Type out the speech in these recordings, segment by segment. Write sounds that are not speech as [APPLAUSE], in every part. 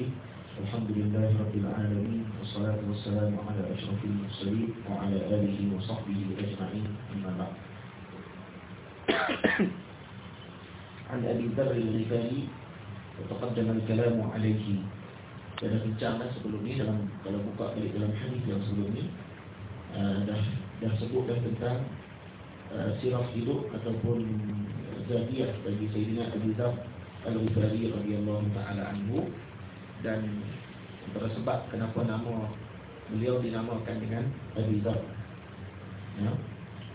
الرحيم الحمد لله رب العالمين والصلاة والسلام على أشرف المرسلين وعلى آله وصحبه أجمعين أما بعد عن أبي ذر الغفاري وتقدم الكلام عليه pada bincang sebelum ni dalam kalau buka balik dalam hadis yang sebelum ni uh, dah dah sebut dah tentang uh, sirah hidup ataupun zahiyah bagi Sayyidina Abu Dhar Al-Ghifari radhiyallahu taala anhu dan antara sebab kenapa nama beliau dinamakan dengan Abu Dhar ya.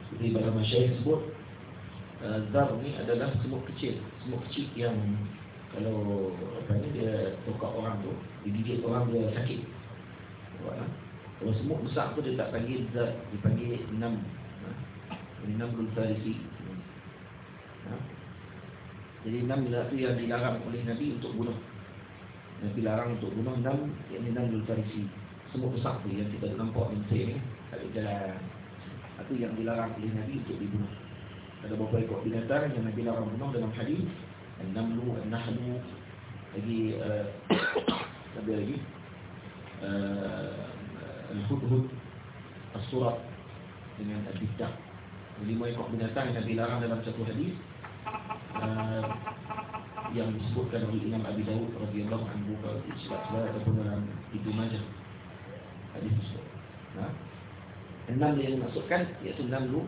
Seperti para masyayikh sebut uh, Dhar ni adalah semut kecil. Semut kecil yang kalau apa ni dia tokak orang tu digigit orang dia sakit. Ha? kalau semut besar tu dia tak panggil zat dia panggil enam. Ha? enam belum farisi ha? jadi enam tu yang dilarang oleh Nabi untuk bunuh Nabi larang untuk bunuh enam yang enam belum farisi semut besar tu yang kita nampak ni ada jalan. Itu yang dilarang oleh Nabi untuk dibunuh. Ada beberapa ekor binatang yang Nabi larang bunuh dalam hadis An-Namlu, An-Nahlu Lagi uh, [COUGHS] Ada lagi uh, Al-Hudhud As-Surat Dengan Al-Biddah Lima ekor binatang yang dilarang dalam satu hadis uh, Yang disebutkan oleh Imam Abi Dawud radhiyallahu anhu Kalau silap ataupun dalam Ibn Majah Hadis tersebut nah. Enam yang dimasukkan iaitu Namlu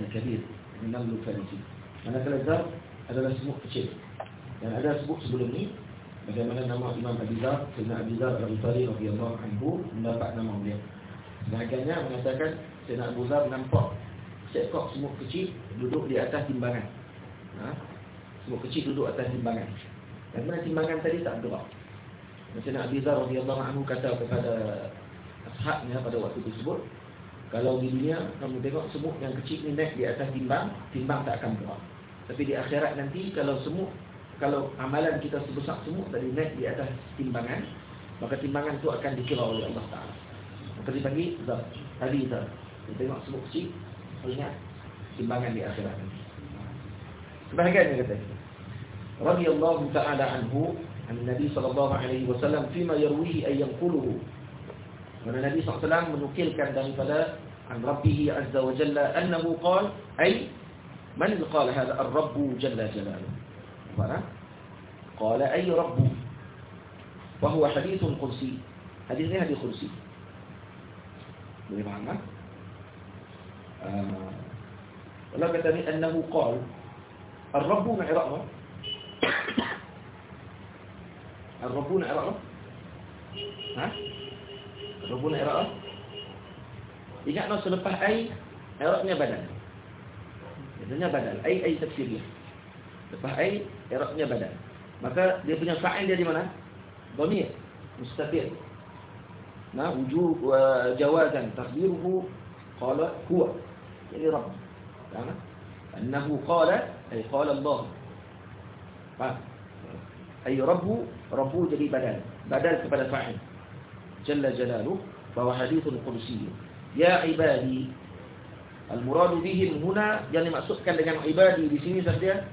Al-Kabir Namlu Farisi Manakala Zar adalah semut kecil. Dan ada sebut sebelum ni bagaimana nama Imam Abi Dzar, Sayyidina Abi Dzar Al-Ghifari radhiyallahu anhu mendapat nama beliau. Sebahagiannya mengatakan Sayyidina Abu Dzar nampak seekor semut kecil duduk di atas timbangan. Ha? Semut kecil duduk atas timbangan. Dan mana timbangan tadi tak bergerak. Sayyidina Abi Dzar radhiyallahu anhu kata kepada ashabnya pada waktu tersebut, kalau di dunia kamu tengok semut yang kecil ni naik di atas timbang, timbang tak akan bergerak. Tapi di akhirat nanti kalau semua kalau amalan kita sebesar semua tadi naik di atas timbangan, maka timbangan itu akan dikira oleh Allah Taala. Maka dipanggil zat. Tadi. Kita tengok semua kecil, ingat timbangan di akhirat nanti. Sebahagian yang kata radhiyallahu ta'ala anhu an Nabi sallallahu alaihi wasallam fima yarwihi ay yanquluhu. Mana Nabi wasallam menukilkan daripada an Rabbih azza wa jalla annahu qala ay من اللي قال هذا الرب جل جلاله قال أي رب وهو حديث قدسي حديث ini hadis kursi bagaimana uh, Allah kata ni annahu qal الرب معرأه الرب معرأه ها الرب معرأه ingat no selepas ai i'rabnya badan Maksudnya badal. Ai ai tafsirnya. Lepas ai i'rabnya badal. Maka dia punya fa'il dia di mana? Dhamir. Mustafir. Nah, wujub wa jawazan taqdiruhu qala huwa. Jadi rabb. Faham? Annahu qala ay qala Allah. Faham? Ay rabbu rabbu jadi badal. Badal kepada fa'il. Jalla jalaluhu bahwa hadithul qudsi. Ya ibadi Al-muradu bihim huna yang dimaksudkan dengan ibadi di sini saja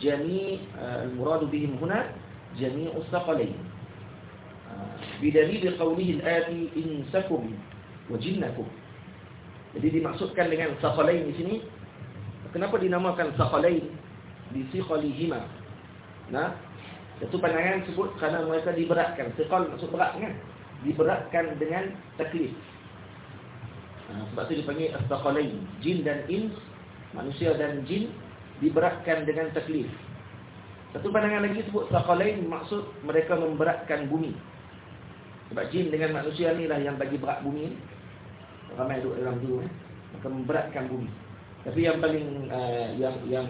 jami uh, al-muradu bihim huna jami'us saqalain. Uh, bidalil qawlihi al-ati insakum wa jinnakum. Jadi dimaksudkan dengan saqalain di sini kenapa dinamakan saqalain di siqalihima? Nah, itu pandangan sebut kerana mereka diberatkan. Siqal maksud berat kan? Diberatkan dengan taklif. Sebab itu dipanggil astaqalain. Jin dan ins, manusia dan jin diberatkan dengan taklif. Satu pandangan lagi sebut astaqalain maksud mereka memberatkan bumi. Sebab jin dengan manusia ni lah yang bagi berat bumi. Ramai duduk dalam tu eh. Maka memberatkan bumi. Tapi yang paling uh, yang yang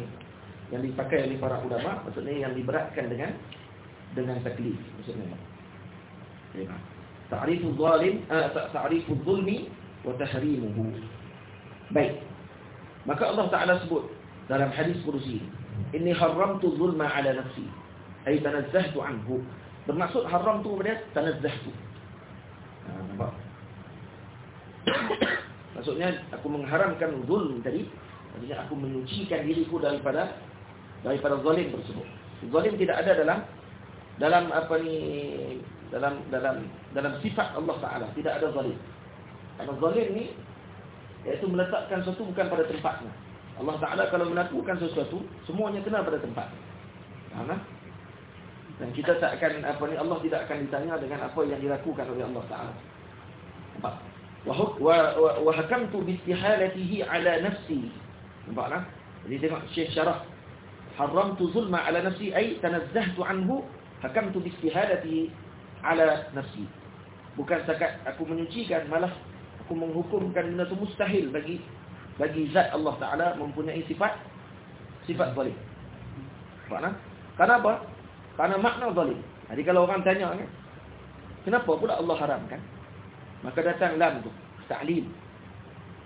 yang dipakai oleh para ulama maksudnya yang diberatkan dengan dengan taklif maksudnya. Ta'riful zalim, uh, ta'riful zulmi wa tahrimuhu. Baik. Maka Allah Taala sebut dalam hadis qudsi, "Inni haramtu zulma 'ala nafsi." Ai tanazzahtu anhu. Bermaksud haram tu berarti tanazzahtu. Ha, nampak? [COUGHS] Maksudnya aku mengharamkan zulm tadi, maksudnya aku menyucikan diriku daripada daripada zalim tersebut. Zalim tidak ada dalam dalam apa ni dalam dalam dalam sifat Allah Taala tidak ada zalim. Karena zalim ni iaitu meletakkan sesuatu bukan pada tempatnya. Allah Taala kalau melakukan sesuatu semuanya kena pada tempat. Faham Dan kita tak akan apa ni Allah tidak akan ditanya dengan apa yang dilakukan oleh Allah Taala. Nampak? Wa wa hakamtu bi istihalatihi ala nafsi. Nampak tak? Jadi tengok Syekh syarah zulma ala nafsi ay tanazzahtu anhu hakamtu bi istihalatihi ala nafsi. Bukan sakat aku menyucikan malah aku menghukumkan benda itu mustahil bagi bagi zat Allah Taala mempunyai sifat sifat zalim. Faham? Kenapa? Karena makna zalim. Jadi kalau orang tanya kan, kenapa pula Allah haramkan? Maka datang lam tu, ta'lim.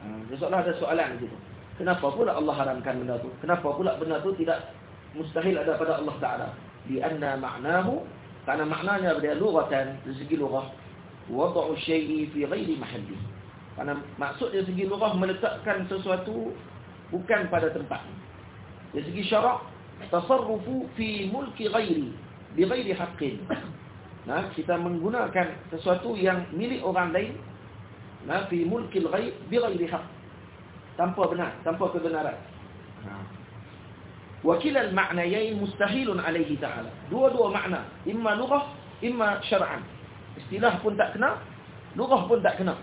Ha, ada soalan di situ. Kenapa pula Allah haramkan benda tu? Kenapa pula benda tu tidak mustahil ada pada Allah Taala? Di anna ma'nahu karena maknanya dia lughatan dari segi lughah wad'u syai'i fi ghairi mahalli. Karena maksud dari segi lughah meletakkan sesuatu bukan pada tempat. Dari segi syarak tasarrufu fi mulki ghairi bi ghairi haqqin. Nah, kita menggunakan sesuatu yang milik orang lain nah fi mulki ghaib bi ghairi haqq. Tanpa benar, tanpa kebenaran. Ha. Wakilal ma'nayain mustahilun alaihi ta'ala. Dua-dua makna. Imma lughah, imma syar'an. Istilah pun tak kena, lughah pun tak kena.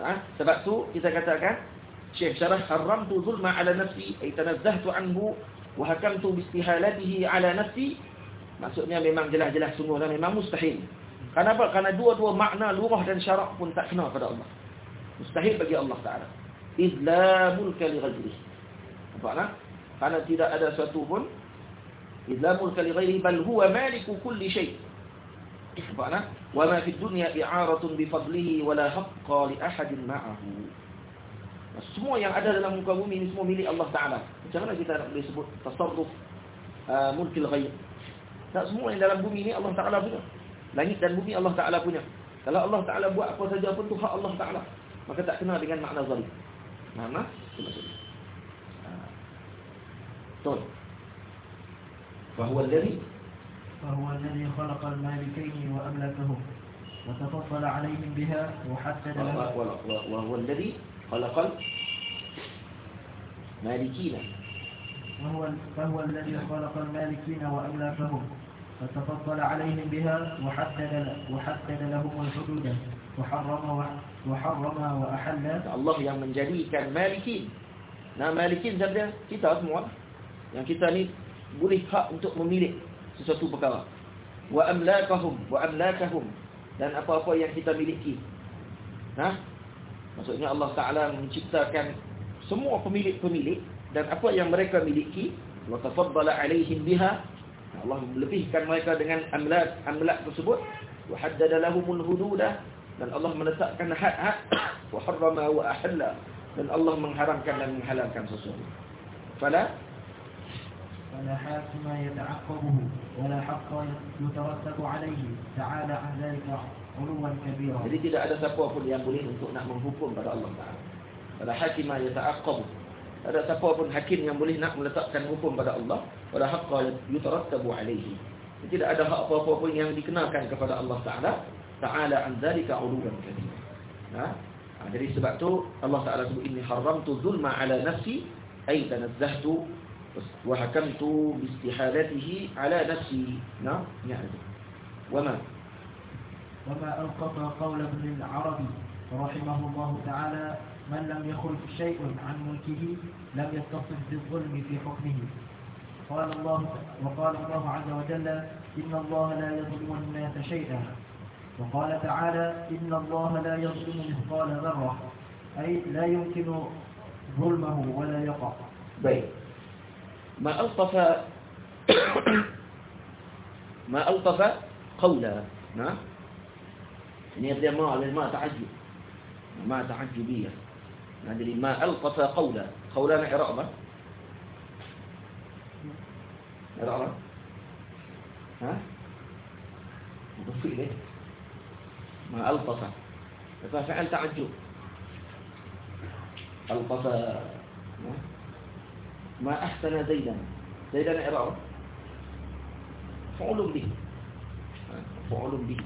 Ha? Sebab tu kita katakan, Syekh Syarah haramtu zulma ala nafsi, ay tanazzahtu anhu, wa hakamtu bistihalatihi ala nafsi. Maksudnya memang jelas-jelas sungguh dan memang mustahil. Kenapa? Karena dua-dua makna lughah dan syarak pun tak kena pada Allah. Mustahil bagi Allah Ta'ala. Idlamul kali ghajrih. Nampak tak? Karena tidak ada satu pun Idlamul kali ghairi bal huwa maliku kulli syai. Faham? Wa ma fi dunya i'aratun bi fadlihi wa la haqqa li ahadin ma'ahu. Semua yang ada dalam muka bumi ini semua milik Allah Taala. Macam mana kita nak boleh sebut tasarruf uh, mulkil ghaib? Tak semua yang dalam bumi ini Allah Taala punya. Langit dan bumi Allah Taala punya. Kalau Allah Taala buat apa saja pun tu hak Allah Taala. Maka tak kena dengan makna zalim. Mana? Itu maksudnya. طيب فهو الذي فهو الذي خلق المالكين وأملكهم وتفضل عليهم بها وحدد لهم وهو الذي خلق المالكين وهو فهو الذي خلق المالكين وأملاكهم فتفضل عليهم بها وحدد وحدد لهم الحدود وحرم Allah yang menjadikan malikin. Nah malikin siapa dia? Kita semua. Yang kita ni boleh hak untuk memilik sesuatu perkara. Wa amlakahum wa amlakahum. Dan apa-apa yang kita miliki. Nah maksudnya Allah taala menciptakan semua pemilik-pemilik dan apa yang mereka miliki wa tafaddala alaihim biha. Allah lebihkan mereka dengan amlak amlak tersebut. Wa haddada lahumul hududah dan Allah menetapkan had-had wa harrama wa ahalla dan Allah mengharamkan dan menghalalkan sesuatu fala فلا حاكم يتعقبه ولا حق يترتب عليه تعالى عن ذلك علوا كبيرا jadi tidak ada siapa pun yang boleh untuk nak menghukum pada Allah Taala wala hakim yata'aqqab ada siapa pun hakim yang boleh nak meletakkan hukum pada Allah wala haqq yutarattabu alaihi tidak ada hak apa-apa pun yang dikenakan kepada Allah Taala ta'ala an zalika uluwan kabira ha? jadi sebab tu Allah Taala sebut ini haramtu zulma ala nafsi ay tanazzahtu وحكمت باستحالته على نفسي. نعم؟ يعني. وما؟ وما ألقف قول ابن العربي رحمه الله تعالى من لم يخرج شيء عن ملكه لم يتصف بالظلم في حكمه. قال الله وقال الله عز وجل إن الله لا يظلم الناس شيئا. وقال تعالى إن الله لا يظلم مثقال ذرة أي لا يمكن ظلمه ولا يقع. بيت ما ألطف [COUGHS] ما ألطف قولا نعم يعني ما ما تعجب ما تعجبية ندري ما ألطف قولا قولا إعرابا إعرابا ها؟ مضف إليه ألقص. ففعل تعجب ألقص. ما أحسن زيدا. زيدا إعراب فعل به. فعل به.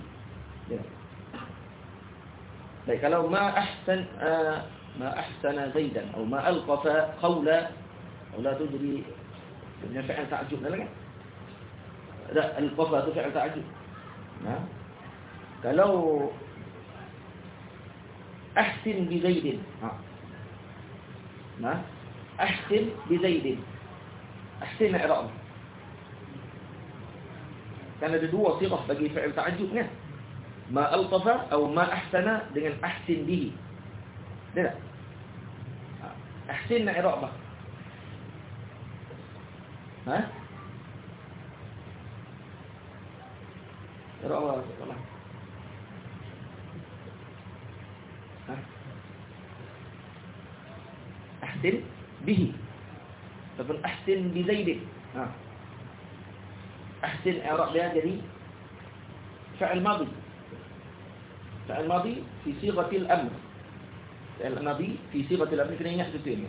لذلك لو ما أحسن ما أحسن زيدا أو ما ألقف قولا أو لا تدري فعل تعجب لا لا ألقف تفعل تعجب نعم. Kalau ahsin bi zaidin. Ha. Nah. Ahsin bi zaidin. Ahsin i'rab. Kan ada dua sirah bagi fi'il ta'jub kan? Ma altafa atau ma ahsana dengan ahsin bihi. Dia tak? Ahsin i'rab apa? Ha? I'rab أحسن به. تقول أحسن بزيد أحسن إعراب بها جدي فعل ماضي. فعل ماضي في صيغة الأمر. فعل ماضي في صيغة الأمر. كنا ينحط فيه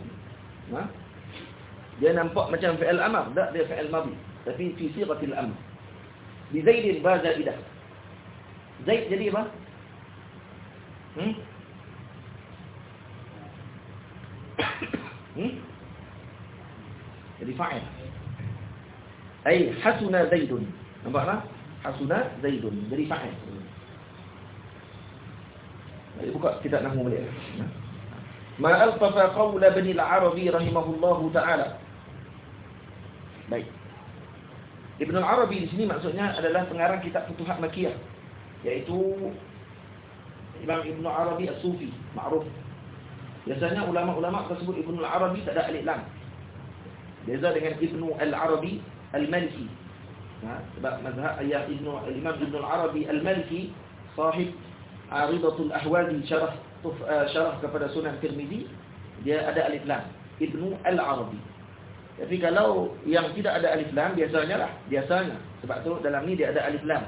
dia nampak مثلا فعل amar لا dia fi'al madhi tapi fi sighatil amr bi zaidin ba زيد جريبة fa'il Ay hasuna Zaidun. Nampak tak? Hasuna Zaidun. Jadi fa'il. Mari buka kitab nahwu balik. Ma altafa qawla bani al-Arabi rahimahullahu ta'ala. Baik. Ibn al-Arabi di sini maksudnya adalah pengarang kitab Futuhat Makkiyah yaitu Imam Ibn al-Arabi As-Sufi, ma'ruf. Biasanya ulama-ulama tersebut Ibn al-Arabi tak ada alif lam. Al-Maliki. Ha, sebab mazhab ayat Ibn Imam Ibn Al-Arabi Al-Maliki sahib Aridatul Ahwazi syarah uh, syarah kepada Sunan Tirmizi dia ada alif lam Ibn Al-Arabi. Tapi kalau yang tidak ada alif lam biasanya lah, biasanya. Sebab tu dalam ni dia ada alif lam.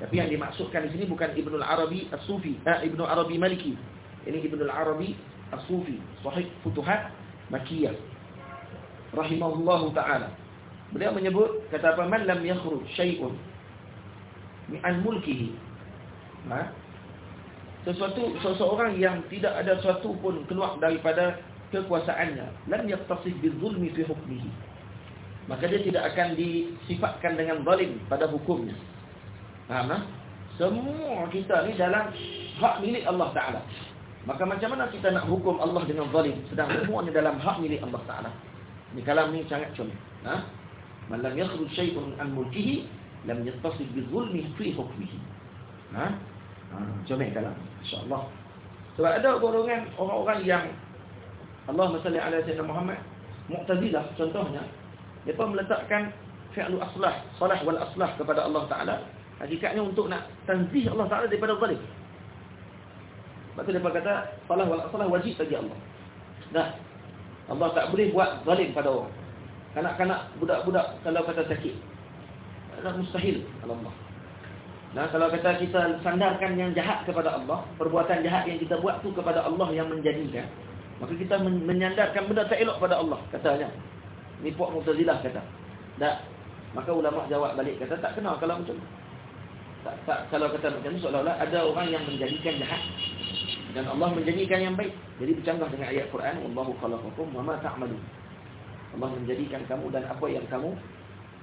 Tapi yang dimaksudkan di sini bukan Ibn Al-Arabi As-Sufi, eh, Ibn Arabi Maliki. Ini Ibn Al-Arabi As-Sufi, sahib Futuhat Makkiyah. Rahimahullahu taala. Beliau menyebut kata apa man lam yakhruj syai'un min mulkihi. Ha? Sesuatu seseorang yang tidak ada sesuatu pun keluar daripada kekuasaannya, lam yaqtasib bizulmi fi hukmihi. Maka dia tidak akan disifatkan dengan zalim pada hukumnya. Faham tak? Semua kita ni dalam hak milik Allah Taala. Maka macam mana kita nak hukum Allah dengan zalim sedang semuanya dalam hak milik Allah Taala? Ini kalam ni sangat comel. Ha? Man lam yakhruj shay'un an mulkihi lam yattasif bizulmi fi hukmihi. Ha? Ha, comel kalam. Insya-Allah. Sebab ada golongan orang-orang yang Allah salli ala sayyidina Muhammad Mu'tazilah contohnya mereka meletakkan fi'lu aslah, salah wal aslah kepada Allah Taala hakikatnya untuk nak tanzih Allah Taala daripada zalim. Tu mereka kata salah wal aslah wajib bagi Allah. Dah. Allah tak boleh buat zalim pada orang. Kanak-kanak, budak-budak kalau kata sakit. Adalah mustahil Allah. Nah, kalau kata kita sandarkan yang jahat kepada Allah, perbuatan jahat yang kita buat tu kepada Allah yang menjadikan, maka kita menyandarkan benda tak elok pada Allah, katanya. Ni puak Mu'tazilah kata. Tak. Maka ulama jawab balik kata tak kenal kalau macam tu. Tak, tak kalau kata macam tu seolah-olah ada orang yang menjadikan jahat dan Allah menjadikan yang baik. Jadi bercanggah dengan ayat Quran, "Wallahu khalaqakum wa ma ta'malun." Allah menjadikan kamu dan apa yang kamu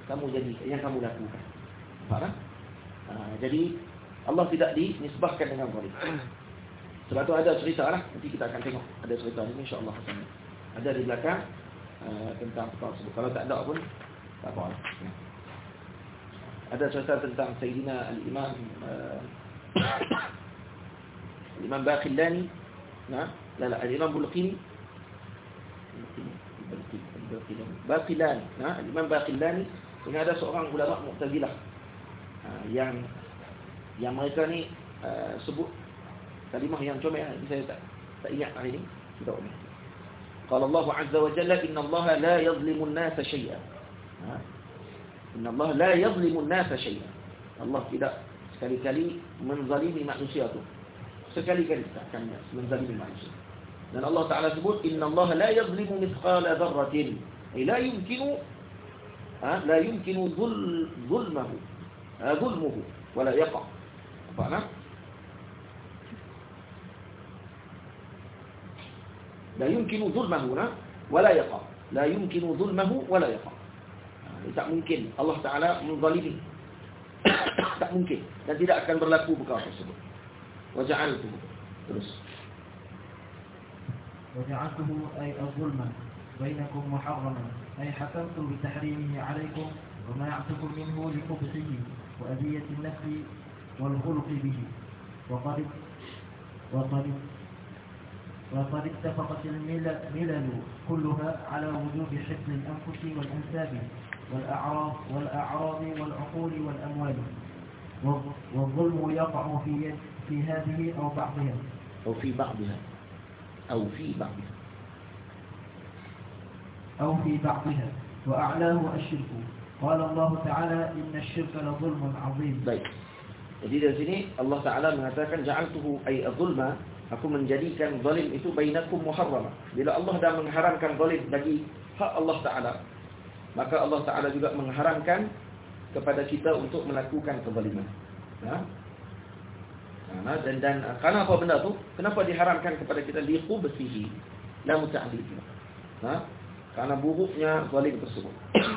kamu jadi yang kamu lakukan. Faham? Ha, jadi Allah tidak dinisbahkan dengan zalim. Sebab tu ada cerita lah. Nanti kita akan tengok. Ada cerita ni insyaAllah. Ada di belakang uh, tentang perkara tersebut. Kalau tak ada pun, tak apa lah. Ada cerita tentang Sayyidina Al-Imam uh, Al-Imam Baqillani. Nah, la, Al-Imam Bulqini. Baqilani. Ha? Imam Baqilani. Ini ada seorang ulama Mu'tazilah. Ha, yang yang mereka ni uh, sebut kalimah yang comel. Saya tak, tak ingat hari ini. Kita ulang. Qala Allah Azza wa Jalla inna Allah la yadhlimu an-nasa shay'an. Ha? Inna Allah la yadhlimu an-nasa shay'an. Allah tidak sekali-kali menzalimi manusia tu. فكذلك الإنسان من ذنب المعيشة لأن الله تعالى يقول إن الله لا يظلم مثقال ذرة. أي لا يمكن لا يمكن ظل ظلمه ظلمه ولا يقع. فأنا لا يمكن ظلمه ولا يقع. لا يمكن ظلمه ولا يقع. ليس ممكن الله تعالى من ظلمه tak mungkin. Dan tidak akan berlaku perkara tersebut. Waja'altu terus وجعلته أي الظلم بينكم محرما أي حكمت بتحريمه عليكم ومنعتكم منه لقبحه وأذية النفس والخلق به. وقد وقد وقد اتفقت الملل كلها على وجوب حفظ الأنفس والأنساب والأعراض والأعراض والعقول والأموال. والظلم يقع في في هذه أو بعضها أو في بعضها أو في بعضها أو في بعضها وأعلاه الشرك قال الله تعالى إن الشرك لظلم عظيم طيب Jadi dari sini Allah Taala mengatakan ja'altuhu ay az-zulma aku menjadikan zalim itu bainakum muharrama. Bila Allah dah mengharamkan zalim bagi hak Allah Taala, maka Allah Taala juga mengharamkan kepada kita untuk melakukan kezaliman. Ha? Ha, dan dan karena apa benda tu? Kenapa diharamkan kepada kita liqu besihi la muta'addid. Ha? Karena buruknya zalim tersebut. [COUGHS]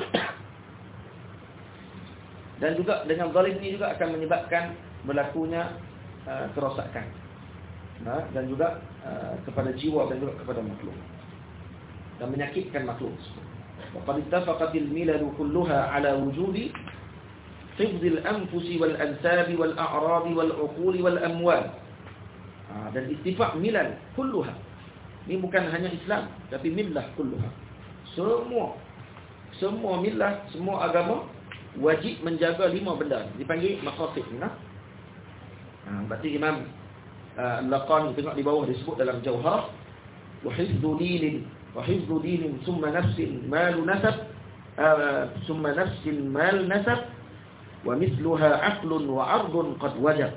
Dan juga dengan zalim ini juga akan menyebabkan berlakunya uh, kerosakan. Ha? dan juga uh, kepada jiwa dan juga kepada makhluk. Dan menyakitkan makhluk. Waqad ittafaqatil milal kulluha ala wujudi a'rad wal uqul wal amwal. Ha, dan ittifaq milal kulluha. Ini bukan hanya Islam tapi millah kulluha. Semua semua millah, semua agama wajib menjaga lima benda dipanggil maqasid nah ha berarti imam uh, laqan tengok di bawah disebut dalam jauharah wa dinin wa dinin thumma nafsin mal nasab uh, thumma nafsin mal nasab wa aqlun wa 'ardun qad wajab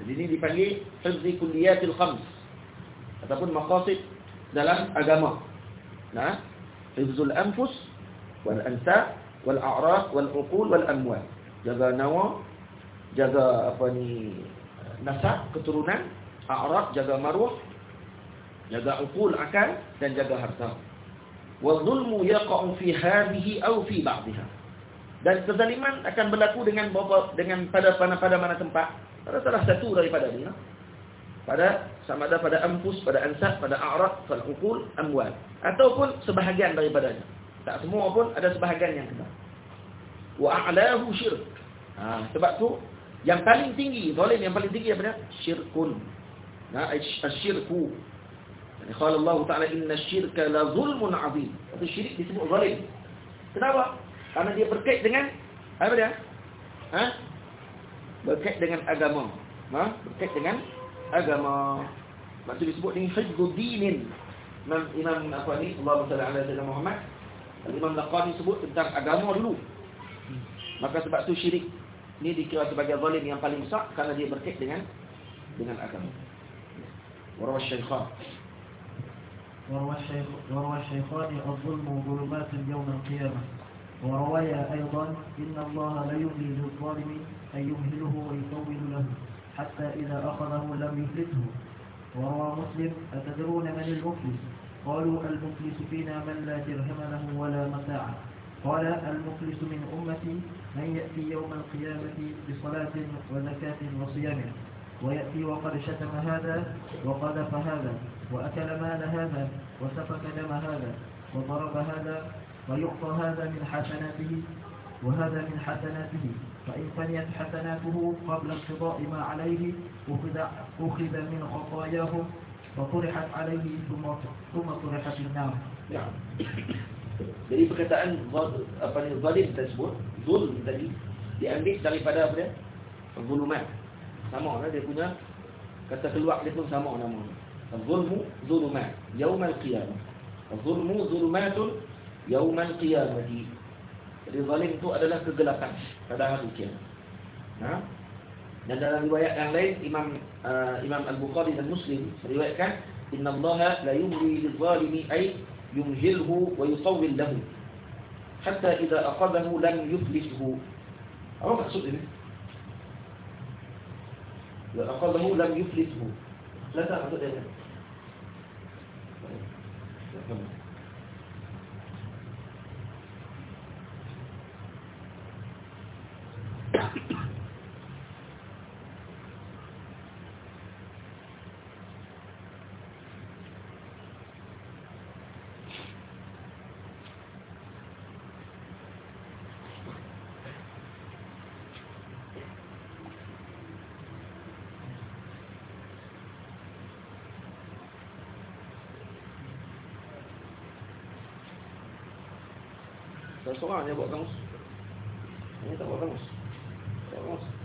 jadi ini dipanggil hifdhi kulliyatil khams ataupun maqasid dalam agama nah hifdzul anfus wal ansab wal a'rad wal uqul wal amwal jaga nawa jaga apa ni nasab keturunan a'rad jaga maruah jaga uqul akal dan jaga harta wal zulmu yaqa'u fi hadhihi aw fi ba'dihha dan kezaliman akan berlaku dengan dengan pada pada pada mana tempat pada salah satu daripada ini pada sama ada pada ampus pada ansab pada a'rad pada uqul amwal ataupun sebahagian daripadanya tak semua pun ada sebahagian yang kena. Wa a'lahu syirk. Ha, sebab tu yang paling tinggi, zalim yang paling tinggi apa dia? Syirkun. Nah, asyirku. Yani qala Allah Taala inna syirka la zulmun 'adzim. Itu syirik disebut zalim. Kenapa? Karena dia berkait dengan apa dia? Ha? Berkait dengan agama. Ha? Berkait dengan agama. Maksud disebut dengan hijbud dinin. Imam Imam apa ni? Allahu taala ala Muhammad. Imam Laqani sebut tentang agama dulu. Maka sebab tu syirik ni dikira sebagai zalim yang paling besar kerana dia berkait dengan dengan agama. Warwa Syekhah. Warwa Syekh, Warwa Syekhah, "Al-zulmu ghulubatun yawm al-qiyamah." وروايا أيضا إن الله لا يملي للظالم أن يمهله ويطول له حتى إذا أخذه لم يفلته. وروى مسلم أتدرون من المفلس؟ قالوا المفلس فينا من لا درهم له ولا متاع. قال المفلس من أمتي من يأتي يوم القيامة بصلاة وزكاة وصيام ويأتي وقد شتم هذا وقذف هذا وأكل مال هذا وسفك دم هذا وضرب هذا ويعطى هذا من حسناته وهذا من حسناته فإن فنيت حسناته قبل انقضاء ما عليه أخذ من خطاياهم فطرحت عليه ثم ثم طرحت النار نعم jadi perkataan apa ni zalim tersebut zulm tadi diambil daripada apa dia zulumat sama lah dia punya kata keluar dia pun sama nama zulmu zulumat yaumal qiyamah zulmu zulumatun yaumal qiyamah jadi zalim itu adalah kegelapan pada hari kiamat nah Dan dalam riwayat yang lain Imam uh, Imam Al-Bukhari dan Muslim meriwayatkan innallaha la yumli lidh-dhalimi ay yumhilhu wa yutawwil lahu hatta idza aqadahu lam yuflithu. Apa maksud ini? Aqallahu lam yuflithu. Selesai maksud dia. seorang yang buat kamus Ini tak buat kamus Tak buat kamus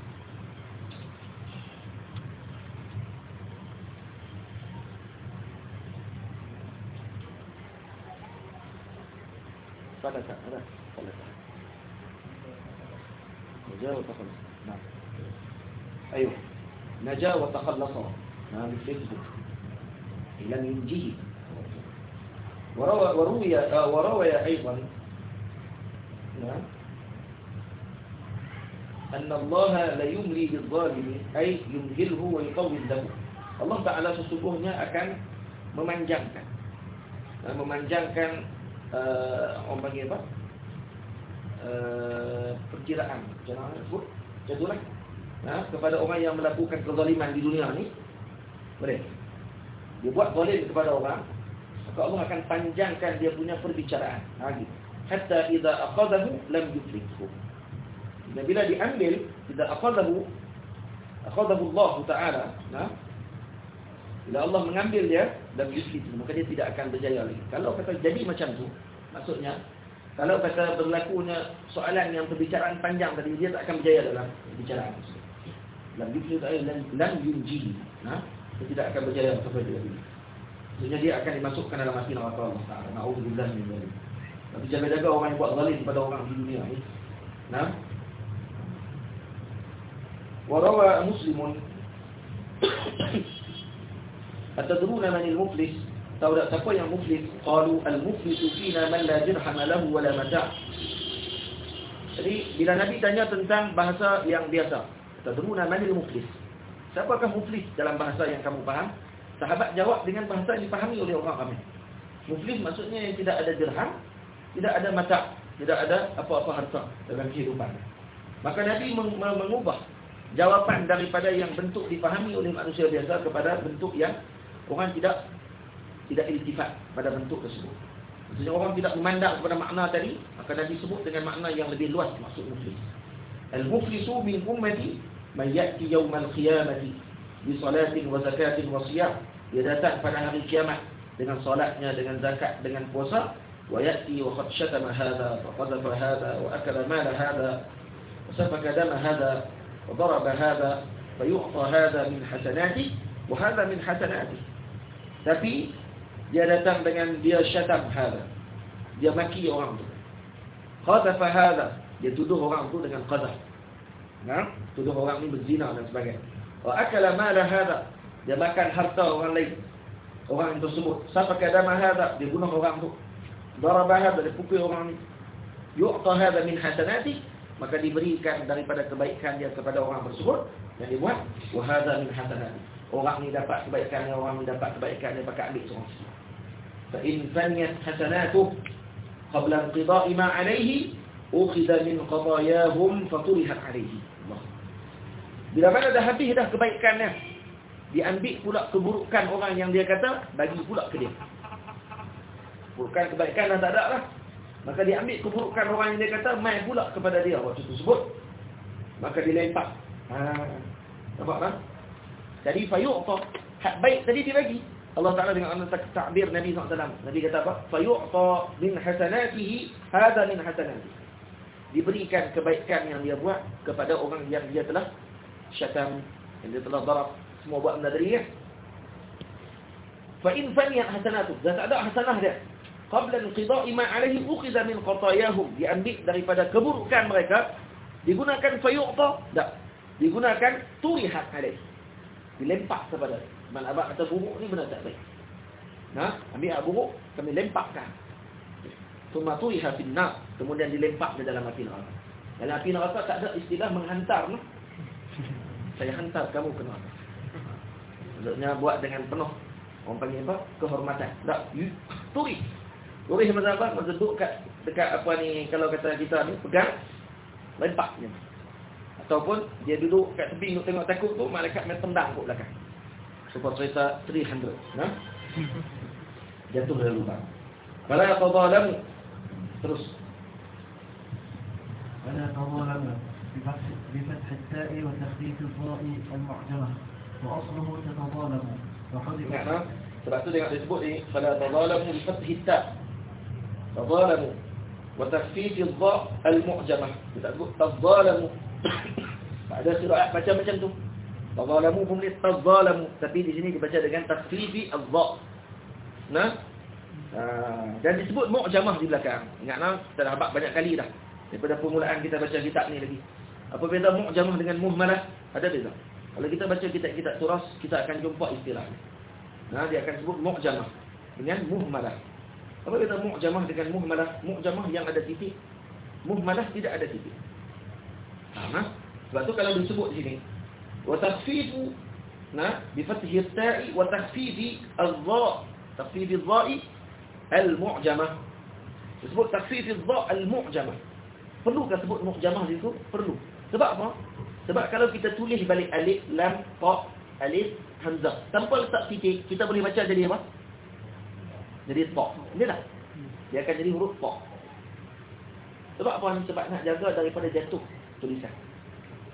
ثلاثة ثلاثة نجا وتخلص نعم أيوه نجا وتخلص نعم الفيسبوك لم ينجيه وروي, وروي, وروي أيضا أن الله لا يملي الظالم أي يمهله ويقوي الله Allah Ta'ala sesungguhnya akan memanjangkan. Memanjangkan uh, Orang panggil apa? Uh, perkiraan. Jangan sebut? Macam ha? Kepada orang yang melakukan kezaliman di dunia ni Boleh. Dia buat zalim kepada orang Maka Allah akan panjangkan dia punya perbicaraan. Ha, gitu. Hatta idza aqadahu Lam yuflikhu bila diambil, idza akhadahu akhadahu Allah Taala, nah. Bila Allah mengambil dia dan yuflithu, maka dia tidak akan berjaya lagi. Kalau kata jadi macam tu, maksudnya kalau kata berlakunya soalan yang perbicaraan panjang tadi dia tak akan berjaya dalam perbicaraan. Lam yuflithu lam lam yunji. Nah, dia tidak akan berjaya sampai dia. Maksudnya dia akan dimasukkan dalam hati neraka Allah Taala. Min dzalik. Tapi jaga-jaga orang yang buat zalim kepada orang di dunia ni. Nah. Al-muflis? Tahu tak siapa yang muflis? Qalu al-muflisu fina man la dirham lahu wa la mata'. Jadi bila Nabi tanya tentang bahasa yang biasa, atadruna man al-muflis? Siapakah muflis dalam bahasa yang kamu faham? Sahabat jawab dengan bahasa yang dipahami oleh orang ramai. Muflis maksudnya yang tidak ada dirham, tidak ada mata, tidak ada apa-apa harta dalam kehidupan. Maka Nabi mengubah jawapan daripada yang bentuk dipahami oleh manusia biasa kepada bentuk yang orang tidak tidak iltifat pada bentuk tersebut. Maksudnya orang tidak memandang kepada makna tadi, maka Nabi sebut dengan makna yang lebih luas maksud muflis. Al-muflisu min ummati man ya'ti yawm al-qiyamati bi salatin wa zakatin wa siyam. Dia datang pada hari kiamat dengan solatnya, dengan zakat, dengan puasa, wa ya'ti wa qad shatama hadha, wa qadhafa hadha, wa akala mala hadha, wa sabaka dama hadha, وضرب هذا فيعطى هذا من حسناته وهذا من حسناته tapi dia datang dengan dia syatam hada dia maki orang tu qadhafa hada dia tuduh orang tu dengan qadhaf nah tuduh orang ni berzina dan sebagainya wa akala mala hada dia makan harta orang lain orang tersebut safaka dama hada dia bunuh orang tu darabah hada dipukul orang ni yu'ta hada min hasanati maka diberikan daripada kebaikan dia kepada orang tersebut. Yang dibuat wa hada min hasanati. Orang ni dapat kebaikan dia orang ni dapat kebaikan dia pakai ambil seorang fa in faniyat hasanatu qabla inqida'i ma alayhi ukhidha min qadayahum faturihat alayhi. Bila mana dah habis dah kebaikannya diambil pula keburukan orang yang dia kata bagi pula ke dia. Bukan kebaikan dah tak ada lah. Maka dia ambil keburukan orang yang dia kata, main pula kepada dia waktu tersebut. Maka dilempar. Ha. Nampak kan? Jadi fayu'ta. Hak baik tadi dia bagi. Allah Ta'ala dengan anak takbir Nabi SAW. Nabi kata apa? Fayu'ta min hasanatihi hada min hasanatihi. Diberikan kebaikan yang dia buat kepada orang yang dia telah syatam. Yang dia telah darab. Semua buat benda tadi ya. Fa'in faniyat hasanatuh. Dah tak ada hasanah dia qabla inqida'i ma 'alaihi ukhidha min qatayahum. Diambil daripada keburukan mereka. Digunakan fayu'ta? Tak. Digunakan turihat 'alaihi dilempar kepada mana abang kata buruk ni benar tak baik. Nah ambil abu buruk kami lemparkan thumma turiha fil nar. Kemudian dilempar ke dalam api neraka. Dalam api neraka tak ada istilah menghantar no? saya hantar kamu ke neraka. Maksudnya buat dengan penuh. Orang panggil apa? Kehormatan. Tak, you turis. Turis macam apa? Macam duduk kat dekat apa ni kalau kata kita ni pegang lempak je. Ataupun dia duduk kat tepi untuk tengok takut tu malaikat main tendang kat belakang. Super cerita 300, nah. [LAUGHS] Jatuh dari lubang. Fala tadalamu. Terus. ولا تظالموا بفتح, بفتح التاء وتخفيف الضاء المعجمة وأصله تتظالموا وحذف Ingat nah. Sebab tu tengok disebut ni fala tadalamu bi fathi ta. Tadalamu wa takhfif ad-dha al-mu'jamah. Kita sebut tadalamu. Ada surah baca macam tu. Tadalamu pun ni tadalamu tapi di sini dibaca dengan takhfifi ad-dha. Nah. Ha, dan disebut mu'jamah di belakang. Ingat nah, kita dah habaq banyak kali dah. Daripada permulaan kita baca kitab ni lagi. Apa beza mu'jamah dengan muhmalah? Ada beza. Kalau kita baca kitab-kitab surah, kita akan jumpa istilah ni. Nah, dia akan sebut mu'jamah dengan muhmalah. Apa beza mu'jamah dengan muhmalah? Mu'jamah yang ada titik. Muhmalah tidak ada titik. Faham? Sebab tu kalau disebut di sini, wa takhfifu nah bi fathi ta'i wa takhfifi adh-dha, takhfifi adh-dha'i al-mu'jamah. Disebut takhfifi adh-dha al-mu'jamah. Perlukah sebut mu'jamah di situ? Perlu. Sebab apa? Sebab kalau kita tulis balik alif, lam, ta, alif, hamzah. Tanpa letak titik, kita boleh baca jadi apa? Jadi ta. Ini tak? Dia akan jadi huruf ta. Sebab apa? Sebab nak jaga daripada jatuh tulisan.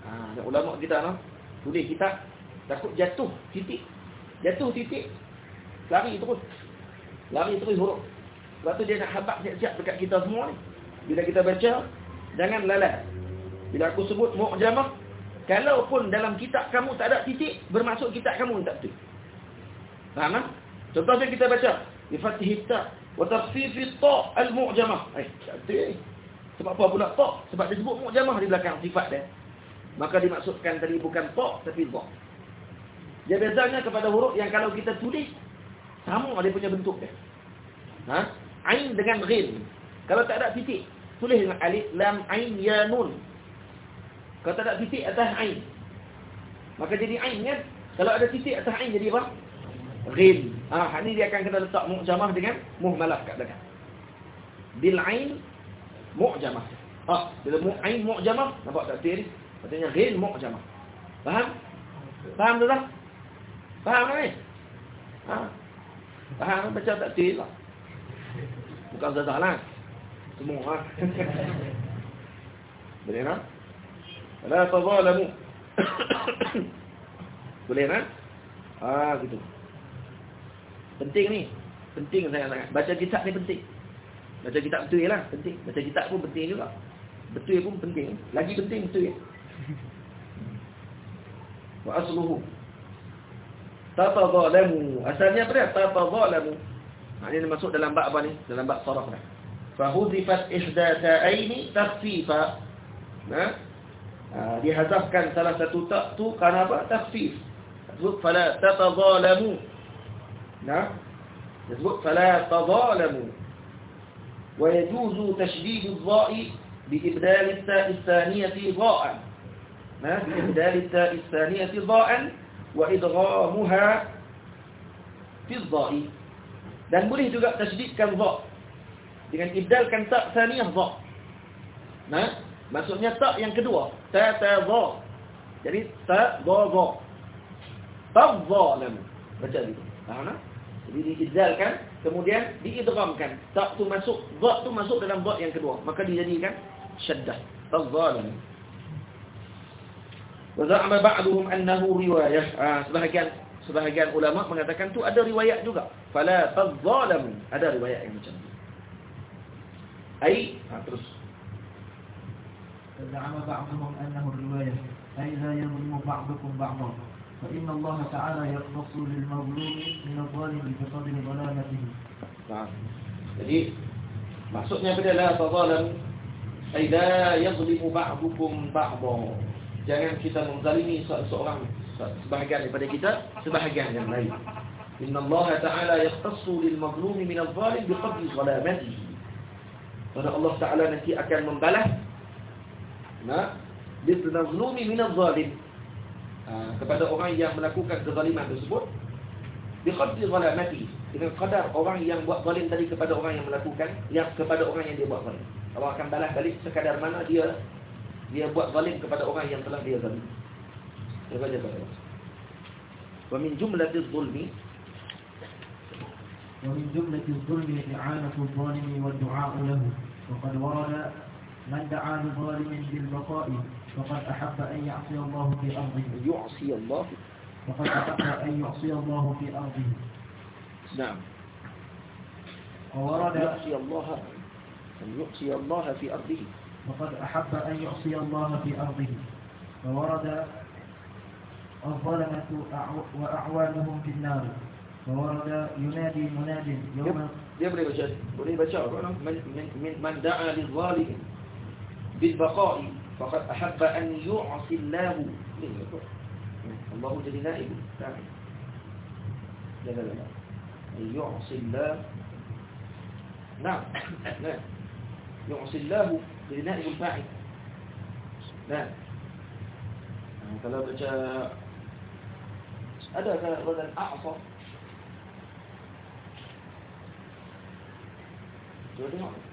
Ha, ulama kita no, tulis kita takut jatuh titik. Jatuh titik, lari terus. Lari terus huruf. Sebab tu dia nak habak siap-siap dekat kita semua ni. Bila kita baca, jangan lalai. Bila aku sebut mu'jamah, kalaupun dalam kitab kamu tak ada titik, bermaksud kitab kamu tak betul. Faham tak? Contohnya kita baca, wa takhfif ta al-mu'jamah. Eh, tak betul. Sebab apa pula ta? Sebab dia sebut mu'jamah di belakang sifat dia. Maka dimaksudkan tadi bukan ta tapi ta. Dia bezanya kepada huruf yang kalau kita tulis sama dia punya bentuk dia. Ha? Ain dengan ghin. Kalau tak ada titik, tulis dengan alif lam ain ya nun. Kalau tak ada titik atas ain. Maka jadi ain kan? Kalau ada titik atas ain jadi apa? Ghin. Ah, ha, ni dia akan kena letak mu'jamah dengan muhmalah kat belakang. Bil ain mu'jamah. Ah, bila mu ain mu'jamah, nampak tak ni? Maksudnya ghin mu'jamah. Faham? Faham tu tak? Faham tak ni? Ha? Faham baca tak betul lah. Bukan zadah lah. Semua ha. [LAUGHS] Boleh tak? La tazalamu. [COUGHS] Boleh kan? Ah gitu. Penting ni. Penting saya sangat. Baca kitab ni penting. Baca kitab betul lah, penting. Baca kitab pun penting juga. Betul pun penting. Lagi penting betul. Wa asluhu. Tatazalamu. Asalnya apa dia? Tatazalamu. Ha, ini masuk dalam bab apa ni? Dalam bab saraf dah. Fahudifat ihda ta'aini takhfifa. Nah, Ha, dihazafkan salah satu tak tu kerana apa? Takhfif. Sebut fala tatazalamu. Nah. Disebut fala tazalamu. Wa yajuzu tashdid adh-dha'i biibdal at-ta' ath-thaniyati dha'an. Nah, biibdal at-ta' ath-thaniyati dha'an wa idghamuha fi adh-dha'i. Dan boleh juga tasydidkan dha' dengan ibdalkan ta' thaniyah dha'. Nah, Maksudnya tak yang kedua. Ta ta dha. Jadi ta dha dha. Tadzalam. Baca gitu. Faham tak? dihidzalkan kemudian diidghamkan. Tak tu masuk dha tu masuk dalam dha yang kedua. Maka dijadikan syaddah. Fadhalan wa za'ama ba'duhum annahu riwayah. Ah, sebahagian sebahagian ulama mengatakan tu ada riwayat juga. Fala fadhalan ada riwayat yang macam tu. Ai ha, terus. Za'ama ba'duhum annahu riwayah. Ai la yanzimu ba'dukum ba'dahu فإن الله تعالى يقتص للمظلوم من الظالم بقدر ظلامته Faham. Jadi maksudnya pada la tazalam ay la yadhlimu ba'dukum ba'dha. Jangan kita menzalimi seorang sebahagian daripada kita sebahagian yang lain. Inna Allah Ta'ala yaqtassu lil mazlum min adh-dhalim biqadri zalamatihi. Karena Allah Ta'ala nanti akan membalas nah bil mazlumi min adh-dhalim. uh, kepada orang yang melakukan kezaliman tersebut biqadri zalamati dengan kadar orang yang buat zalim tadi kepada orang yang melakukan yang kepada orang yang dia buat zalim. Allah akan balas balik sekadar mana dia dia buat zalim kepada orang yang telah dia zalim. Dia baca pada Wa min jumlatiz zulmi ومن جملة الظلم إعانة الظالم والدعاء له وقد ورد من دعا لظالم بالبقاء فقد أحب أن يعصي الله في أرضه. يعصي الله. فقد أحب أن يعصي الله في أرضه. نعم. وورد يعصي الله أن يعصي الله في أرضه. فقد أحب أن يعصي الله في أرضه. وورد الظلمة أعو- وأعوانهم في النار. وورد ينادي مناد يوم dia boleh baca boleh baca apa nama man فقد أحب أن يعصي الله الله جل نائب لا لا لا أن يعصي الله. نعم نعم. يعصي الله لنائب الفاعل نعم. نعم. كلام جاء أدى بدل أعصى. جواب نعم.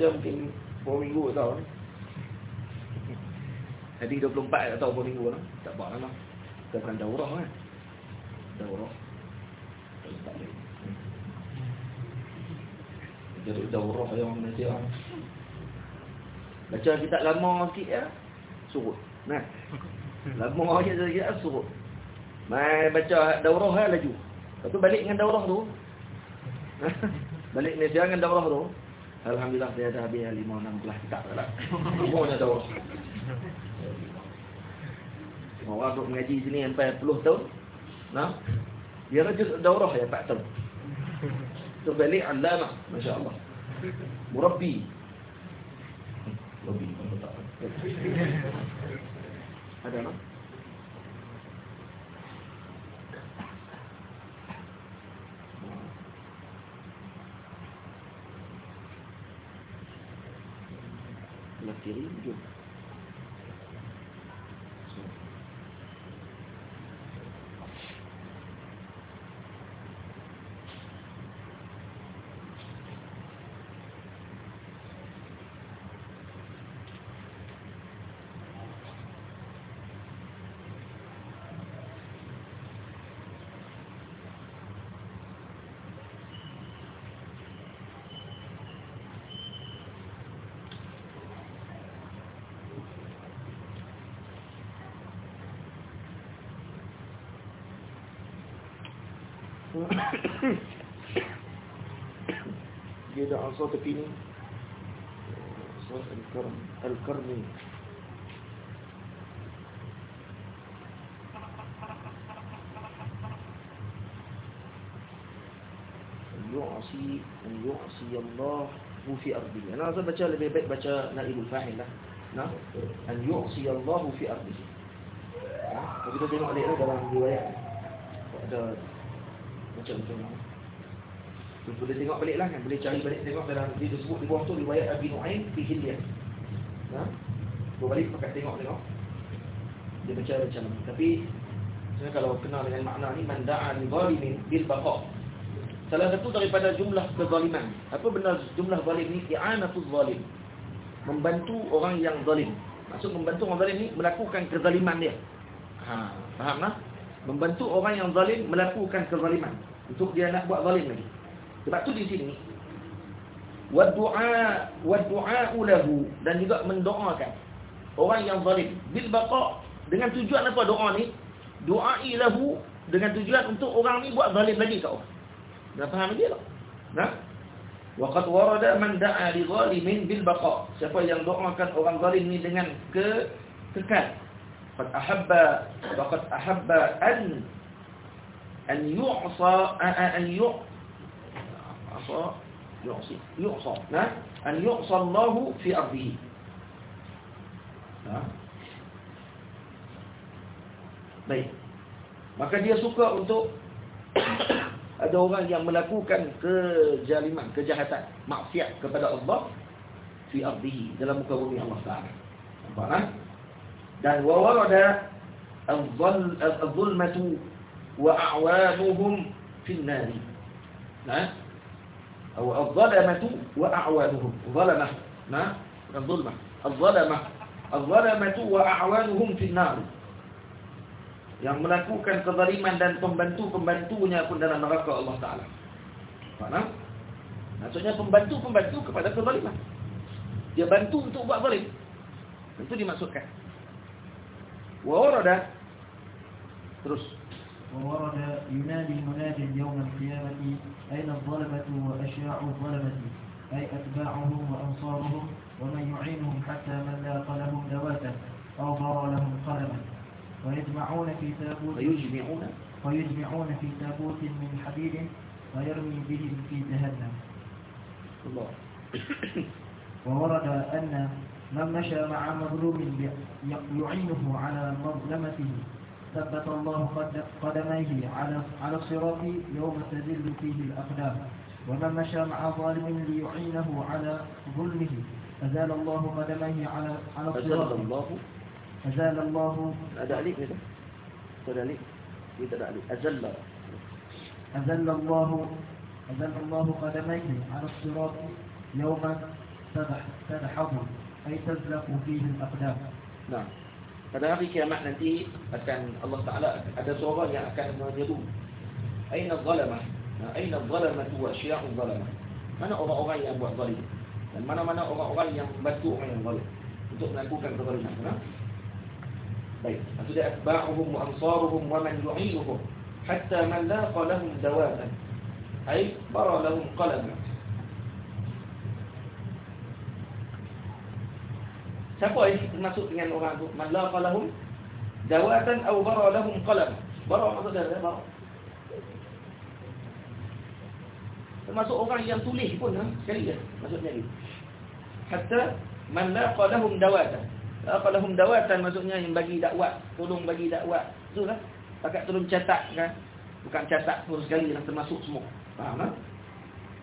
Saja mungkin Berapa minggu ni. Jadi 24 tak tahu berapa minggu lah Tak apa lah Kita bukan daurah kan Daurah. Jadi daurah yang orang Malaysia. Baca kitab lama sikit ya. Surut Nah Lama je sikit surut. Mai baca daurah ya laju. Lepas tu balik dengan daurah tu. [LAUGHS] Balik Malaysia dengan daurah tu Alhamdulillah saya dah habis 5-6 kitab dah lah. [LAUGHS] Semuanya daurah Orang duduk mengaji sini sampai 10 tahun. Nah, Dia rajin daurah ya 4 tahun Tu balik alama Masya Allah Murabbi Murabbi Ada tak? Jom. [COUGHS] جدا عن صوتك إني صوت الكرم الكرمي. يعصي أن يعصي الله في أرضه. أنا عزب بچا لبيبك بچا نائب الفاحل لا نعم؟ أن يعصي الله في أرضه. وكذا جنو عليه أرضا عن يعني. رواية macam mana? Tu boleh tengok balik lah kan? Boleh cari balik tengok dalam Dia disebut di bawah tu Riwayat Abi Nu'aim Fi Hilyah ha? Balik pakai tengok tengok. Dia baca macam Tapi Sebenarnya kalau kenal dengan makna ni Manda'an zalimin bil baqa. Salah satu daripada jumlah kezaliman. Apa benar jumlah zalim ni? I'anatul zalim. Membantu orang yang zalim. Maksud membantu orang zalim ni Melakukan kezaliman dia. Ha, Faham lah Membantu orang yang zalim Melakukan kezaliman Untuk dia nak buat zalim lagi sebab tu di sini waddu'a waddu'a'u lahu dan juga mendoakan orang yang zalim bil baqa dengan tujuan apa doa ni? Du'a'i lahu dengan tujuan untuk orang ni buat zalim lagi kat orang. Dah faham dia tak? Nah. Waqad warada man da'a li zalimin bil baqa. Siapa yang doakan orang zalim ni dengan ke kekal. Qad ahabba waqad ahabba an yu' asa yu'si yu'sa nah an yu'sa Allah fi ardihi. Nah. Baik. Maka dia suka untuk [COUGHS] ada orang yang melakukan kejaliman, kejahatan, maksiat kepada Allah fi ardihi dalam muka bumi Allah Taala. Nampak kan? Dan wa warada al-zulmatu wa a'wanuhum fi an-nar. Nah. Atau al-zalamatu wa a'wanuhum. Zalamah. Nah, bukan. Al-zalamah. Al-zalamatu wa a'wanuhum fi an-nar yang melakukan kezaliman dan pembantu-pembantunya pun dalam neraka Allah Taala. Faham? Maksudnya pembantu-pembantu kepada kezaliman. Dia bantu untuk buat zalim. Itu dimaksudkan. Wa terus وورد ينادي مناد يوم القيامة أين الظلمة وأشياء الظلمة؟ أي أتباعهم وأنصارهم؟ ومن يعينهم حتى من لاق لهم ذواتا أو ضر لهم قلما ويجمعون في تابوت ويجمعون. ويجمعون في تابوت من حديد ويرمي بهم في جهنم. الله. وورد أن من مشى مع مظلوم يعينه على مظلمته ثبت الله قدميه على على الصراط يوم تزل فيه الأقدام ومن مشى مع ظالم ليعينه على ظلمه أزال الله قدميه على على الصراط أزال الله أزال الله ada alif. Azalla. أزل الله أزل الله قدميه على الصراط يوم تدح تدحض أي تزلق فيه الأقدام Nah. Pada hari kiamat nanti akan Allah Taala ada seorang yang akan menyeru. Aina zalamah? Aina zalamah wa syi'u zalamah? Mana orang-orang yang buat zalim? Dan mana-mana orang-orang yang bantu orang yang zalim untuk melakukan kezaliman? Nah. Baik, maksudnya atba'uhum wa ansaruhum wa man yu'inuhum hatta man laqa lahum dawatan ay bara lahum qalama Siapa yang termasuk dengan orang itu? Man laqa lahum dawatan aw bara lahum qalama Bara maksudnya apa? Bara Termasuk orang yang tulis pun ha? sekali je maksudnya ni. Hatta man laqa lahum dawatan kalau hum dawatan maksudnya yang bagi dakwat, tolong bagi dakwat. Betul kan? Pakat tolong catat kan? Bukan catat pun sekali yang termasuk semua. Faham tak?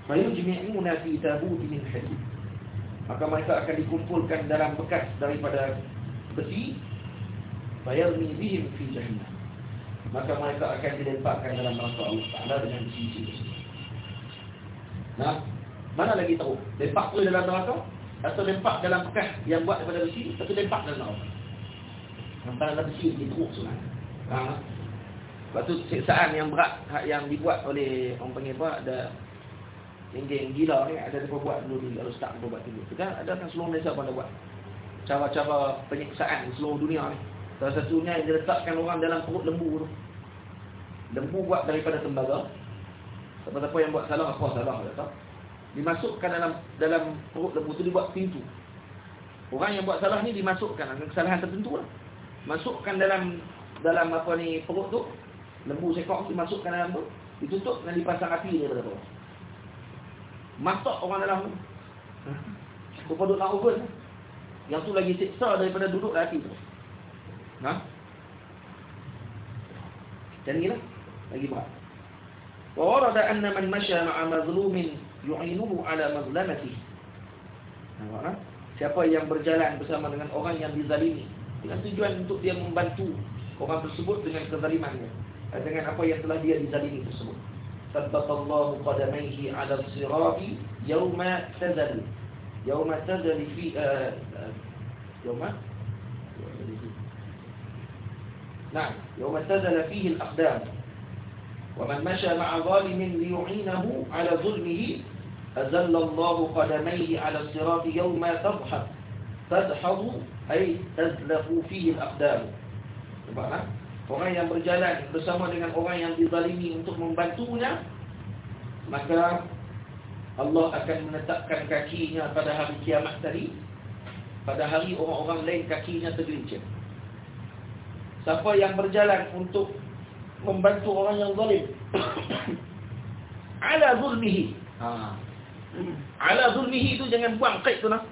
Fayu jami'una fi tabut min hadid. Maka mereka akan dikumpulkan dalam bekas daripada besi. Fayarmi bihim fi jahannam. Maka mereka akan dilemparkan dalam neraka Allah Taala dengan besi-besi. Nah, mana lagi tahu? Lempak tu dalam neraka? atau lempak dalam bekas yang buat daripada besi atau lempak dalam laut. Antara dalam besi dia teruk sebenarnya. Ha. Sebab tu siksaan yang berat yang dibuat oleh orang panggil apa ada geng gila ni ada depa buat dulu kalau start depa buat dulu. Kan ada kan seluruh Malaysia pun ada buat cara-cara penyiksaan seluruh dunia ni. Salah satunya yang diletakkan orang dalam perut lembu tu. Lembu buat daripada tembaga. Siapa-siapa yang buat salah apa salah tak tahu dimasukkan dalam dalam perut lembu tu dibuat pintu. Orang yang buat salah ni dimasukkan dengan kesalahan tertentu lah. Masukkan dalam dalam apa ni perut tu, lembu sekok dimasukkan dalam tu, ditutup dan dipasang api daripada bawah. Masak orang dalam tu. Rupa duduk nak oven. Yang tu lagi siksa daripada duduk api tu. Ha? Dan gila. Lagi berat. Wa warada anna man masya ma'a mazlumin yu'inuhu ala mazlamati. Nampak tak? Siapa yang berjalan bersama dengan orang yang dizalimi dengan tujuan untuk dia membantu orang tersebut dengan kezalimannya dengan apa yang telah dia dizalimi tersebut. ثبت الله قدميه على الصراط يوم تزل. يوم تزل في آه، آه، يوم؟ نعم. يوم تزل فيه الأقدام. ومن مشى مع ظالم ليعينه على ظلمه أزل الله قدميه على الصراط يوم تضحك. تدحض أي تزلق فيه الأقدام. Orang yang berjalan bersama dengan orang yang dizalimi untuk membantunya Maka Allah akan menetapkan kakinya pada hari kiamat tadi pada hari orang-orang lain kakinya tergelincir. Siapa yang berjalan untuk membantu orang yang zalim [COUGHS] ala zulmihi. Ha. Ala zulmihi itu jangan buang kait tu nah.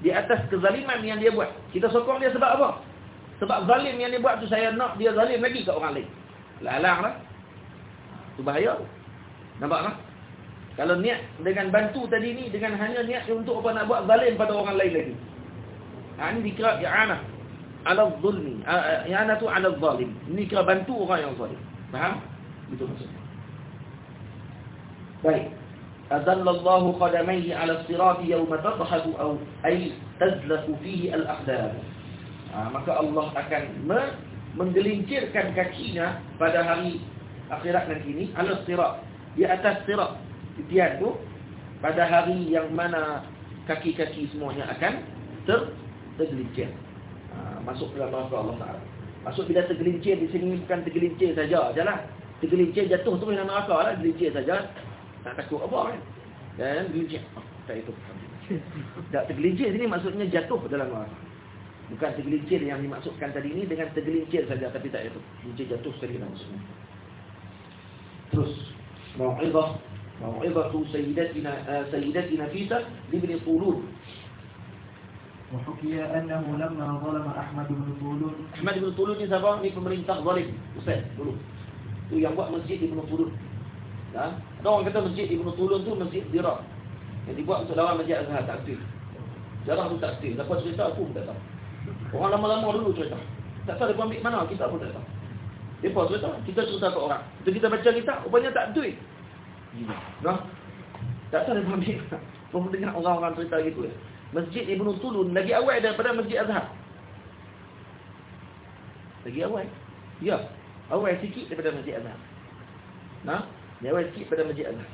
Di atas kezaliman yang dia buat. Kita sokong dia sebab apa? Sebab zalim yang dia buat tu saya nak dia zalim lagi ke orang lain. Lalang lah. Itu bahaya. Nampak tak? Kalau niat dengan bantu tadi ni dengan hanya niat untuk apa nak buat zalim pada orang lain lagi. Ha, ini dikira i'anah ala zulmi. I'anah tu ala zalim. Ini kira bantu orang yang zalim. Faham? Itu maksudnya. Baik. Azallallahu qadamaihi ala sirati yawma tadhhabu aw ay tazlafu fihi al-aqdam. Ha, maka Allah akan menggelincirkan kakinya pada hari akhirat nanti ini ala sirat di atas sirat titian tu pada hari yang mana kaki-kaki semuanya akan ter tergelincir. Ha, masuk dalam bahasa Allah Taala. Masuk bila tergelincir di sini bukan tergelincir saja ajalah tergelincir jatuh tu nama neraka lah tergelincir saja. Tak takut apa kan? Dan tergelincir oh, tak itu. Tak tergelincir sini maksudnya jatuh dalam neraka bukan tergelincir yang dimaksudkan tadi ini dengan tergelincir saja tapi tak itu tergelincir jatuh sekali maksudnya terus mau'izah mau'izatu sayyidatina uh, sayyidati nafisa libn tulun وحكي أنه لما ظلم أحمد بن طولون أحمد بن طولون ni siapa? Ni pemerintah zalim Ustaz dulu Tu yang buat masjid Ibn Tulun ha? Ada orang kata masjid Ibn Tulun tu masjid dirak Yang dibuat untuk lawan masjid Azhar tak aktif Jarang tu tak aktif Lepas cerita aku pun tak tahu Orang lama-lama dulu cerita Tak tahu dia ambil mana kita pun tak tahu Lepas cerita Kita cerita ke orang Kita kita baca kita Rupanya tak duit Nah, tak tahu dia ambil [LAUGHS] Pun dengar orang-orang cerita gitu ya Masjid Ibn Tulun lagi awal daripada Masjid Azhar. Lagi awal. Ya. Awal sikit daripada Masjid Azhar. Nah, dia awal sikit daripada Masjid Azhar.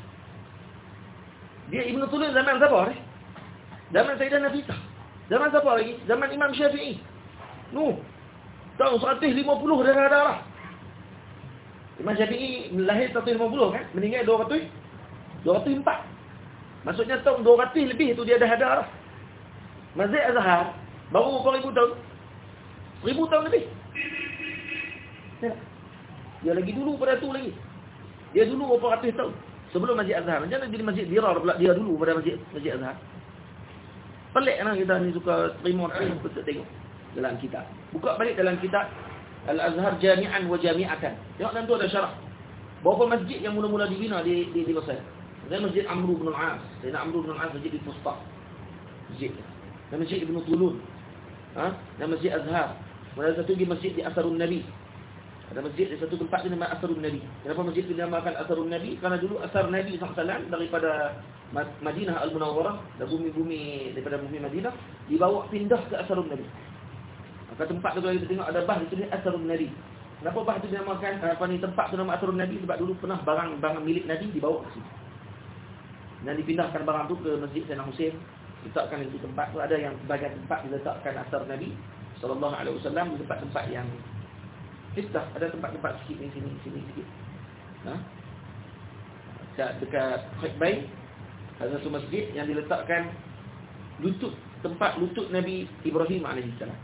Dia Ibn Tulun zaman siapa ni? Zaman Sayyidah Nafisah. Zaman siapa lagi? Zaman Imam Syafi'i. Nu. Tahun 150 darah-darah. Imam Syafi'i lahir 150 kan? Meninggal 200. 204. Maksudnya tahun 200 lebih tu dia dah ada darah. Masjid Azhar baru berapa ribu tahun? Ribu tahun lebih. Ya. Dia lagi dulu pada tu lagi. Dia dulu berapa ratus tahun sebelum Masjid Azhar. Macam mana jadi Masjid Dirar pula dia dulu pada Masjid Masjid Azhar. Pelik kan kita ni suka terima terima betul tengok dalam kitab. Buka balik dalam kitab Al-Azhar Jami'an wa Jami'atan. Tengok dalam tu ada syarah. Berapa masjid yang mula-mula dibina di di di Mesir? Masjid Amr bin Al-As. Sayyidina Amr bin Al-As masjid di Fustat. Masjid dan Masjid Ibn Tulun ha? dan Masjid Azhar ada satu lagi masjid di Asarun Nabi ada masjid di satu tempat nama Asarun Nabi. Kenapa masjid dinamakan Asarun Nabi? Kerana dulu Asar Nabi SAW daripada Madinah Al-Munawwarah dan bumi-bumi daripada bumi Madinah dibawa pindah ke Asarun Nabi. Maka tempat tu kalau kita tengok ada bah di sini Asarun Nabi. Kenapa bah itu dinamakan apa ni tempat tu nama Asarun Nabi? Sebab dulu pernah barang-barang milik Nabi dibawa ke sini dan dipindahkan barang tu ke Masjid Sayyidina Hussein. Letakkan di tempat tu. Ada yang sebagian tempat diletakkan asar Nabi sallallahu alaihi wasallam di tempat-tempat yang kita ada tempat-tempat sikit ni sini sini sikit. Ha? Dekat Khutbah ada satu masjid yang diletakkan lutut tempat lutut Nabi Ibrahim salam.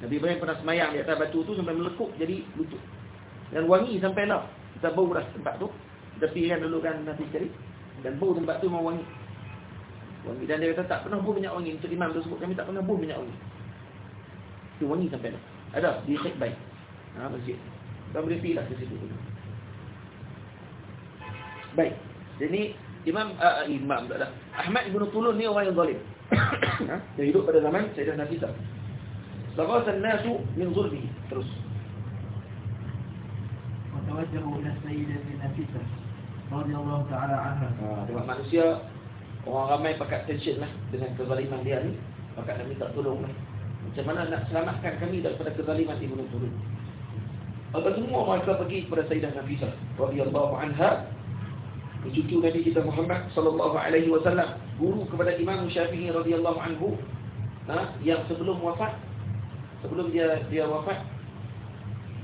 Nabi Ibrahim pernah semayang di atas batu tu sampai melekuk jadi lutut. Dan wangi sampai lah. Kita bau dah tempat tu. Kita pergi dulu kan nanti sekali. Dan bau tempat tu memang wangi wangi dan dia kata tak pernah buh minyak wangi untuk imam tersebut kami tak pernah buh minyak wangi itu wangi sampai dah ada di khidbai ha, masjid. Dan boleh pergi lah ke situ. Baik. Jadi Imam uh, Imam tak ada. Ahmad Ibn Tulun ni orang yang zalim. [COUGHS] ha? Dia hidup pada zaman Sayyidina Nabi tak. Sagasan nasu min zulmihi. Terus. Watawajjahu ila Sayyidina Nabi Radiyallahu ta'ala anha. Ha, manusia orang ramai pakat tension lah dengan kezaliman dia ni. Pakat nak minta tolong lah. Macam mana nak selamatkan kami daripada kezaliman Ibn Tulun. Apa semua mereka pergi kepada Sayyidah Nafisah radhiyallahu anha. Cucu Nabi kita Muhammad sallallahu alaihi wasallam, guru kepada Imam Syafi'i radhiyallahu anhu. Ha, yang sebelum wafat sebelum dia dia wafat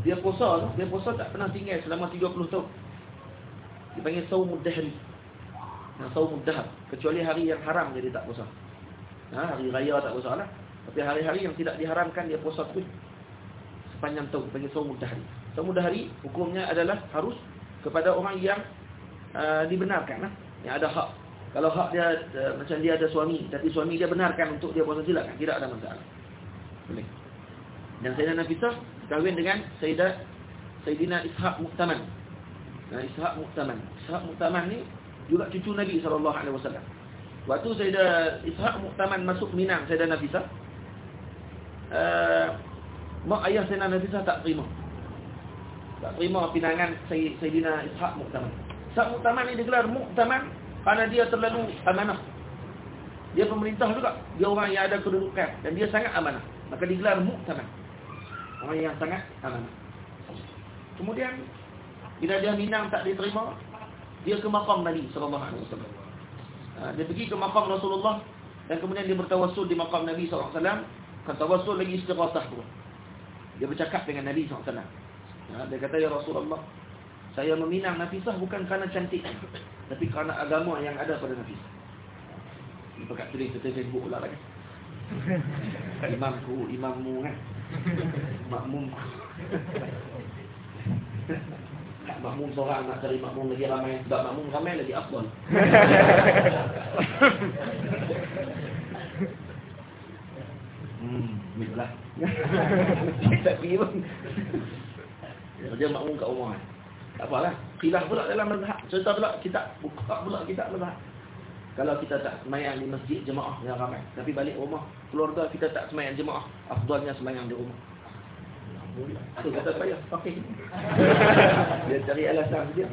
dia puasa dia puasa tak pernah tinggal selama 30 tahun. Dipanggil saumud dahri. Nah, saum dahar. Kecuali hari yang haram dia tak puasa. Ha, hari raya tak puasa lah. Tapi hari-hari yang tidak diharamkan dia puasa terus. Sepanjang tahun. Panggil saum dahari. Saum dahari hukumnya adalah harus kepada orang yang uh, dibenarkan lah. Yang ada hak. Kalau hak dia uh, macam dia ada suami. Tapi suami dia benarkan untuk dia puasa silakan. Tidak ada masalah. Boleh. Dan Sayyidah Nafisah kahwin dengan Sayyidah Sayyidina Ishaq Muqtaman. Nah, Ishaq Muqtaman. Ishaq Muqtaman ni juga cucu Nabi SAW. Waktu Sayyidah Ishaq Muqtaman masuk Minang, Sayyidah Nafisah, uh, mak ayah Sayyidah Nafisah tak terima. Tak terima pinangan Sayyidina Ishaq Muqtaman. Ishaq Muqtaman ni digelar Muqtaman kerana dia terlalu amanah. Dia pemerintah juga. Dia orang yang ada kedudukan. Dan dia sangat amanah. Maka digelar Muqtaman. Orang yang sangat amanah. Kemudian, bila dia minang tak diterima, dia ke makam Nabi wasallam. Ha, dia pergi ke makam Rasulullah dan kemudian dia bertawassul di makam Nabi wasallam. Kan tawassul lagi istighatsah pula. Dia bercakap dengan Nabi wasallam. Ha, dia kata ya Rasulullah, saya meminang Nafisah bukan kerana cantik, tapi kerana agama yang ada pada Nafisah. Ini pakat tulis di Facebook pula lagi. [LAUGHS] Imamku, imammu kan. Makmum. Tak makmum seorang nak cari makmum lagi ramai Sebab makmum ramai lagi afdal [LAUGHS] Hmm, bismillah [LAUGHS] Tak pergi pun. Kerja makmum kat rumah Tak apalah. Khilaf pula dalam mazhab. Cerita pula kita Buka pula kita mazhab. Kalau kita tak semayang di masjid jemaah yang ramai. Tapi balik rumah Keluarga kita tak semayang jemaah Afdalnya semayang di rumah. Tu kata saya, pakai. [LAUGHS] dia cari alasan dia.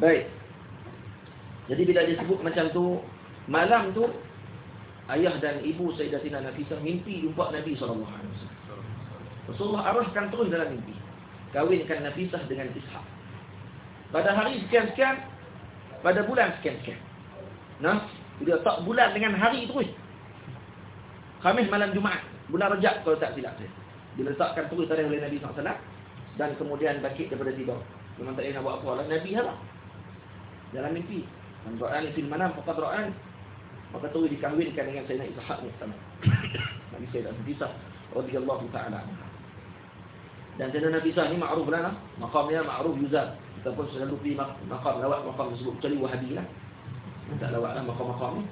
Baik. Jadi bila dia sebut macam tu, malam tu ayah dan ibu Sayyidatina Nafisah mimpi jumpa Nabi SAW. Rasulullah arahkan terus dalam mimpi. Kawinkan Nafisah dengan Ishaq. Pada hari sekian-sekian, pada bulan sekian-sekian. Nah, dia tak bulan dengan hari terus. Khamis malam Jumaat bulan Rajab kalau tak silap saya. Diletakkan terus tarikh oleh Nabi SAW dan kemudian bangkit daripada tidur. Memang tak nak buat apa lah. Nabi harap. Dalam mimpi. Man ra'ani fil manam faqad ra'an. Maka terus dikahwinkan dengan Sayyidina Ishaq Muhammad. Nabi Sayyidina Nafisah radhiyallahu ta'ala Dan Sayyidina Nafisah ni ma'ruf lah. Maqam dia ma'ruf yuzal. Kita pun selalu pergi maqam lawat maqam tersebut. Kecuali wahabi lah. Tak lawat lah maqam-maqam ni.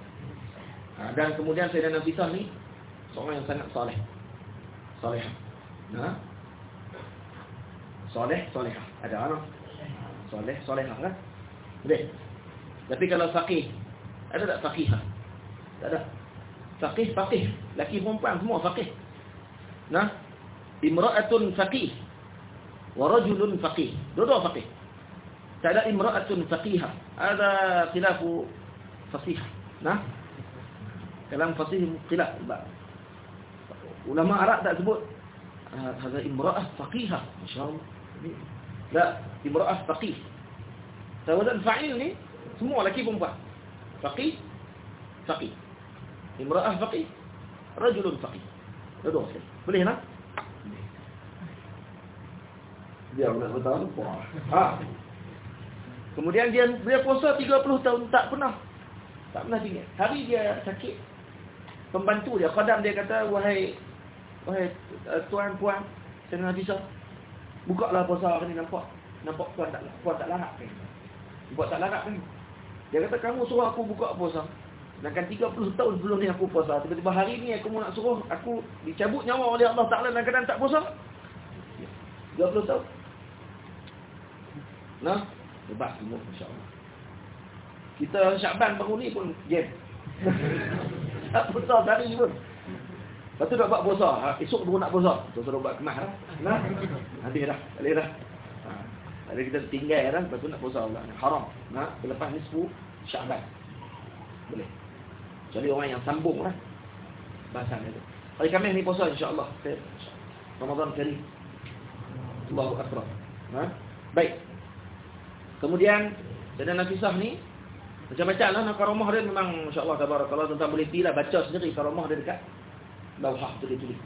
Ha, dan kemudian Sayyidina Nafisah ni seorang yang sangat soleh. Soleh. Nah. Soleh, solehah. Ada anak. Soleh, solehah kan? Boleh. Tapi kalau faqih, ada tak faqihah? Tak ada. Faqih, faqih. Laki perempuan semua faqih. Nah. Imra'atun faqih. Wa rajulun faqih. Dua-dua faqih. Tak ada imra'atun faqihah. Ada khilafu fasihah. Nah. Kalam fasih khilaf. Ulama Arab tak sebut hadza imra'ah faqihah, masya-Allah. La, imra'ah faqih. Tawazan fa'il ni semua lelaki perempuan. Faqih, faqih. Imra'ah faqih, rajulun faqih. Dua sekali. Boleh tak? Dia nak bertahan puas. Ha. Kemudian dia dia puasa 30 tahun tak pernah tak pernah tinggal. Hari dia sakit. Pembantu dia, khadam dia kata, "Wahai Wahai uh, tuan puan, saya nak bisa. Buka lah puasa hari ni nampak. Nampak puan tak puan tak larat kan. Buat tak larat kan. Dia kata kamu suruh aku buka puasa. Sedangkan 30 tahun sebelum ni aku puasa. Tiba-tiba hari ni aku nak suruh aku dicabut nyawa oleh Allah Taala dan keadaan tak puasa. 30 tahun. Nah, hebat semua insya-Allah. Kita Syaban baru ni pun game. [LAUGHS] tak puasa hari pun. Lepas tu nak buat puasa. Ha, esok baru nak puasa. Tu suruh buat kemah lah. Nah. Nanti dah. Balik dah. Ha. Ada kita tinggal dah. Lepas tu nak puasa Allah. Haram. Nah. Lepas ni 10 Syaban. Boleh. Jadi orang yang sambung lah. Bahasa tu. Hari kami ni puasa insyaAllah. Ramadan kari. Allahu Akbar. Ha? Baik. Kemudian. Jadi Nafisah ni. Macam-macam lah. Nak rumah dia memang. InsyaAllah. Kalau tuan-tuan boleh pergi lah. Baca sendiri. Rumah dia dekat lawhah tu dia tulis.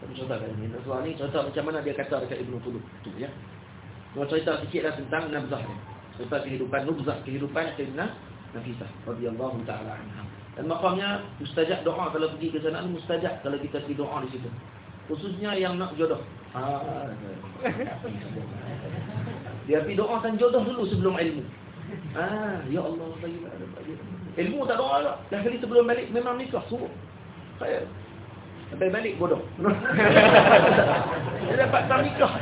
Tapi contoh kan ni. Soal ni contoh macam mana dia kata dekat Ibnu Tulub tu ya. Cuma cerita sikitlah tentang nabzah ni. tentang kehidupan nubzah, kehidupan Sayyidina Nafisah radhiyallahu taala anha. Dan makamnya mustajab doa kalau pergi ke sana mustajab kalau kita pergi doa di situ. Khususnya yang nak jodoh. Ah. Dia pergi doakan jodoh dulu sebelum ilmu. Ah, ya Allah bagi. Ilmu tak doa tak. Dah kali sebelum balik memang nikah suruh. Saya sampai balik bodoh. [LAUGHS] Dia dapat tak nikah.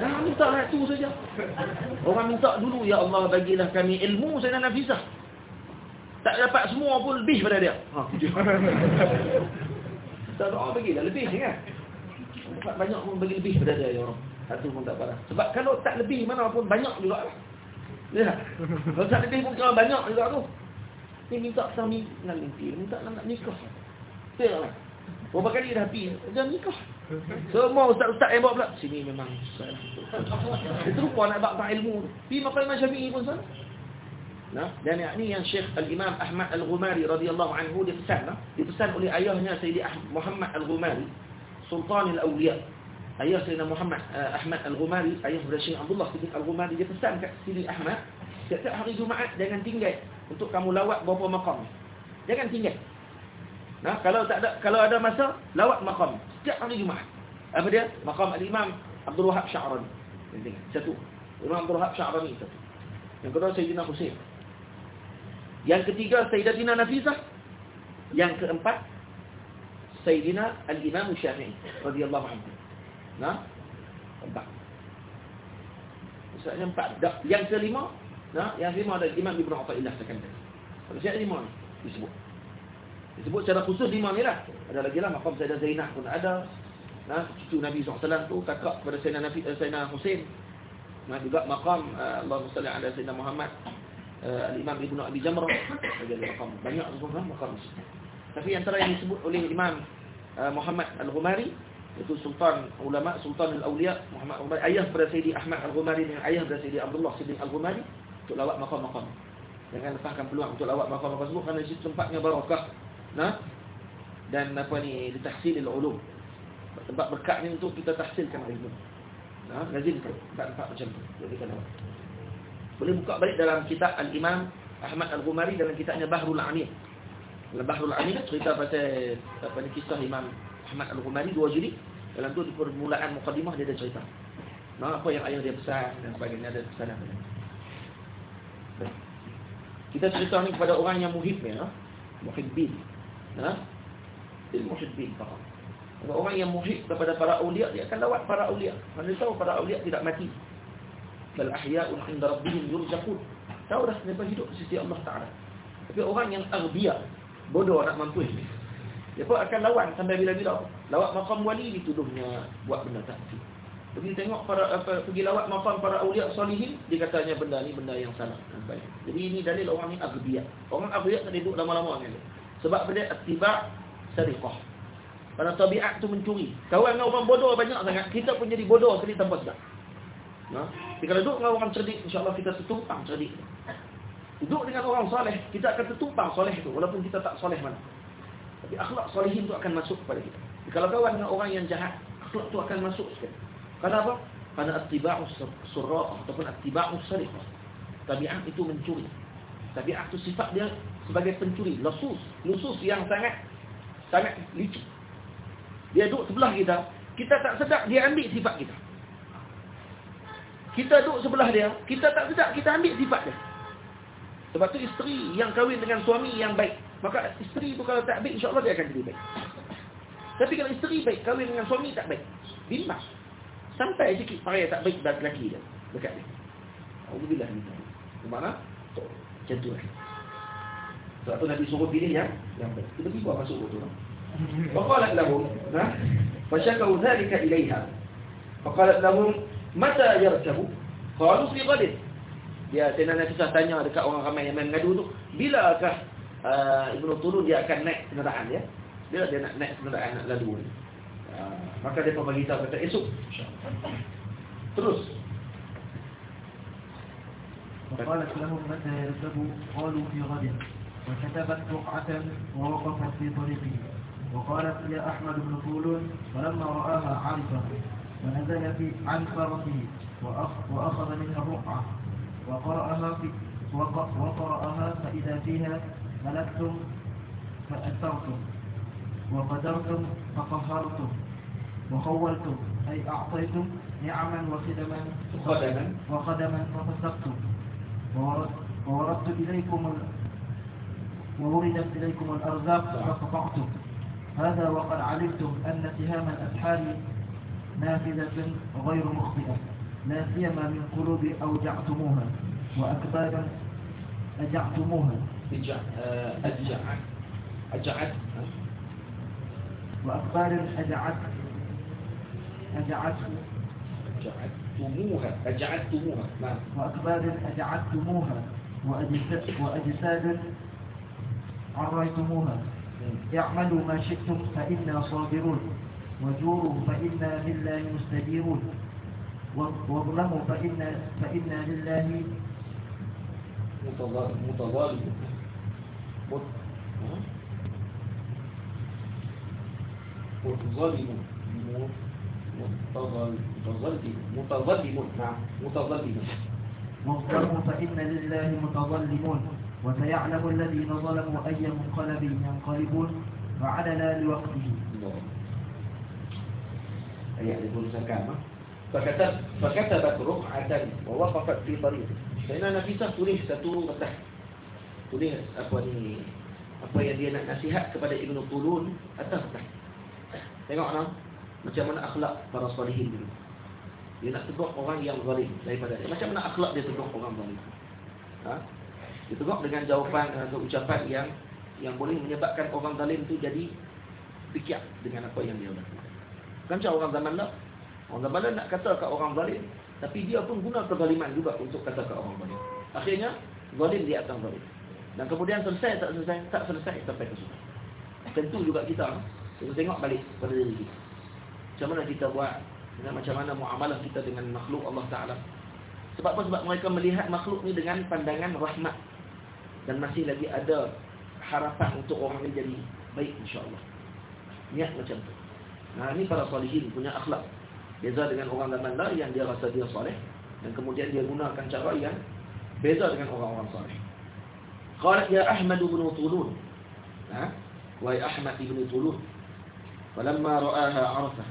Nah, minta tu saja. Orang minta dulu, Ya Allah bagilah kami ilmu saya nak nafisah. Tak dapat semua pun lebih pada dia. Ha, [LAUGHS] tak doa bagilah lebih kan. Dapat banyak pun bagi lebih pada dia ya orang. Satu pun tak parah. Sebab kalau tak lebih mana pun banyak juga lah. Ya. Kalau tak lebih pun kalau banyak juga tu. Ni minta suami nak mimpi, minta nak nikah. Betul lah. Berapa kali dah pergi, dah nikah. Semua ustaz-ustaz yang bawa pula Sini memang susah Itu rupa nak bawa ilmu. Pergi makan Imam Syafi'i pun sana Nah, dan yang ini yang Syekh Al-Imam Ahmad Al-Ghumari radhiyallahu anhu dia pesan nah, dia pesan oleh ayahnya Sayyidi Muhammad Al-Ghumari Sultan Al-Awliya ayah Sayyidina Muhammad uh, Ahmad Al-Ghumari ayah dari Syekh Abdullah bin Al-Ghumari dia pesan kat Sayyidi Ahmad setiap hari Jumaat jangan tinggal untuk kamu lawat beberapa makam. Jangan tinggal nah kalau tak ada kalau ada masa lawat makam setiap hari Jumaat. Apa dia? Maqam al-Imam Abdul Wahab Sya'rani. Satu. Imam Abdul Wahab Sya'rani satu. Yang kedua Sayyidina Husain. Yang ketiga Sayyidatina Nafisah. Yang keempat Sayyidina Al-Imam Syafi'i radhiyallahu anhu. Nah? Empat. Maksudnya empat. Yang kelima, nah, yang kelima ada Imam Ibn Atta'illah sekandar. Siapa lima ni disebut. Disebut secara khusus lima ni lah. Ada lagi lah makam Sayyidah Zainah pun ada. Nah, cucu Nabi SAW tu kakak kepada Sayyidina Nabi uh, Sayyidina Hussein. Nah, juga makam uh, Allahumma salli ala Sayyidina Muhammad uh, Al-Imam Ibnu Abi Jamrah. Ada makam banyak semua makam. Tapi antara yang disebut oleh Imam uh, Muhammad Al-Ghumari itu Sultan Ulama Sultan Al-Awliya Muhammad Al-Ghumari ayah pada Sayyidi Ahmad Al-Ghumari dengan ayah pada Sayyidi Abdullah Siddiq Al-Ghumari untuk lawat makam-makam. Jangan lepaskan peluang untuk lawat makam-makam tersebut kerana di situ tempatnya barakah nah? Dan apa ni ditahsilil ulum. Tempat berkat ni untuk kita tahsilkan ilmu nah lazim tu. Tempat-tempat macam tu. Jadi kan boleh buka balik dalam kitab al-Imam Ahmad Al-Ghumari dalam kitabnya Bahrul Amir dalam Bahrul Amir cerita pasal apa ni kisah Imam Ahmad Al-Ghumari dua jilid. Dalam tu di permulaan mukadimah dia ada cerita. Nah apa yang ayah dia pesan dan sebagainya ada pesanan. Kita cerita ni kepada orang yang muhib ya muhibbin Ha? Ilmu syidbin faham. Kalau orang yang muhib kepada para awliya, dia akan lawat para awliya. Mana tahu para awliya tidak mati. Bal ahya'un inda rabbihim yurzaqun. Tahu dah mereka hidup sisi Allah Ta'ala. Tapi orang yang aghbiya, bodoh nak mampu ini. Pun akan lawan sampai bila-bila. Lawat makam wali dituduhnya buat benda tak Pergi tengok para apa, pergi lawat makam para awliya salihin, dikatanya benda ni benda yang salah. Jadi ini dalil orang ni aghbiya. Orang aghbiya tak duduk lama-lama ni. Sebab dia attiba' sariqah. Pada tabiat tu mencuri. Kawan dengan orang bodoh banyak sangat. Kita pun jadi bodoh sekali tanpa sedar. Nah, tapi kalau duduk dengan orang cerdik, insya-Allah kita tertumpang cerdik. Duduk dengan orang soleh, kita akan tertumpang soleh itu walaupun kita tak soleh mana. Tapi akhlak solehin itu akan masuk kepada kita. Kalau kawan dengan orang yang jahat, akhlak itu akan masuk sekali. Kenapa? Karena attiba'u surrah ataupun attiba'u sariqah. Tabiat itu mencuri. Tabiat itu sifat dia sebagai pencuri, lusus, lusus yang sangat sangat licik. Dia duduk sebelah kita, kita tak sedar dia ambil sifat kita. Kita duduk sebelah dia, kita tak sedar kita ambil sifat dia. Sebab tu isteri yang kahwin dengan suami yang baik, maka isteri tu kalau tak baik insya-Allah dia akan jadi baik. Tapi kalau isteri baik kahwin dengan suami tak baik, bimbang. Sampai sikit parai tak baik dan lelaki dia dekat dia. Alhamdulillah ni. Mana? Macam tu lah. Sebab tu Nabi suruh pilih yang yang baik. Tiba-tiba masuk betul. [LAUGHS] Faqalat lahum, ha? Fashakau dhalika ilaiha. Faqalat lahum, mata yarkabu? Qalu fi ghadin. Dia Sayyidina Nabi Sah tanya dekat orang ramai yang main mengadu tu, bilakah uh, Ibnu Tulun dia akan naik kenderaan ya? Bila dia nak naik kenderaan nak lalu ni? Uh, maka dia pun bagi tahu kata esok. Terus. فقالت لهم متى يركبوا قالوا في غد وكتبت رقعة ووقفت في طريقه. وقالت يا أحمد بن طول فلما رآها عرفه ونزل في عن فرسه وأخ- وأخذ منها الرقعة. وقرأها في وق- وقرأها فإذا فيها ملكتم فأثرتم. وقدرتم فقهرتم وخولتم أي أعطيتم نعما وخدما خدما وخدما ففسقتم. وورد ووردت إليكم. ووردت إليكم الأرزاق فقطعتم. هذا وقد علمتم أن سهام الأسحار نافذة غير مخطئة. لا سيما من قلوب أوجعتموها وأكبادا أجعتموها. اجع آه، أجعت. وأكبادا أجعت أجعت أجعتموها. أجعتموها. نعم. وأكبادا أجعتموها وأجساد, وأجسادا عريتموها اعملوا ما شئتم فإنا صابرون. وجوروا فإنا لله مستجيرون. واظلموا فإنا, فإنا لله متظالم متظالم مت ها؟ متظالم متظالم متظالم متظلم نعم متظلم واظلموا فإن لله متظلمون. وسيعلم الذين ظلموا أي منقلب ينقلبون وعدنا لوقته ayat dia tulisan kan فكتب فكتبت رقعة ووقفت في طريقه Sayyidina Nafisah tulis satu kertas tulis apa ni apa yang dia nak nasihat kepada Ibnu Tulun atas kertas tengok nah macam mana akhlak para salihin dulu dia nak tegur orang yang zalim daripada dia macam mana akhlak dia tegur orang zalim ha? Dia tegur dengan jawapan atau ucapan yang yang boleh menyebabkan orang zalim tu jadi fikir dengan apa yang dia lakukan Kan macam orang zaman lah. Orang zaman lah nak kata kat orang zalim. Tapi dia pun guna kezaliman juga untuk kata kat orang zalim. Akhirnya, zalim di atas zalim. Dan kemudian selesai tak selesai? Tak selesai sampai ke situ. Tentu juga kita, kita tengok balik pada diri kita. Macam mana kita buat, dengan macam mana muamalah kita dengan makhluk Allah Ta'ala. Sebab apa? Sebab mereka melihat makhluk ni dengan pandangan rahmat. Dan masih lagi ada harapan untuk orang ni jadi baik insyaAllah. Niat macam tu. Nah, ini para salihin punya akhlak. Beza dengan orang zaman lah yang dia rasa dia salih dan kemudian dia gunakan cara yang beza dengan orang-orang salih. Qala ya Ahmad bin Tulun. Ha? Wahai Ahmad bin Tulun. Falamma ra'aha 'arafa.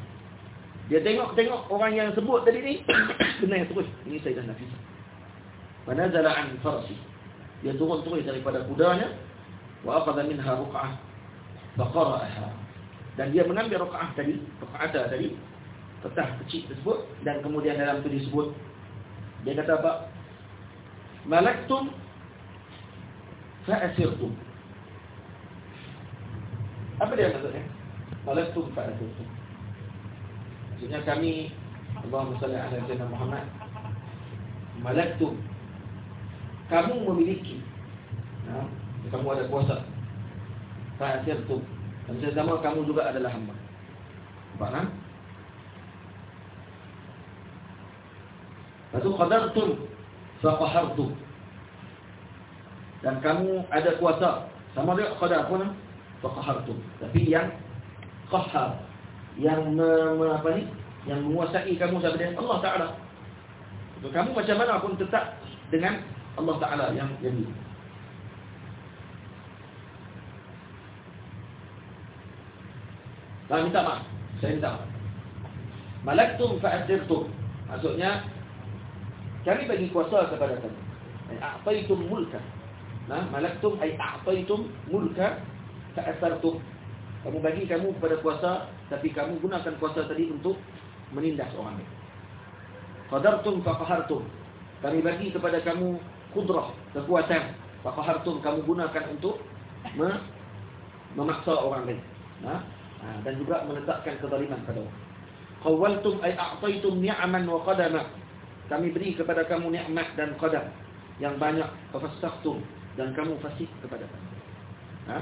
Dia tengok-tengok orang yang sebut tadi ni [COUGHS] kena terus. Ini Sayyidah Nafisah. Fanazala an farsi. Dia turun-turun daripada kudanya wa akhadha minha ruq'ah. Faqara'aha dan dia mengambil rakaah tadi, rakaat tadi, petah kecil tersebut dan kemudian dalam itu disebut dia kata apa? Malaktum fa'asirtum. Apa dia maksudnya? Malaktum fa'asirtum. Maksudnya kami Allahumma salli ala sayyidina Muhammad. Malaktum kamu memiliki ha? kamu ada kuasa fa'asirtum dan sesama kamu juga adalah hamba. Nampak kan? Tu qadartum faqahartum. Dan kamu ada kuasa. Sama dia qadar pun faqahartum. Tapi yang qahar yang me, apa ni? Yang menguasai kamu siapa dia? Allah Taala. Kamu macam mana pun tetap dengan Allah Taala yang jadi. Nah, minta maaf. Saya minta maaf. Malaktum fa'adirtum. Maksudnya, kami bagi kuasa kepada kamu. A'taitum mulka. Nah, malaktum ay a'taitum mulka fa'asartum. Kamu bagi kamu kepada kuasa, tapi kamu gunakan kuasa tadi untuk menindas orang lain. Qadartum faqahartum. Kami bagi kepada kamu kudrah, kekuatan. Faqahartum kamu gunakan untuk memaksa orang lain. Nah, Ha, dan juga meletakkan kezaliman pada orang. Qawwaltum ay a'taitum ni'man wa qadama. Kami beri kepada kamu nikmat dan qadam yang banyak. Fafassahtum dan kamu fasih kepada kami. Ha?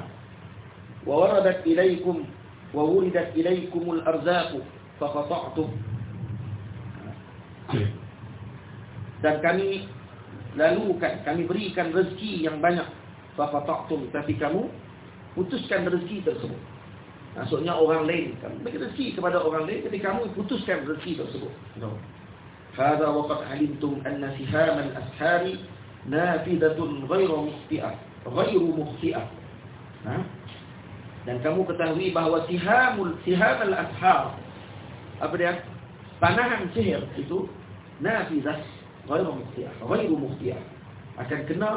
Wa waradat ilaikum wa wuridat ilaikumul arzaq fa qata'tum. Ha. Dan kami lalukan, kami berikan rezeki yang banyak. Fa qata'tum tapi kamu putuskan rezeki tersebut. Maksudnya orang lain. Kamu bagi rezeki kepada orang lain, tapi kamu putuskan rezeki tersebut. No. هذا وقد علمتم أن سهام الأسحار نافذة غير مخطئة غير مخطئة ha? dan kamu ketahui bahawa sihamul siham al-ashar apa dia panahan sihir itu nafizah غير مخطئة غير مخطئة akan kena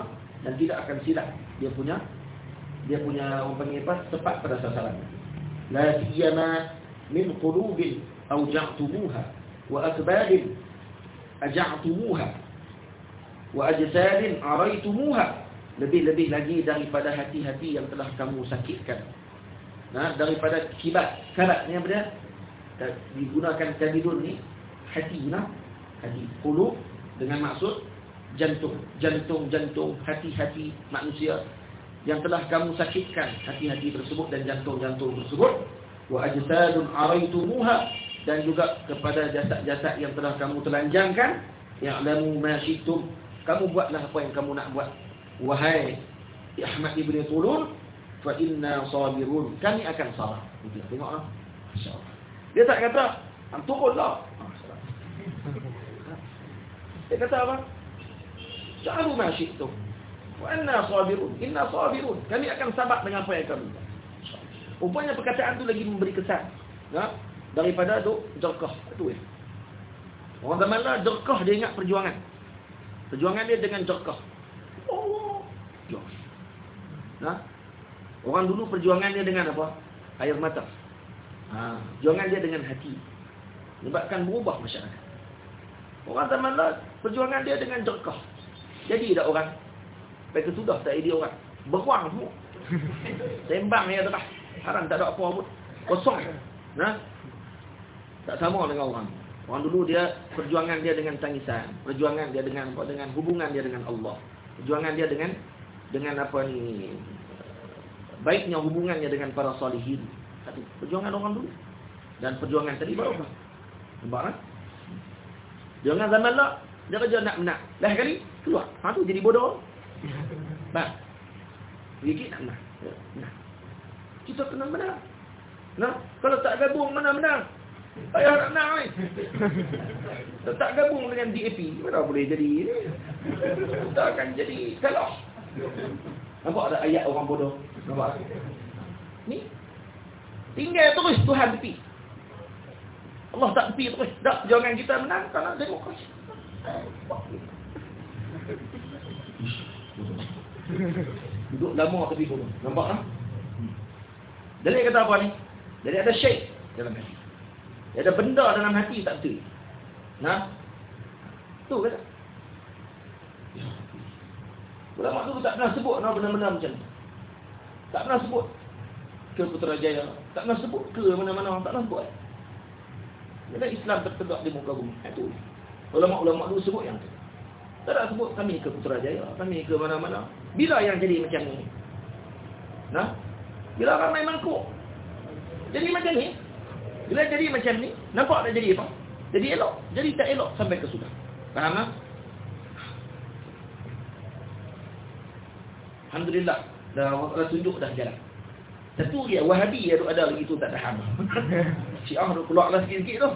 dan tidak akan silap dia punya dia punya orang panggil apa tepat pada sasaran la siyama min qulubin awja'tumuha wa akbadin aja'tumuha wa ajsadin araitumuha lebih-lebih lagi daripada hati-hati yang telah kamu sakitkan nah daripada kibat karat ni apa dia digunakan kadidun ni hati guna hati qulub dengan maksud jantung. Jantung-jantung hati-hati manusia yang telah kamu sakitkan hati-hati tersebut dan jantung-jantung tersebut. Wa ajsadun araitumuha dan juga kepada jasad-jasad yang telah kamu telanjangkan. Ya'lamu ma syitum. Kamu buatlah apa yang kamu nak buat. Wahai Ahmad ibn Tulun fa inna sabirun. Kami akan sabar tengoklah dia tak kata turunlah dia kata apa ja'alu ma syitum wa inna sabirun inna sabirun kami akan sabar dengan apa yang kami buat Rupanya perkataan tu lagi memberi kesan. Ya? daripada tu jerkah itu ya. Orang zaman lah jerkah dia ingat perjuangan. Perjuangan dia dengan jerkah. Oh, Jos. Nah. Orang dulu perjuangan dia dengan apa? Air mata. Ha, perjuangan dia dengan hati. Menyebabkan berubah masyarakat. Orang zaman lah perjuangan dia dengan jerkah. Jadi tak orang. Ke sudah tak jadi orang. Beruang semua. [LAUGHS] Sembang ya terah. Haram tak ada apa pun. Kosong. Nah, tak sama dengan orang. Orang dulu dia perjuangan dia dengan tangisan, perjuangan dia dengan apa dengan hubungan dia dengan Allah. Perjuangan dia dengan dengan apa ni baiknya hubungannya dengan para salihin. Satu perjuangan orang dulu. Dan perjuangan tadi baru apa? Nampak kan? Jangan zaman lah dia kerja nak menang. Lah kali keluar. Ha tu jadi bodoh. Bah. Sikit nak menang. Nah. Kita kena menang. Nah, kalau tak gabung mana menang? Ayah nak nak ni. Tak gabung dengan DAP, mana boleh jadi? Tak akan jadi kalah. Nampak ada ayat orang bodoh? Nampak? Ni. Tinggal terus Tuhan tepi. Allah tak tepi terus. Tak, jangan kita menang kerana demokrasi. Duduk lama tapi bodoh. Nampak tak? Jadi kata apa ni? Jadi ada syait dalam hati. Dia ada benda dalam hati tak betul. Nah. Tu kata. Ulama tu tak pernah sebut nama benda-benda macam tu. Tak pernah sebut ke Putrajaya, tak pernah sebut ke mana-mana, tak pernah sebut. Jadi Islam tertegak di muka bumi. Itu. Ulama-ulama dulu sebut yang tu. Tak ada sebut kami ke Putrajaya, kami ke mana-mana. Bila yang jadi macam ni? Nah. Bila ramai mangkuk. Jadi macam ni, bila jadi macam ni, nampak tak jadi apa? Jadi elok. Jadi tak elok sampai ke sudah. Faham tak? Alhamdulillah. Dah Allah tunjuk dah jalan. Satu dia Wahabi yang ada lagi tu tak faham. [LAUGHS] Syiah tu keluar lah sikit-sikit tu.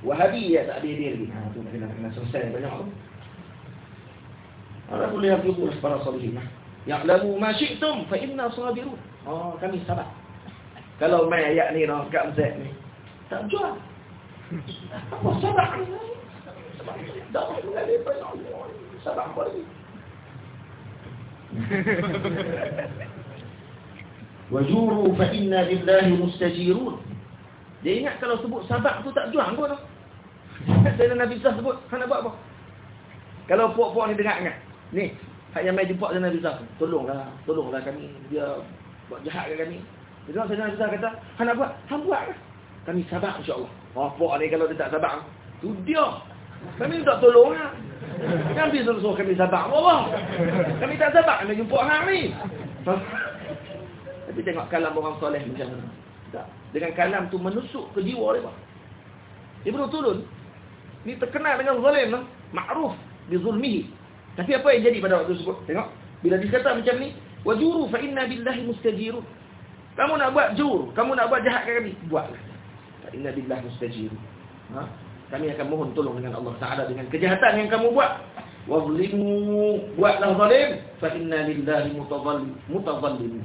Wahabi ya tak ada dia lagi. Ha tu nak kena, kena selesai banyak tu. Allah boleh hafizul para salihin. Ya'lamu ma syi'tum fa inna sabirun. Oh, kami sabar. Kalau main ayat ni noh kat masjid ni. Tak jual. Apa sabar ni? Dah mengalir Allah. Sabar apa? [LAUGHS] Wajuru fa inna billahi mustajirun. Dia ingat kalau sebut sabar tu tak jual pun. [LAUGHS] Saya Nabi Sah sebut, nak buat apa? Kalau puak-puak ni dengar ingat. Ni, hak yang mai jumpa dengan Nabi Sah. Tolonglah, tolonglah kami. Dia buat jahat ke kami. Dia Sayyidina Nabi Sah kata, nak buat? Hang buat ke? Kami sabar insya-Allah. Apa ni kalau dia tak sabar? Tu dia. Kami tak tolong ah. Kami suruh kami sabar. Allah. Kami tak sabar nak jumpa hang ni. [LAUGHS] Tapi tengok kalam orang soleh macam mana. Tak. Dengan kalam tu menusuk ke jiwa dia. Ibnu Tulun ni terkenal dengan zalim lah. Ma'ruf bi zulmihi. Tapi apa yang jadi pada waktu tersebut? Tengok. Bila dikata macam ni, wajuru fa inna billahi mustajirun. Kamu nak buat jur, kamu nak buat jahat kami, buatlah. Inna billah mustajir. Ha? Kami akan mohon tolong dengan Allah Taala dengan kejahatan yang kamu buat. Wazlimu buatlah zalim fa inna lillahi mutazallim mutazallim.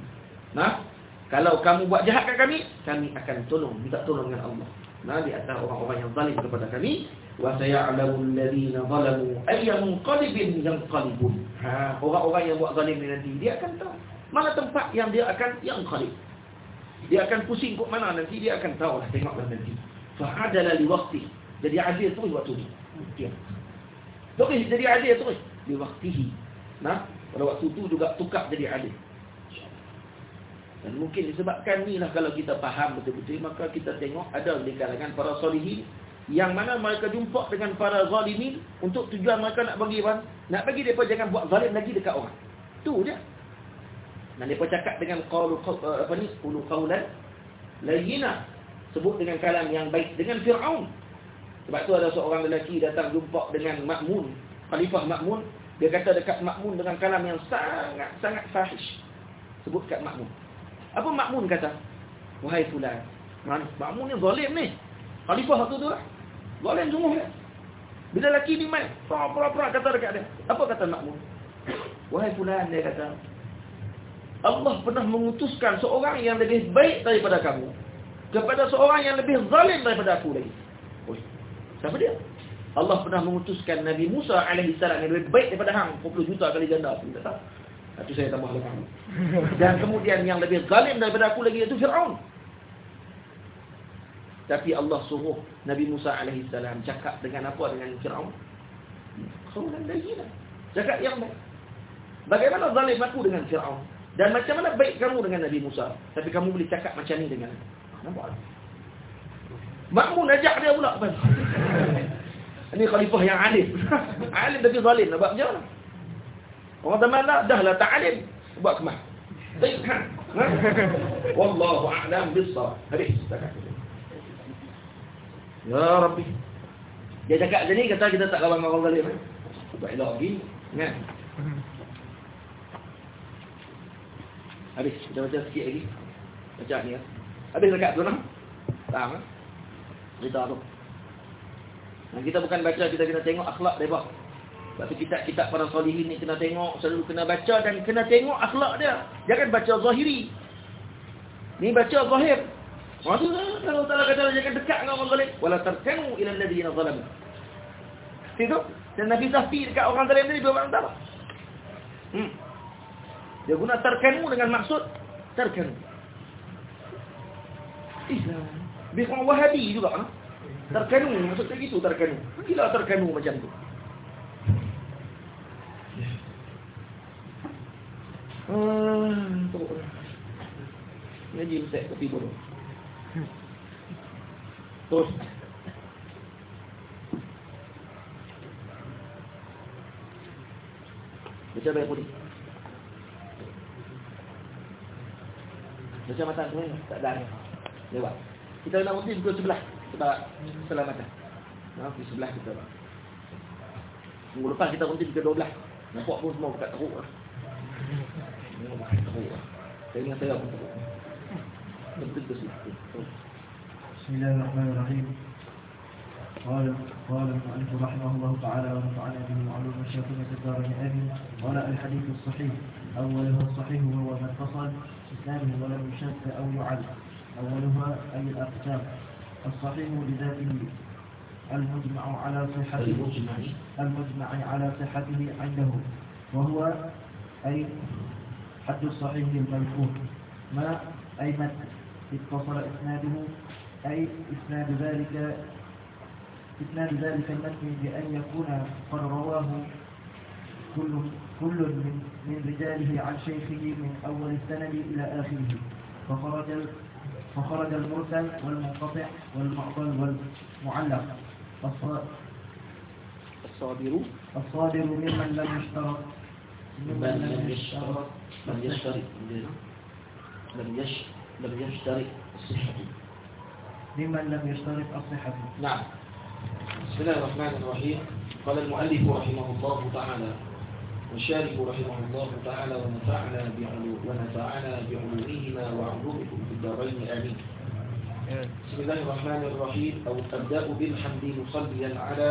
Nah, kalau kamu buat jahat kat kami, kami akan tolong, minta tolong dengan Allah. Nah, di atas orang-orang yang zalim kepada kami, sayalamu alladhina zalamu ayyam qalbin yanqalibun. Ha, orang-orang yang buat zalim ni nanti dia akan tahu mana tempat yang dia akan yang qalib. Dia akan pusing kok mana nanti dia akan tahu lah tengoklah nanti. Li waqti. Jadi adil terus waktu tu. Dia. Terus jadi adil terus waktihi. Nah, pada waktu tu juga tukar jadi adil. Dan mungkin disebabkan ni lah kalau kita faham betul-betul maka kita tengok ada di kalangan para solihin yang mana mereka jumpa dengan para zalimin untuk tujuan mereka nak bagi apa? Nak bagi mereka jangan buat zalim lagi dekat orang. Tu je. Dan mereka cakap dengan qaulu apa ni? Qulu qaulan layyina. Sebut dengan kalam yang baik dengan Firaun. Sebab tu ada seorang lelaki datang jumpa dengan Makmun, Khalifah Makmun, dia kata dekat Makmun dengan kalam yang sangat sangat fahish. Sebut kat Makmun. Apa makmun kata? Wahai fulan. Makmun ni zalim ni. Khalifah tu tu lah. Zalim semua dia. Bila lelaki ni main. Pera-pera kata dekat dia. Apa kata makmun? Wahai fulan dia kata. Allah pernah mengutuskan seorang yang lebih baik daripada kamu. Kepada seorang yang lebih zalim daripada aku lagi. Oh, siapa dia? Allah pernah mengutuskan Nabi Musa AS yang lebih baik daripada hang. 40 juta kali ganda. Tidak tahu. Itu saya tambah lagi. Dan kemudian yang lebih zalim daripada aku lagi itu Fir'aun. Tapi Allah suruh Nabi Musa AS cakap dengan apa dengan Fir'aun? Kaulan layyina. Cakap yang baik. Bagaimana zalim aku dengan Fir'aun? Dan macam mana baik kamu dengan Nabi Musa? Tapi kamu boleh cakap macam ni dengan Nampak tak? Makmun ajak dia pula. Ini khalifah yang alim. [LAUGHS] alim tapi zalim. Nampak macam mana? Orang teman lah, dah lah tak alim. Buat kemah. Baik kan? Ha? Wallahu a'lam bissawab. Habis setakat. Ya Rabbi. Dia cakap macam ni, kata kita tak kawan dengan orang zalim. Eh? Buat elok lagi. Kan? Habis. Kita baca sikit lagi. Baca ni. Ya. Habis dekat tu lah. Faham kan? Kita tu. Dan kita bukan baca, kita kena tengok akhlak mereka. Sebab tu kitab-kitab para solihin ni kena tengok, selalu kena baca dan kena tengok akhlak dia. Jangan baca zahiri. Ni baca zahir. Maksud kalau Allah kata jangan dekat dengan orang zalim. Wala tarkanu ila alladhina zalamu. Itu. Dan Nabi Safi dekat orang zalim ni orang tak Hmm. Dia guna tarkanu dengan maksud tarkanu. Islam. Biar wahabi juga. Ha? Tarkanu. Maksudnya gitu tarkanu. Gila tarkanu macam tu. Hmm, teruk. Ngaji Ustaz kopi bodoh. Terus. Baca baik putih. Baca mata tu tak ada. Lewat. Kita nak putih pukul sebelah. Sebab sebelah mata. Nah, di sebelah kita. Minggu lepas kita putih pukul 12. Nampak pun semua buka teruk lah. بسم الله الرحمن الرحيم. قال قال المؤلف رحمه الله تعالى ونفعنا به معلوم الشافعية الدار أبي قال الحديث الصحيح. أوله الصحيح وهو ما اتصل إسناده ولم يشد أو يعد. أولها أي الأقسام. الصحيح بذاته المجمع على صحته المجمع على صحته عنده. وهو أي حد الصحيح الملفوظ ما أي متن اتصل إسناده أي إسناد ذلك إسناد ذلك المتن بأن يكون قد رواه كل كل من من رجاله عن شيخه من أول السند إلى آخره. فخرج فخرج المرسل والمنقطع والمعضل والمعلق. الصابر. الصابر ممن لم يشترط ممن لم يشترط لم يشترط. لم يش لم يشترط. الصحة ممن لم يشترط الصحة. نعم. بسم الله الرحمن الرحيم. قال المؤلف رحمه الله تعالى والشارح رحمه الله تعالى ونفعنا ونفعنا بعلومهما وعلومكم في الدارين. آمين. بسم الله الرحمن الرحيم. أو أبدأ بالحمد مصليا على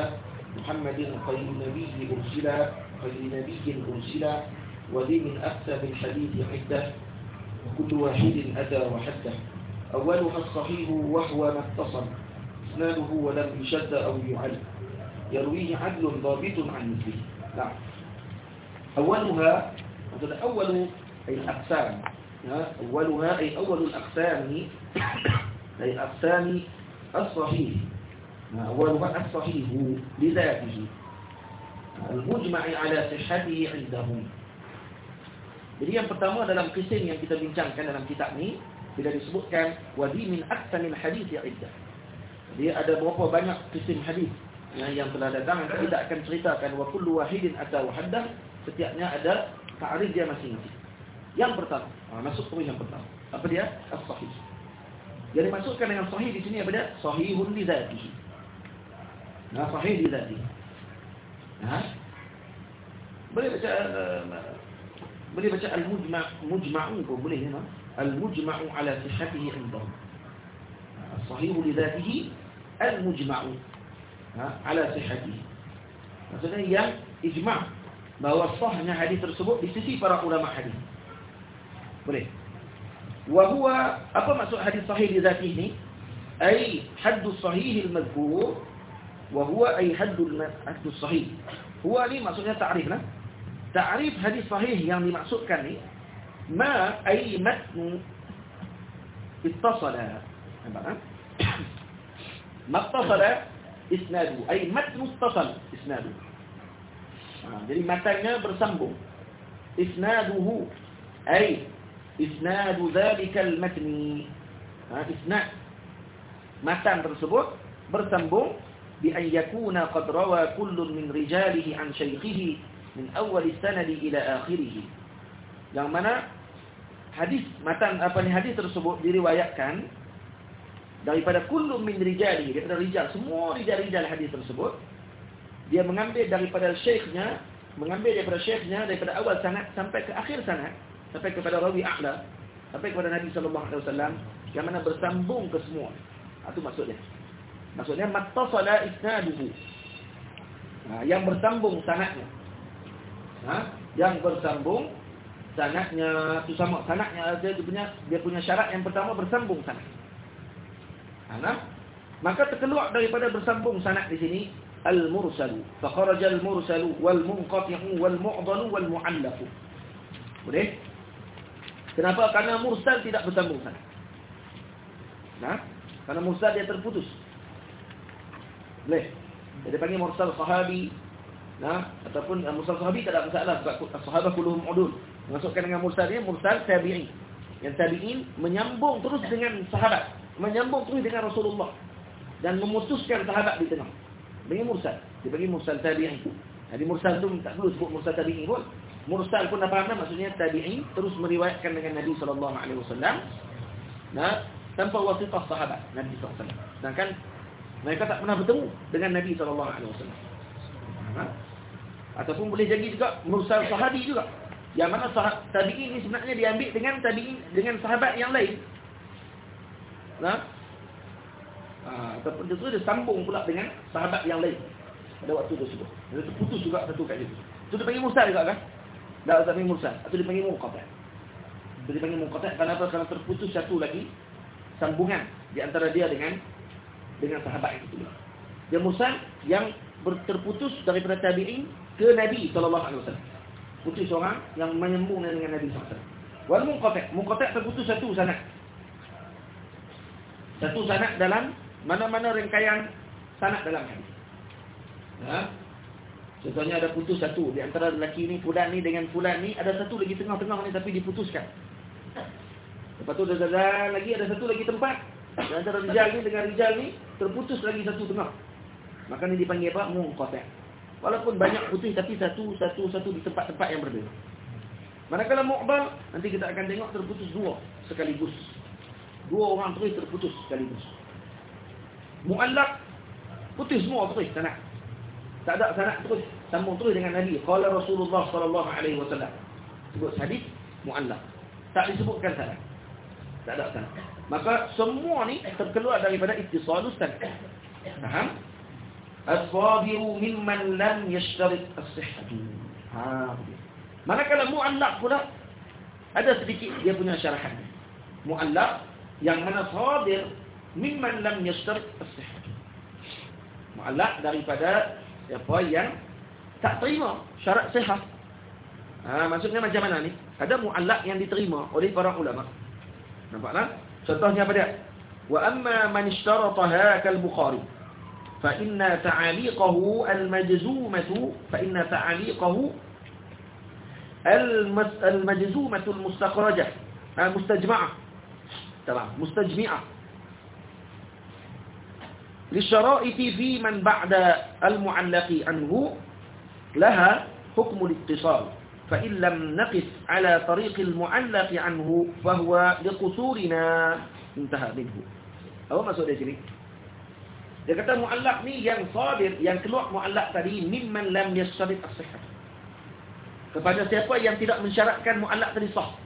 محمد خير نبي أرسل خير نبي أرسل وذي من أكثر الحديث عدة وكل واحد أتى وحده. أولها الصحيح وهو ما اتصل. إسناده ولم يشد أو يعل. يرويه عدل ضابط عن مثله. نعم. أولها أول أي الأقسام. أولها أي أول الأقسام أي أقسام الصحيح. أولها الصحيح لذاته. المجمع على صحته عندهم. Jadi yang pertama dalam kisah yang kita bincangkan dalam kitab ni bila disebutkan wadi min aksanil hadis ya. Dia ada berapa banyak kisah hadis yang, yang telah datang yang kita akan ceritakan wa kullu wahidin atau haddah setiapnya ada ta'rif dia masing-masing. Yang pertama, ha, masuk poin yang pertama. Apa dia? As-sahih. Jadi masukkan dengan sahih di sini apa dia? Sahihun li dzatihi. Nah, sahih li dzatihi. Ha? Boleh baca uh, boleh baca al-mujma' mujma'u pun boleh ya. Al-mujma'u sihhatihi indahum. Sahih li dzatihi al-mujma'u ha? ala sihhatihi. Maksudnya yang ijma' bahawa sahnya hadis tersebut di sisi para ulama hadis. Boleh. Wa huwa apa maksud hadis sahih di zati ini? Ai haddu sahih al-madhkur wa huwa ai haddu haddu sahih. Huwa ni maksudnya ta'rif lah. Ta'rif hadis sahih yang dimaksudkan ni ما أي متن اتصل؟ ما اتصل إسناده؟ أي متن اتصل إسناده. يعني متنه برسمبه إسناده أي إسناد ذلك المتن. آه، إسناد. متن تسبب برسمبه بأن يكون قد روى كل من رجاله عن شيخه من أول السند إلى آخره. Yang mana hadis matan apa ni hadis tersebut diriwayatkan daripada kullun min rijalihi daripada rijal semua rijal-rijal hadis tersebut dia mengambil daripada syekhnya mengambil daripada syekhnya daripada awal sanad sampai ke akhir sanad sampai kepada rawi a'la sampai kepada Nabi sallallahu alaihi wasallam yang mana bersambung ke semua. Itu maksudnya. Maksudnya mattasala isnaduhu. Ha, yang bersambung sanadnya. Ha, yang bersambung sanaknya tu sama sanaknya dia dia punya dia punya syarat yang pertama bersambung sanat. Anak maka terkeluar daripada bersambung sanak di sini al mursalu fa kharaja al mursalu wal munqati'u wal mu'dalu wal mu'allaf. Boleh? Kenapa? Karena mursal tidak bersambung sanat. Nah, karena mursal dia terputus. Boleh. Jadi panggil mursal sahabi Nah, ataupun uh, mursal sahabi tak ada masalah sebab sahabat kulluhum udul masukkan dengan mursal dia mursal tabi'in yang tabi'in menyambung terus dengan sahabat menyambung terus dengan Rasulullah dan memutuskan sahabat di tengah bagi mursal. Dia bagi mursal tabi'i. Jadi mursal tu tak perlu sebut mursal tabi'i pun. Mursal pun apa-apa maksudnya tabi'i terus meriwayatkan dengan Nabi wasallam. Nah, tanpa wasitah sahabat Nabi wasallam. Sedangkan mereka tak pernah bertemu dengan Nabi wasallam. Ha? Ataupun boleh jadi juga mursal sahabi juga. Yang mana sahabat tabi'i ini sebenarnya diambil dengan tabi'i dengan sahabat yang lain. Nah, Ha, ataupun itu dia sambung pula dengan sahabat yang lain pada waktu tersebut. Dia terputus juga satu kat situ. Itu dia panggil mursal juga kan? Tak usah panggil mursal. Itu dia panggil munqati'. Itu dia panggil munqati' kenapa? Kerana terputus satu lagi sambungan di antara dia dengan dengan sahabat itu. Dia mursal yang terputus daripada tabi'in ke Nabi sallallahu alaihi wasallam. Putus orang yang menyambung dengan Nabi sallallahu alaihi wasallam. Wal munqati', munqati' terputus satu sanad. Satu sanad dalam mana-mana rangkaian sanad dalam hadis. Ha? Contohnya ada putus satu di antara lelaki ni fulan ni dengan fulan ni ada satu lagi tengah-tengah ni tapi diputuskan. Lepas tu ada lagi ada satu lagi tempat di antara rijal ni dengan rijal ni terputus lagi satu tengah. Maka ni dipanggil apa? Munqati'. Walaupun banyak putus tapi satu satu satu di tempat-tempat yang berbeza. Manakala mu'bal nanti kita akan tengok terputus dua sekaligus. Dua orang terus terputus sekaligus. Mu'allak Putih semua terus sanad Tak ada sanad terus sambung terus dengan Nabi. Qala Rasulullah sallallahu alaihi wasallam. Sebut hadis muallaq. Tak disebutkan sanad. Tak ada sanad. Maka semua ni terkeluar daripada ittisalus sanad. Faham? As-sabiru mimman lam yashtarit as-sihhatu. Ha. Manakala muallaq pula ada sedikit dia punya syarahan. Muallaq yang mana sabir mimman lam yashtarit as-sihhatu. Muallaq daripada siapa yang tak terima syarat sihat. Ha, maksudnya macam mana ni? Ada muallaq yang diterima oleh para ulama. Nampaklah? Contohnya apa dia? Wa amma man ishtarataha kal Bukhari فإن تعاليقه المجزومة فإن تعاليقه المجزومة المستخرجة المستجمعة تمام مستجمعة. للشرائط في من بعد المعلق عنه لها حكم الاتصال. فإن لم نقف على طريق المعلق عنه فهو لقصورنا. انتهى منه. أو ما سؤال Dia kata muallak ni yang sadir, yang keluar muallak tadi mimman lam yastabit as-sihhah. Kepada siapa yang tidak mensyaratkan muallak tadi sah.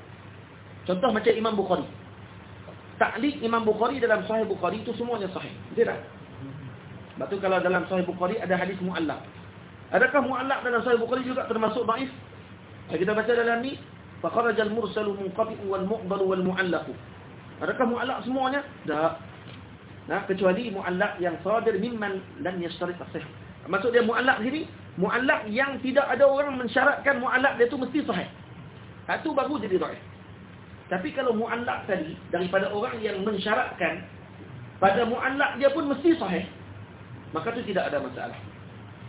Contoh macam Imam Bukhari. Ta'liq Imam Bukhari dalam Sahih Bukhari itu semuanya sahih. Betul tak? Sebab tu kalau dalam Sahih Bukhari ada hadis muallak. Adakah muallak dalam Sahih Bukhari juga termasuk dhaif? Kita baca dalam ni munqati'u wal mu'dharu wal mu'allaq. Adakah muallak semuanya? Tak. Nah, kecuali muallaq yang sadir mimman lam yashtarit as Maksud dia muallaq sini, muallaq yang tidak ada orang mensyaratkan muallaq dia tu mesti sahih. Ha tu baru jadi dhaif. Tapi kalau muallaq tadi daripada orang yang mensyaratkan pada muallaq dia pun mesti sahih, maka tu tidak ada masalah.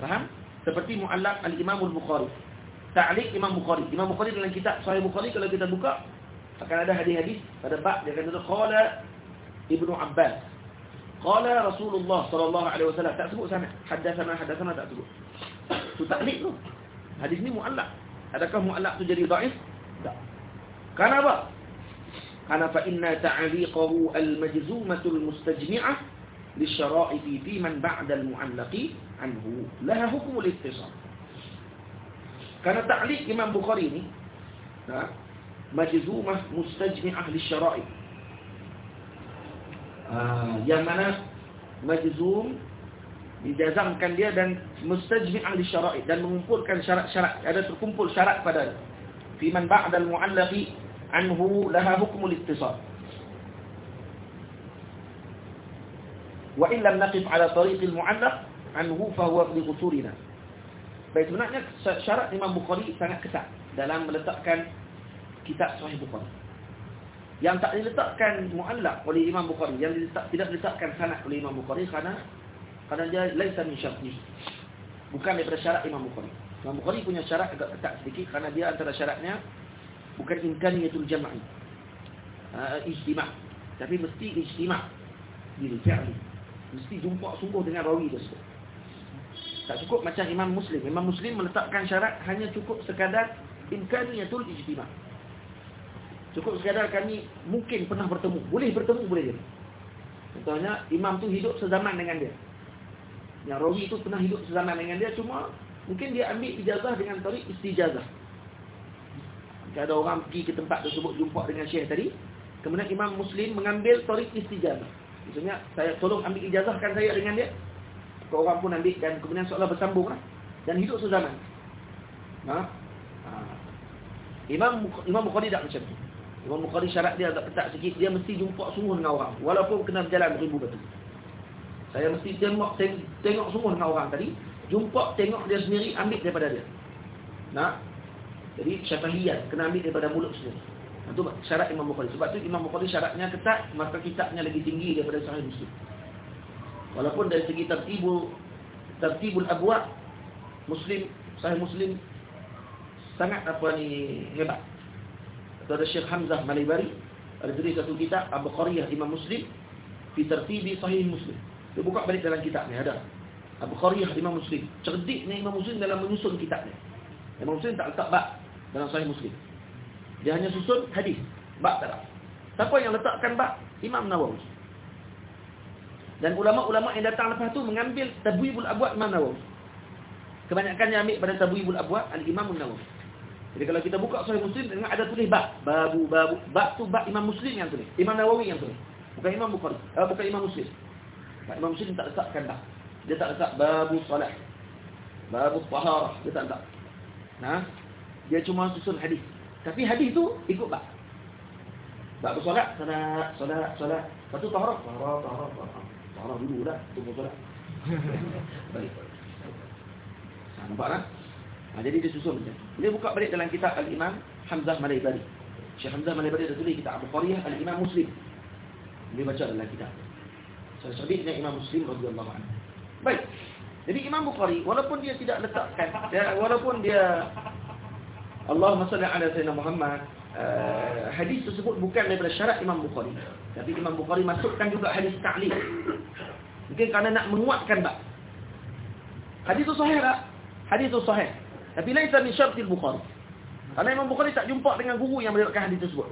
Faham? Seperti muallaq al-Imam al-Bukhari. Ta'liq Imam Bukhari. Imam Bukhari dalam kitab Sahih Bukhari kalau kita buka akan ada hadis-hadis pada bab dia kata qala Ibnu Abbas قال يا رسول الله صلى الله عليه وسلم تأثبوا سمع حدثنا حدثنا تأثبوا تتعليق حديث ini هذا كان مؤلع تجري ضعيف لا كان أبا كان فإن تعليقه المجزومة المستجمعة للشرائف في من بعد المعلق عنه لها حكم الاتصال كان تعليق إمام بخاري ini مجزومة مستجمعة للشرائف Ah, yang mana majzum dijazamkan dia dan mustajmi' ahli syara'id dan mengumpulkan syarat-syarat ada terkumpul syarat pada fi man ba'da al-mu'allaqi anhu laha hukmul ittisal. Wa in lam naqif ala tariq al-mu'allaq anhu fa huwa li qusurina baik sebenarnya syarat Imam Bukhari sangat ketat dalam meletakkan kitab sahih Bukhari yang tak diletakkan muallaq oleh Imam Bukhari. Yang diletak, tidak diletakkan sanad oleh Imam Bukhari kerana kerana dia laisa min syartih bukan daripada syarat Imam Bukhari. Imam Bukhari punya syarat agak ketat sedikit kerana dia antara syaratnya bukan imkaniyatul jam'i. Uh, ijtima' tapi mesti ijtima' bil fi'li. Mesti jumpa sungguh dengan rawi tersebut tak cukup macam Imam Muslim. Imam Muslim meletakkan syarat hanya cukup sekadar imkaniyatul ijtima' Cukup sekadar kami mungkin pernah bertemu. Boleh bertemu, boleh jadi. Contohnya, imam tu hidup sezaman dengan dia. Yang rawi tu pernah hidup sezaman dengan dia. Cuma, mungkin dia ambil ijazah dengan tarik istijazah. Jika ada orang pergi ke tempat tersebut jumpa dengan syekh tadi. Kemudian imam muslim mengambil tarik istijazah. Maksudnya, saya tolong ambil ijazahkan saya dengan dia. Kau orang pun ambil dan kemudian seolah bersambung lah. Dan hidup sezaman. Ha? Ha. Imam Imam Bukhari tak macam tu. Imam Bukhari syarat dia agak ketat sikit, dia mesti jumpa sungguh dengan orang. Walaupun kena berjalan ribu batu. Saya mesti tengok teng tengok sungguh dengan orang tadi, jumpa tengok dia sendiri, ambil daripada dia. Nah. Jadi syafahiyat kena ambil daripada mulut sendiri. Itu syarat Imam Bukhari. Sebab tu Imam Bukhari syaratnya ketat, maka kitabnya lagi tinggi daripada Sahih Muslim. Walaupun dari segi tertibul tertibul abwab Muslim Sahih Muslim sangat apa ni hebat kepada Syekh Hamzah Malibari ada tulis satu kitab Abu Qariyah Imam Muslim fi tertibi sahih Muslim. Dia buka balik dalam kitab ni ada. Abu Qariyah Imam Muslim. Cerdiknya Imam Muslim dalam menyusun kitab ni. Imam Muslim tak letak bab dalam sahih Muslim. Dia hanya susun hadis. Bab tak ada. Siapa yang letakkan bab? Imam Nawawi. Dan ulama-ulama yang datang lepas tu mengambil tabwibul abwab Imam Nawawi. Kebanyakan yang ambil pada tabwibul abwab al-Imam An-Nawawi. Jadi kalau kita buka Sahih Muslim tengok ada tulis bab, babu babu. Bab tu bab Imam Muslim yang tulis. Imam Nawawi yang tulis. Bukan Imam Bukhari. Eh, bukan Imam Muslim. Bab Imam Muslim tak letakkan bab. Dia tak letak babu solat. Babu taharah, dia tak letak. Nah, dia cuma susun hadis. Tapi hadis tu ikut bab. Bab solat, solat, solat, solat. Lepas tu taharah, taharah, taharah, taharah. Taharah dulu dah, tunggu solat. [LAUGHS] Balik. Ha, nampak tak? Ha, jadi dia susun macam Dia buka balik dalam kitab Al-Imam Hamzah Malaybari. Syekh Hamzah Malaybari ada tulis kitab Abu Qariyah Al-Imam Muslim. Dia baca dalam kitab. Saya sebutnya Imam Muslim radhiyallahu anhu. Baik. Jadi Imam Bukhari walaupun dia tidak letakkan ya, walaupun dia Allahumma salli ala sayyidina Muhammad uh, hadis tersebut bukan daripada syarat Imam Bukhari. Tapi Imam Bukhari masukkan juga hadis ta'liq. Mungkin kerana nak menguatkan bab. Hadis itu sahih tak? Hadis itu sahih. Tapi laisa min syartil Bukhari. Karena Imam Bukhari tak jumpa dengan guru yang meriwayatkan hadis tersebut.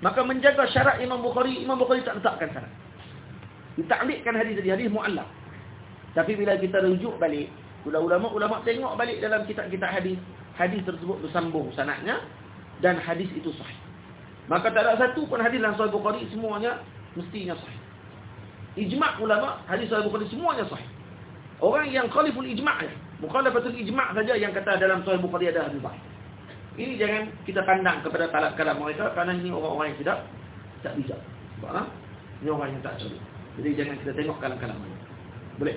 Maka menjaga syarat Imam Bukhari, Imam Bukhari tak letakkan syarat. Ditaklikkan hadis tadi, hadis mu'allaf. Tapi bila kita rujuk balik, ulama-ulama tengok balik dalam kitab-kitab hadis, hadis tersebut bersambung sanadnya dan hadis itu sahih. Maka tak ada satu pun hadis dalam Sahih Bukhari semuanya mestinya sahih. Ijma' ulama hadis Sahih Bukhari semuanya sahih. Orang yang khaliful ijma' ya, mukhalafatul ijma' saja yang kata dalam Sahih Bukhari ada hadis sahih. Ini jangan kita pandang kepada kalam mereka kerana ini orang-orang yang tidak tak bijak. Sebab Ini orang yang tak cerdik. Jadi jangan kita tengok kalam-kalam mereka. Boleh?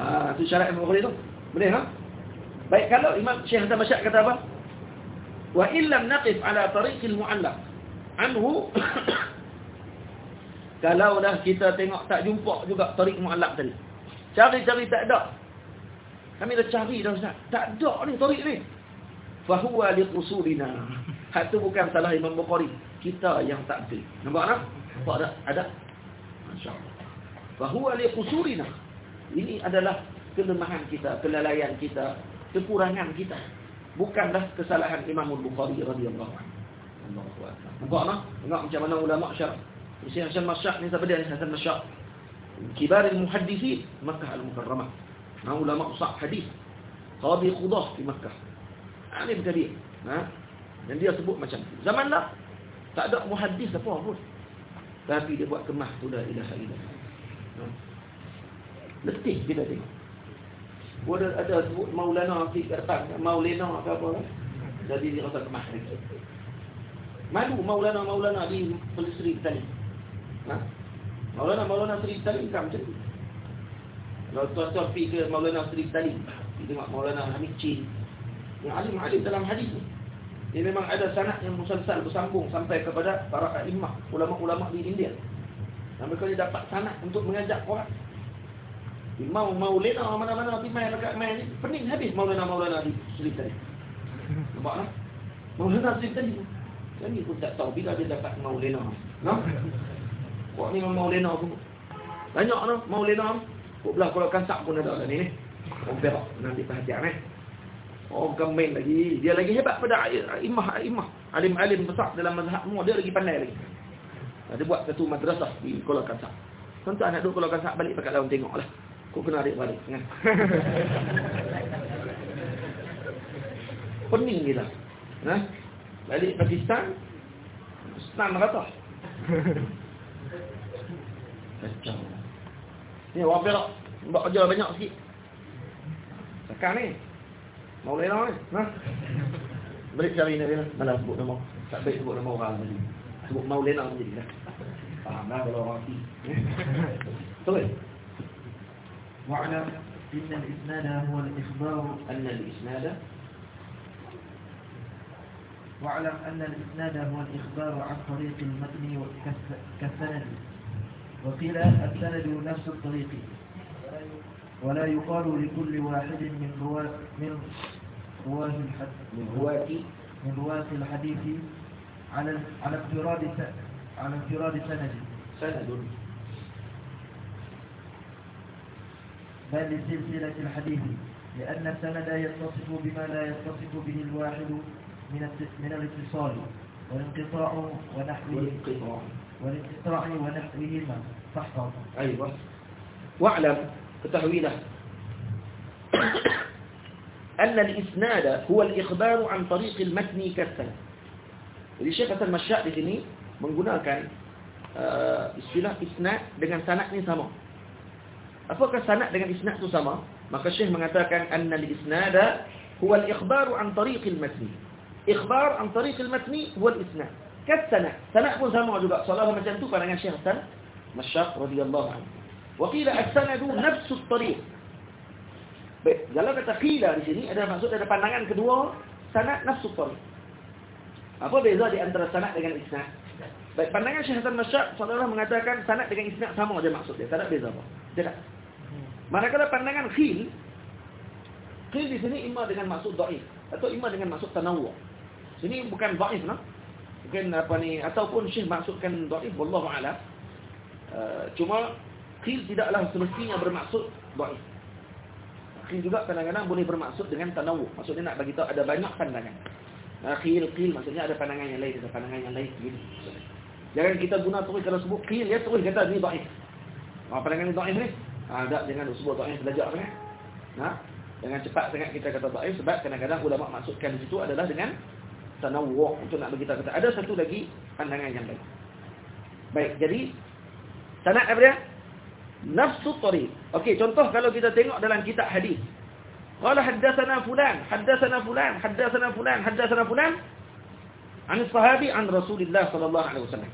Ah, itu syarat Imam Bukhari tu. Boleh ha? Baik kalau Imam Syekh Hasan Masyad kata apa? Wa illam naqif ala tariqil mu'allaq anhu [COUGHS] kalau dah kita tengok tak jumpa juga tariq mu'allaq tadi. Cari-cari tak ada. Kami dah cari dah Ustaz. Tak ada ni tariq ni. Fa huwa liqusulina. Hak tu bukan salah Imam Bukhari. Kita yang tak betul. Nampak tak? Nampak tak? Ada? Masya-Allah. Fa huwa liqusulina. Ini adalah kelemahan kita, kelalaian kita, kekurangan kita. Bukanlah kesalahan Imam Bukhari radhiyallahu anhu. Nampak tak? Tengok macam mana ulama syarah. Syekh Hasan Masyah ni siapa dia? Hasan Masyah. Kibar al-muhaddisin Makkah al-Mukarramah. Nah, ulama usah hadis. Qadi Qudah di Makkah. Ha, bukan dia. Ha? Dan dia sebut macam tu. Zaman lah tak ada muhaddis apa pun. Tapi dia buat kemah tu la ilaha illallah. Ha? Letih kita tengok. Ada ada sebut Maulana fi kertas, Maulana ke apa kan? Jadi dia rasa kemah. Malu Maulana Maulana di Palestin tadi. Ha? Maulana Maulana Sri Salim kan macam tu. Kalau tuan-tuan pergi ke Maulana Sri Salim, tengok Maulana Hamid Chin. Yang alim-alim dalam hadis ni. Dia memang ada sanad yang musalsal bersambung sampai kepada para imam, ulama-ulama di India. Dan mereka dapat sanad untuk mengajak orang. Mau Maulana mana-mana pergi main dekat main ni, pening habis Maulana Maulana di Sri Salim. Nampak tak? Maulana Sri Salim. Kami pun tak tahu bila dia dapat Maulana. No? Kok ni Maulana pun. Banyak no Maulana. Kok belah kalau kansak pun ada lah ni ni. Orang perak nanti perhatian eh. Bukan main lagi. Dia lagi hebat pada imah imah. Alim-alim besar dalam mazhab semua dia lagi pandai lagi. Dia buat satu madrasah di Kuala Kansak. Tentu anak duk Kuala Kansak balik pakat lawan tengoklah. Kok kena adik balik kan. [LAUGHS] Pening kita. Ha? Balik Pakistan. Senang kata. [LAUGHS] Kacau. Ni orang perak. Buat kerja banyak sikit. Sekarang ni. Mau lena ni. Ha? Balik cari ni dia. Malah sebut nama. Tak baik sebut nama orang tadi. Sebut mau lena jadi dah. Faham lah kalau orang hati. Betul واعلم إن الإسناد هو الإخبار أن الإسناد واعلم أن الإسناد هو الإخبار عن طريق المتن كالسند وقيل السند نفس الطريق. ولا يقال لكل واحد من رواة من رواة الحديث من رواة. من رواة الحديث على على انفراد على انفراد سند. سند. بل لسلسلة الحديث لأن السند يتصف بما لا يتصف به الواحد من من الاتصال والانقطاع ونحوه. والانقطاع ونحوهما فاحفظ أيوة واعلم ketahuilah أن الإسناد هو الإخبار عن طريق المتن كالسند Jadi Syekh Hasan Masyad di sini menggunakan uh, istilah isnad dengan sanad ni sama. Apakah sanad dengan isnad itu sama? Maka Syekh mengatakan anna al-isnada huwa al-ikhbaru an tariq al-matn. Ikhbar an tariq al-matn huwa al-isnad. Kat sanad. Pun sama juga. Seolah macam tu pandangan Syekh Hasan Masyad radhiyallahu anhu. Wa qila as-sanadu nafsu at-tariq. Baik, kalau kata qila di sini ada maksud ada pandangan kedua sanad nafsu at-tariq. Apa beza di antara sanad dengan isnad? Baik, pandangan Syekh Hasan Masyad seolah mengatakan sanad dengan isnad sama aja maksud dia. Tak ada beza apa. Tidak. Manakala pandangan khil, khil di sini imma dengan maksud dhaif atau imma dengan maksud tanawwu. Sini bukan dhaif nah. Bukan apa ni ataupun Syekh maksudkan dhaif wallahu a'lam. Uh, cuma khil tidaklah semestinya bermaksud dhaif. Khil juga kadang-kadang boleh bermaksud dengan tanawwu. Maksudnya nak bagi tahu ada banyak pandangan. Khil, khil maksudnya ada pandangan yang lain, ada pandangan yang lain. Gitu. Jangan kita guna terus kalau sebut khil, ya terus kata ni dhaif. Apa pandangan dhaif ni? Ha, tak, jangan sebut dhaif belajar sangat. Ha? Jangan cepat sangat kita kata dhaif sebab kadang-kadang ulama maksudkan di situ adalah dengan tanawwu untuk nak beritahu kata ada satu lagi pandangan yang lain. Baik, jadi sanad apa dia? Nafsu tariq. Okey, contoh kalau kita tengok dalam kitab hadis. Qala haddatsana fulan, haddatsana fulan, haddatsana fulan, haddatsana fulan an sahabi an Rasulullah sallallahu alaihi wasallam.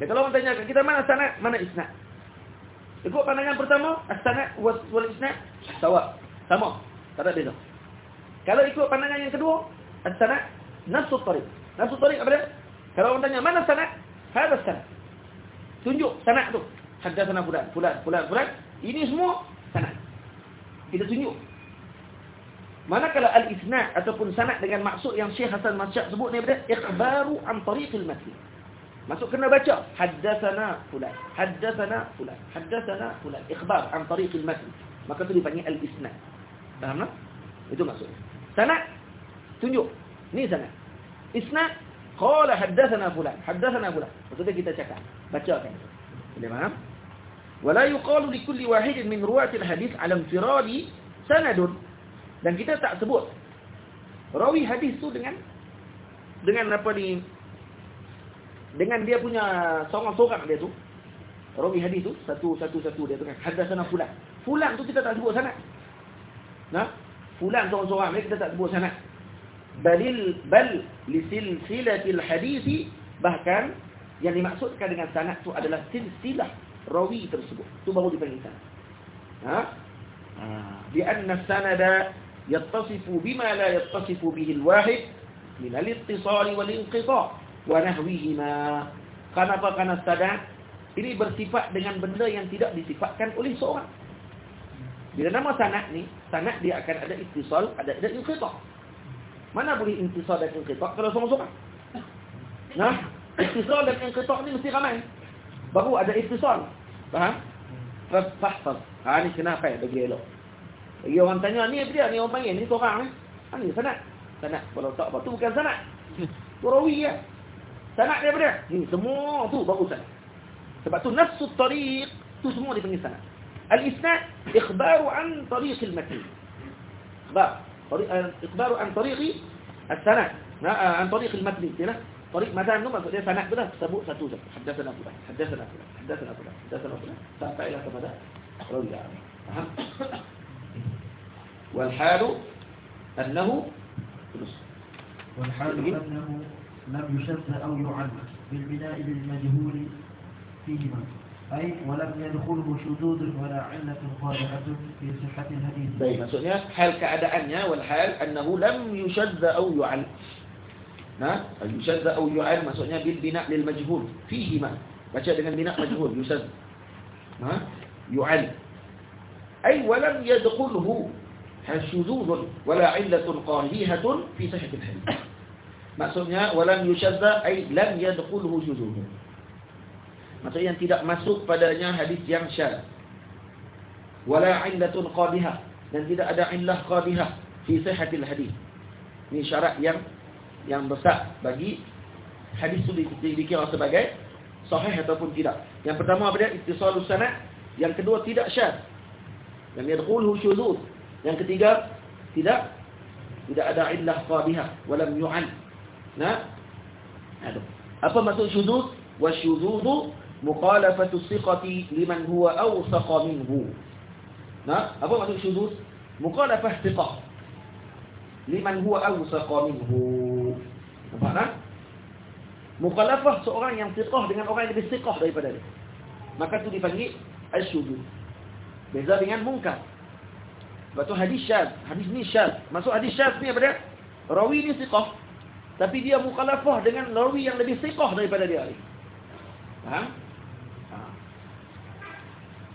Dan kalau orang tanya kita mana sanad, mana isnad? Ikut pandangan pertama, as-sanad wal isnad sama. Sama. Tak ada beza. Kalau ikut pandangan yang kedua, as-sanad nafsu tariq. Nafsu tariq apa dia? Kalau orang tanya mana sanad? Hada sanad. Tunjuk sanad tu. Haddatsana fulan, fulan, fulan, fulan. Ini semua sanad. Kita tunjuk Manakala al-isnad ataupun sanad dengan maksud yang Syekh Hasan Masyad sebut ni apa dia? Ikhbaru an tariqil matn. Maksud kena baca haddatsana fulan, haddatsana fulan, haddatsana fulan. Ikhbar an tariqil matn. Maka tu dipanggil al-isnad. Faham tak? Itu maksudnya. Sanad tunjuk. Ni sangat. Isnad qala haddathana fulan, haddathana fulan. Maksudnya kita cakap, bacakan. Boleh faham? Wala yuqalu li kulli wahidin min ruwati al-hadis 'ala infiradi sanadun. Dan kita tak sebut rawi hadis tu dengan dengan apa ni? Dengan dia punya seorang-seorang dia tu. Rawi hadis tu satu satu satu dia tu kan. Haddathana fulan. Fulan tu kita tak sebut sanad. Nah, fulan seorang-seorang dia kita tak sebut sanad balil bal lisilsilatil hadis bahkan yang dimaksudkan dengan sanad itu adalah silsilah rawi tersebut. Itu baru dipanggil sanad. Ha? Hmm. Bi anna sanada yattasifu bima la yattasifu bihi alwahid min alittisal walinqita' wa nahwihima. Kenapa kana sanad ini bersifat dengan benda yang tidak disifatkan oleh seorang. Bila nama sanad ni sanad dia akan ada ittisal ada ada inqita' mana boleh intisal dan inqita kalau seorang-seorang nah ittisal dan inqita ni mesti ramai baru ada ittisal faham fahfaz ha ni kenapa ya bagi elok bagi orang tanya, ni apa dia? Ni orang panggil, ni seorang eh. Ha, ni sanat. Sanat. Kalau tak apa, tu bukan sanat. [LAUGHS] Tu rawi ya. Sanat dia apa dia? Ni semua tu baru sanat. Sebab tu nafsu tariq, tu semua dipanggil sanat. Al-isnad, ikhbaru an tariq al-matn. Ikhbar. آه، إقباله عن طريق الثناء آه، عن طريق المتن هنا طريق ما تعمل فناء سبوء ستوجد حدثنا فلان حدثنا فلان حدثنا فلان حدثنا فلان. فإلى فبدأ رجع أهم. والحال أنه والحال إيه؟ أنه لم يشفى أو يعد بالبناء للمجهول فيهما أي ولم يدخله syudud ولا علة ظاهرة في صحة الحديث. Baik, maksudnya hal keadaannya wal hal annahu lam yushadda aw yu'al. Nah, yushadda aw yu'al maksudnya bil bina' lil majhul fihi ma. Baca dengan bina' majhul yushad. Nah, yu'al. أي ولم يدخله syudud ولا علة قاهرة في صحة الحديث. Maksudnya walam yushadda ay lam yadkhulhu syudud. Maksudnya yang tidak masuk padanya hadis yang syadz wala illatun qadihah dan tidak ada illah qadihah fi sihhatil hadis ini syarat yang yang besar bagi hadis itu dikira sebagai sahih ataupun tidak yang pertama apa dia ittisalus sanad yang kedua tidak syadz lam yadkhulhu shuzuz Yang ketiga, tidak tidak ada illah qadihah walam yu'an. Nah. Aduh. Apa maksud syuzuz? Wa syuzuzu mukhalafatu thiqati liman huwa awsaqa minhu. Nah, apa maksud syuzuz? Mukhalafah thiqah liman huwa awsaqa minhu. Nampak tak? Mukhalafah seorang yang thiqah dengan orang yang lebih thiqah daripada dia. Maka itu dipanggil asyuzuz. Beza dengan mungkar. Sebab tu hadis syaz. Hadis ni syaz. Maksud hadis syaz ni apa dia? Rawi ni siqah. Tapi dia mukhalafah dengan rawi yang lebih siqah daripada dia. Faham?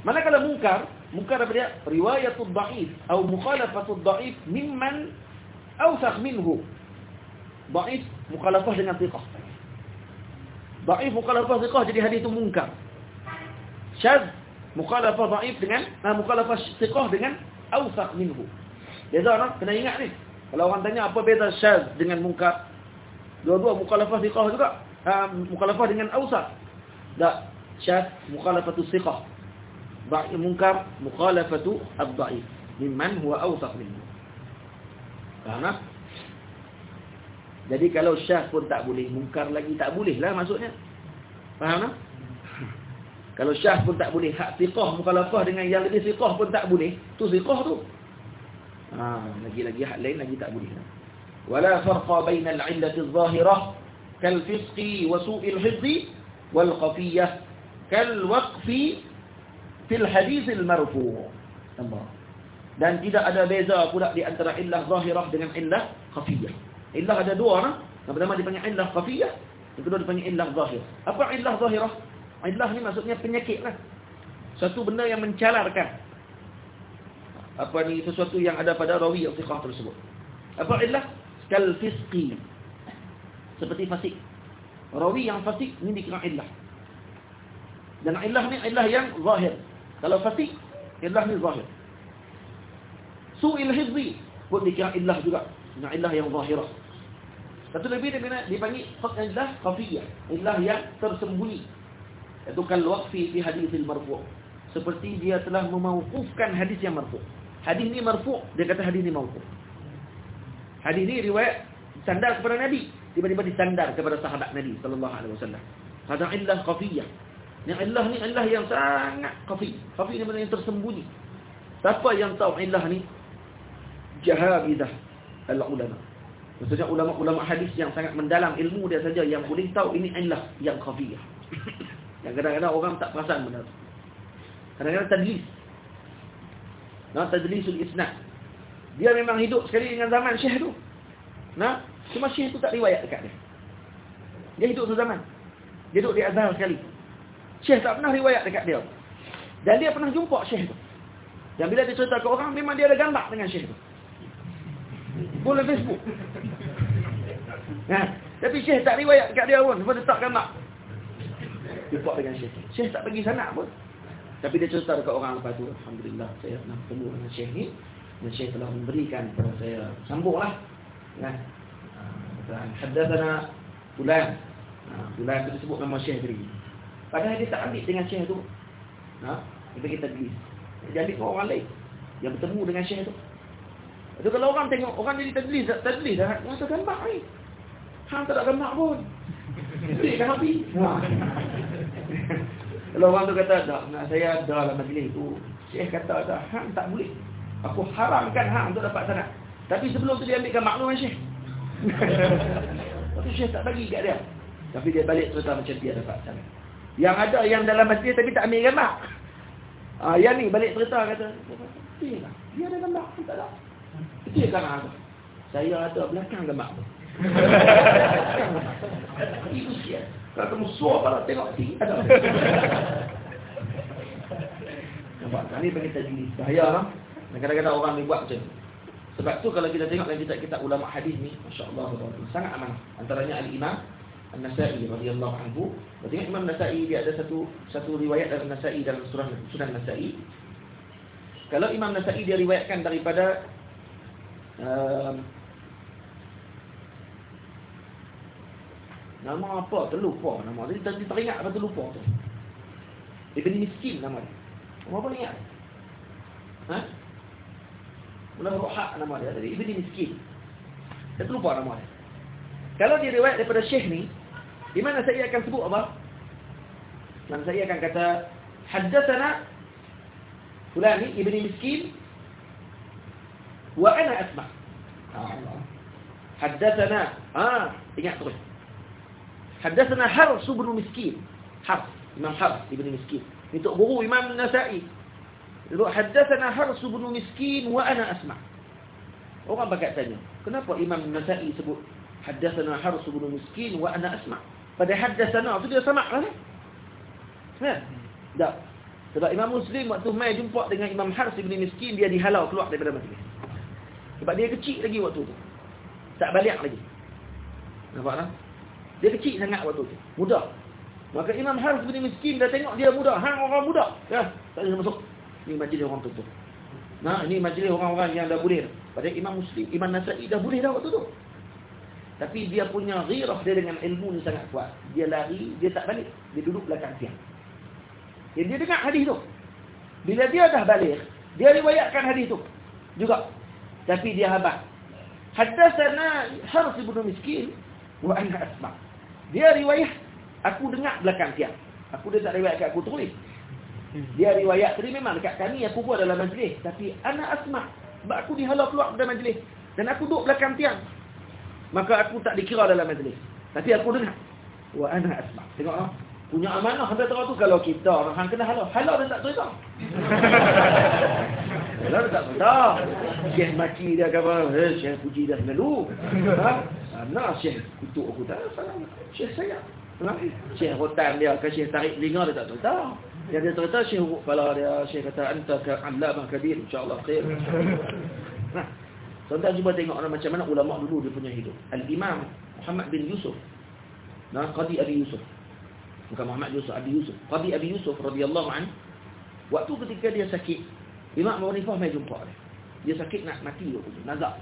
Manakala mungkar, mungkar apa dia? Riwayatul da'if atau mukhalafatul da'if mimman awsakh minhu. Da'if mukhalafah dengan siqah. Da'if mukhalafah siqah jadi hadis itu mungkar. Syaz mukhalafah da'if dengan uh, mukhalafah siqah dengan awsaq minhu. Beza nak kena ingat ni. Kalau orang tanya apa beza syaz dengan munkar? Dua-dua mukhalafah thiqah juga. Ha, mukhalafah dengan awsaq. Tak. Syaz mukhalafatu thiqah. Dhaif munkar mukhalafatu ad-dhaif. Mimman huwa awsaq minhu. Faham Jadi kalau syaz pun tak boleh, munkar lagi tak boleh lah maksudnya. Faham tak? Kalau syah pun tak boleh, hak siqah mukhalafah dengan yang lebih siqah pun tak boleh, tu siqah tu. Ha, lagi-lagi hak lain lagi tak boleh. Wala farqa baina al-'illati adh-dhahirah kal fisqi wa su'i al-hifzi wal khafiyah kal waqfi fil hadith al-marfu'. Tambah. Dan tidak ada beza pula di antara illah zahirah dengan illah khafiyah. Illah ada dua, nah. Yang pertama dipanggil illah khafiyah, yang kedua dipanggil illah zahir. Apa illah zahirah? Illah ni maksudnya penyakit lah. Satu benda yang mencalarkan. Apa ni sesuatu yang ada pada rawi atau siqah tersebut. Apa illah? Kal fisqi. Seperti fasik. Rawi yang fasik ni dikira illah. Dan illah ni illah yang zahir. Kalau fasik, illah ni zahir. Su'il hizzi pun dikira illah juga. Dengan illah yang zahirah. Satu lebih dia dipanggil illah khafiyah. Illah yang tersembunyi. Itu kal waqfi fi hadithil marfu' seperti dia telah memauqufkan hadis yang marfu' hadis ni marfu' dia kata hadis ni mauquf hadis ni riwayat sandar kepada nabi tiba-tiba disandar kepada sahabat nabi sallallahu alaihi wasallam hada illah khafiyah ni illah ni illah yang sangat khafi khafi ni maknanya tersembunyi siapa yang tahu illah ni jahabidah al ulama maksudnya ulama-ulama hadis yang sangat mendalam ilmu dia saja yang boleh tahu ini illah yang khafiyah [COUGHS] yang kadang-kadang orang tak perasan benda tu. Kadang-kadang tadlis. Nah, tadlisul isnad. Dia memang hidup sekali dengan zaman Syekh tu. Nah, cuma Syekh tu tak riwayat dekat dia. Dia hidup sezaman. Dia duduk di Azhar sekali. Syekh tak pernah riwayat dekat dia. Dan dia pernah jumpa Syekh tu. Yang bila dia cerita ke orang, memang dia ada gambar dengan Syekh tu. Boleh Facebook. Nah, tapi Syekh tak riwayat dekat dia pun. Sebab dia tak gambar jumpa dengan Syekh. Syekh tak pergi sana pun. Tapi dia cerita dekat orang lepas tu, Alhamdulillah saya pernah bertemu dengan Syekh ni. Dan Syekh telah memberikan kepada saya. Sambunglah. Kan? Dan haddathana Fulan. Ha, Fulan itu disebut nama Syekh tadi. Padahal dia tak ambil dengan Syekh tu. Ha? Kita kita beli. Dia ambil orang lain. Yang bertemu dengan Syekh tu. Itu kalau orang tengok, orang jadi tadlis, tadlis dah. Masa gambar ni. Hang tak ada gambar pun. Itu kan habis. Ha. Kalau orang tu kata tak, nak saya ada dalam majlis tu. Syekh kata dah, hang tak boleh. Aku haramkan hang untuk dapat sana. Tapi sebelum tu dia ambilkan maklum Syekh. [LAUGHS] Tapi Syekh tak bagi kat dia. Tapi dia balik cerita macam dia dapat sana. Yang ada yang dalam majlis tapi tak ambil gambar. Ah, yang ni balik cerita kata, dia ada gambar, tak ada. Yang kan aku. Saya ada belakang gambar tu. [LAUGHS] Itu siap. Kalau kamu suap pada tengok sini ada. Nampak kali bagi tajwid bahaya lah. Kadang-kadang orang ni buat macam ni. Sebab tu kalau kita tengok dalam kitab-kitab ulama hadis ni, masya-Allah sangat aman. Antaranya al-Imam An-Nasa'i radhiyallahu anhu. Berarti Imam Nasa'i dia ada satu satu riwayat dalam Nasa'i dalam surah Sunan Nasa'i. Kalau Imam Nasa'i dia riwayatkan daripada um, Nama apa? Terlupa nama dia. Dia teringat apa terlupa tu. Ibn Miskin nama dia. Nama apa ingat? Ha? Ulama Ruhaq nama dia dari Ibn Miskin. Saya terlupa nama dia. Kalau dia riwayat daripada Syekh ni, di mana saya akan sebut apa? Dan saya akan kata haddatsana fulan ni Ibn Miskin wa ana asma. Allah. Haddatsana. Ah, ingat terus. Haddatsana Hars bin Miskin. Hars, Imam Hars Ibn Miskin. Itu guru Imam Nasa'i. Itu haddatsana Hars bin Miskin wa ana asma. Orang bakat tanya, kenapa Imam Nasa'i sebut haddatsana Hars bin Miskin wa ana asma? Pada haddatsana tu dia sama kan? Ha? Tak. Sebab Imam Muslim waktu mai jumpa dengan Imam Hars bin Miskin dia dihalau keluar daripada majlis. Sebab dia kecil lagi waktu tu. Tak balik lagi. Nampak tak? Dia kecil sangat waktu tu. Muda. Maka Imam Harf bin Miskin dah tengok dia muda. Hang orang muda. Ya, tak boleh masuk. Ini majlis orang tu tu. Nah, ini majlis orang-orang yang dah boleh. Pada Imam Muslim, Imam Nasa'i dah boleh dah waktu tu. Tapi dia punya ghirah dia dengan ilmu ni sangat kuat. Dia lari, dia tak balik. Dia duduk belakang tiang. Jadi dia dengar hadis tu. Bila dia dah balik, dia riwayatkan hadis tu. Juga. Tapi dia habaq. Haddatsana Harith bin Miskin wa ana asma. Dia riwayat aku dengar belakang tiang. Aku dia tak riwayat kat aku tulis. Dia riwayat tadi memang dekat kami aku buat dalam majlis, tapi ana asma. Sebab aku dihalau keluar dari majlis dan aku duduk belakang tiang. Maka aku tak dikira dalam majlis. Tapi aku dengar. Wa ana asma. Tengoklah. Punya amanah sampai tahu tu kalau kita orang hang kena halau. Halau dia tak cerita. [LAUGHS] Halau dia tak cerita. Syekh maki dia kata, eh, Syekh puji dah lalu. Ha? Mana Syekh kutuk aku tak salah. Syekh saya. Ha? Syekh rotan dia ke Syekh tarik telinga dia tak cerita. Dia dia cerita Syekh urut kepala dia. Syekh kata, anta ka allamah kabir. InsyaAllah khair. Nah, [LAUGHS] Tuan-tuan cuba tengok orang macam mana ulama dulu dia punya hidup. Al-Imam Muhammad bin Yusuf. Nah, Qadi Abi Yusuf. Bukan Muhammad Yusuf, Abi Yusuf. Qadi Abi Yusuf radhiyallahu an. Waktu ketika dia sakit, Imam Abu Hanifah mai jumpa dia. Dia sakit nak mati waktu tu, nazak.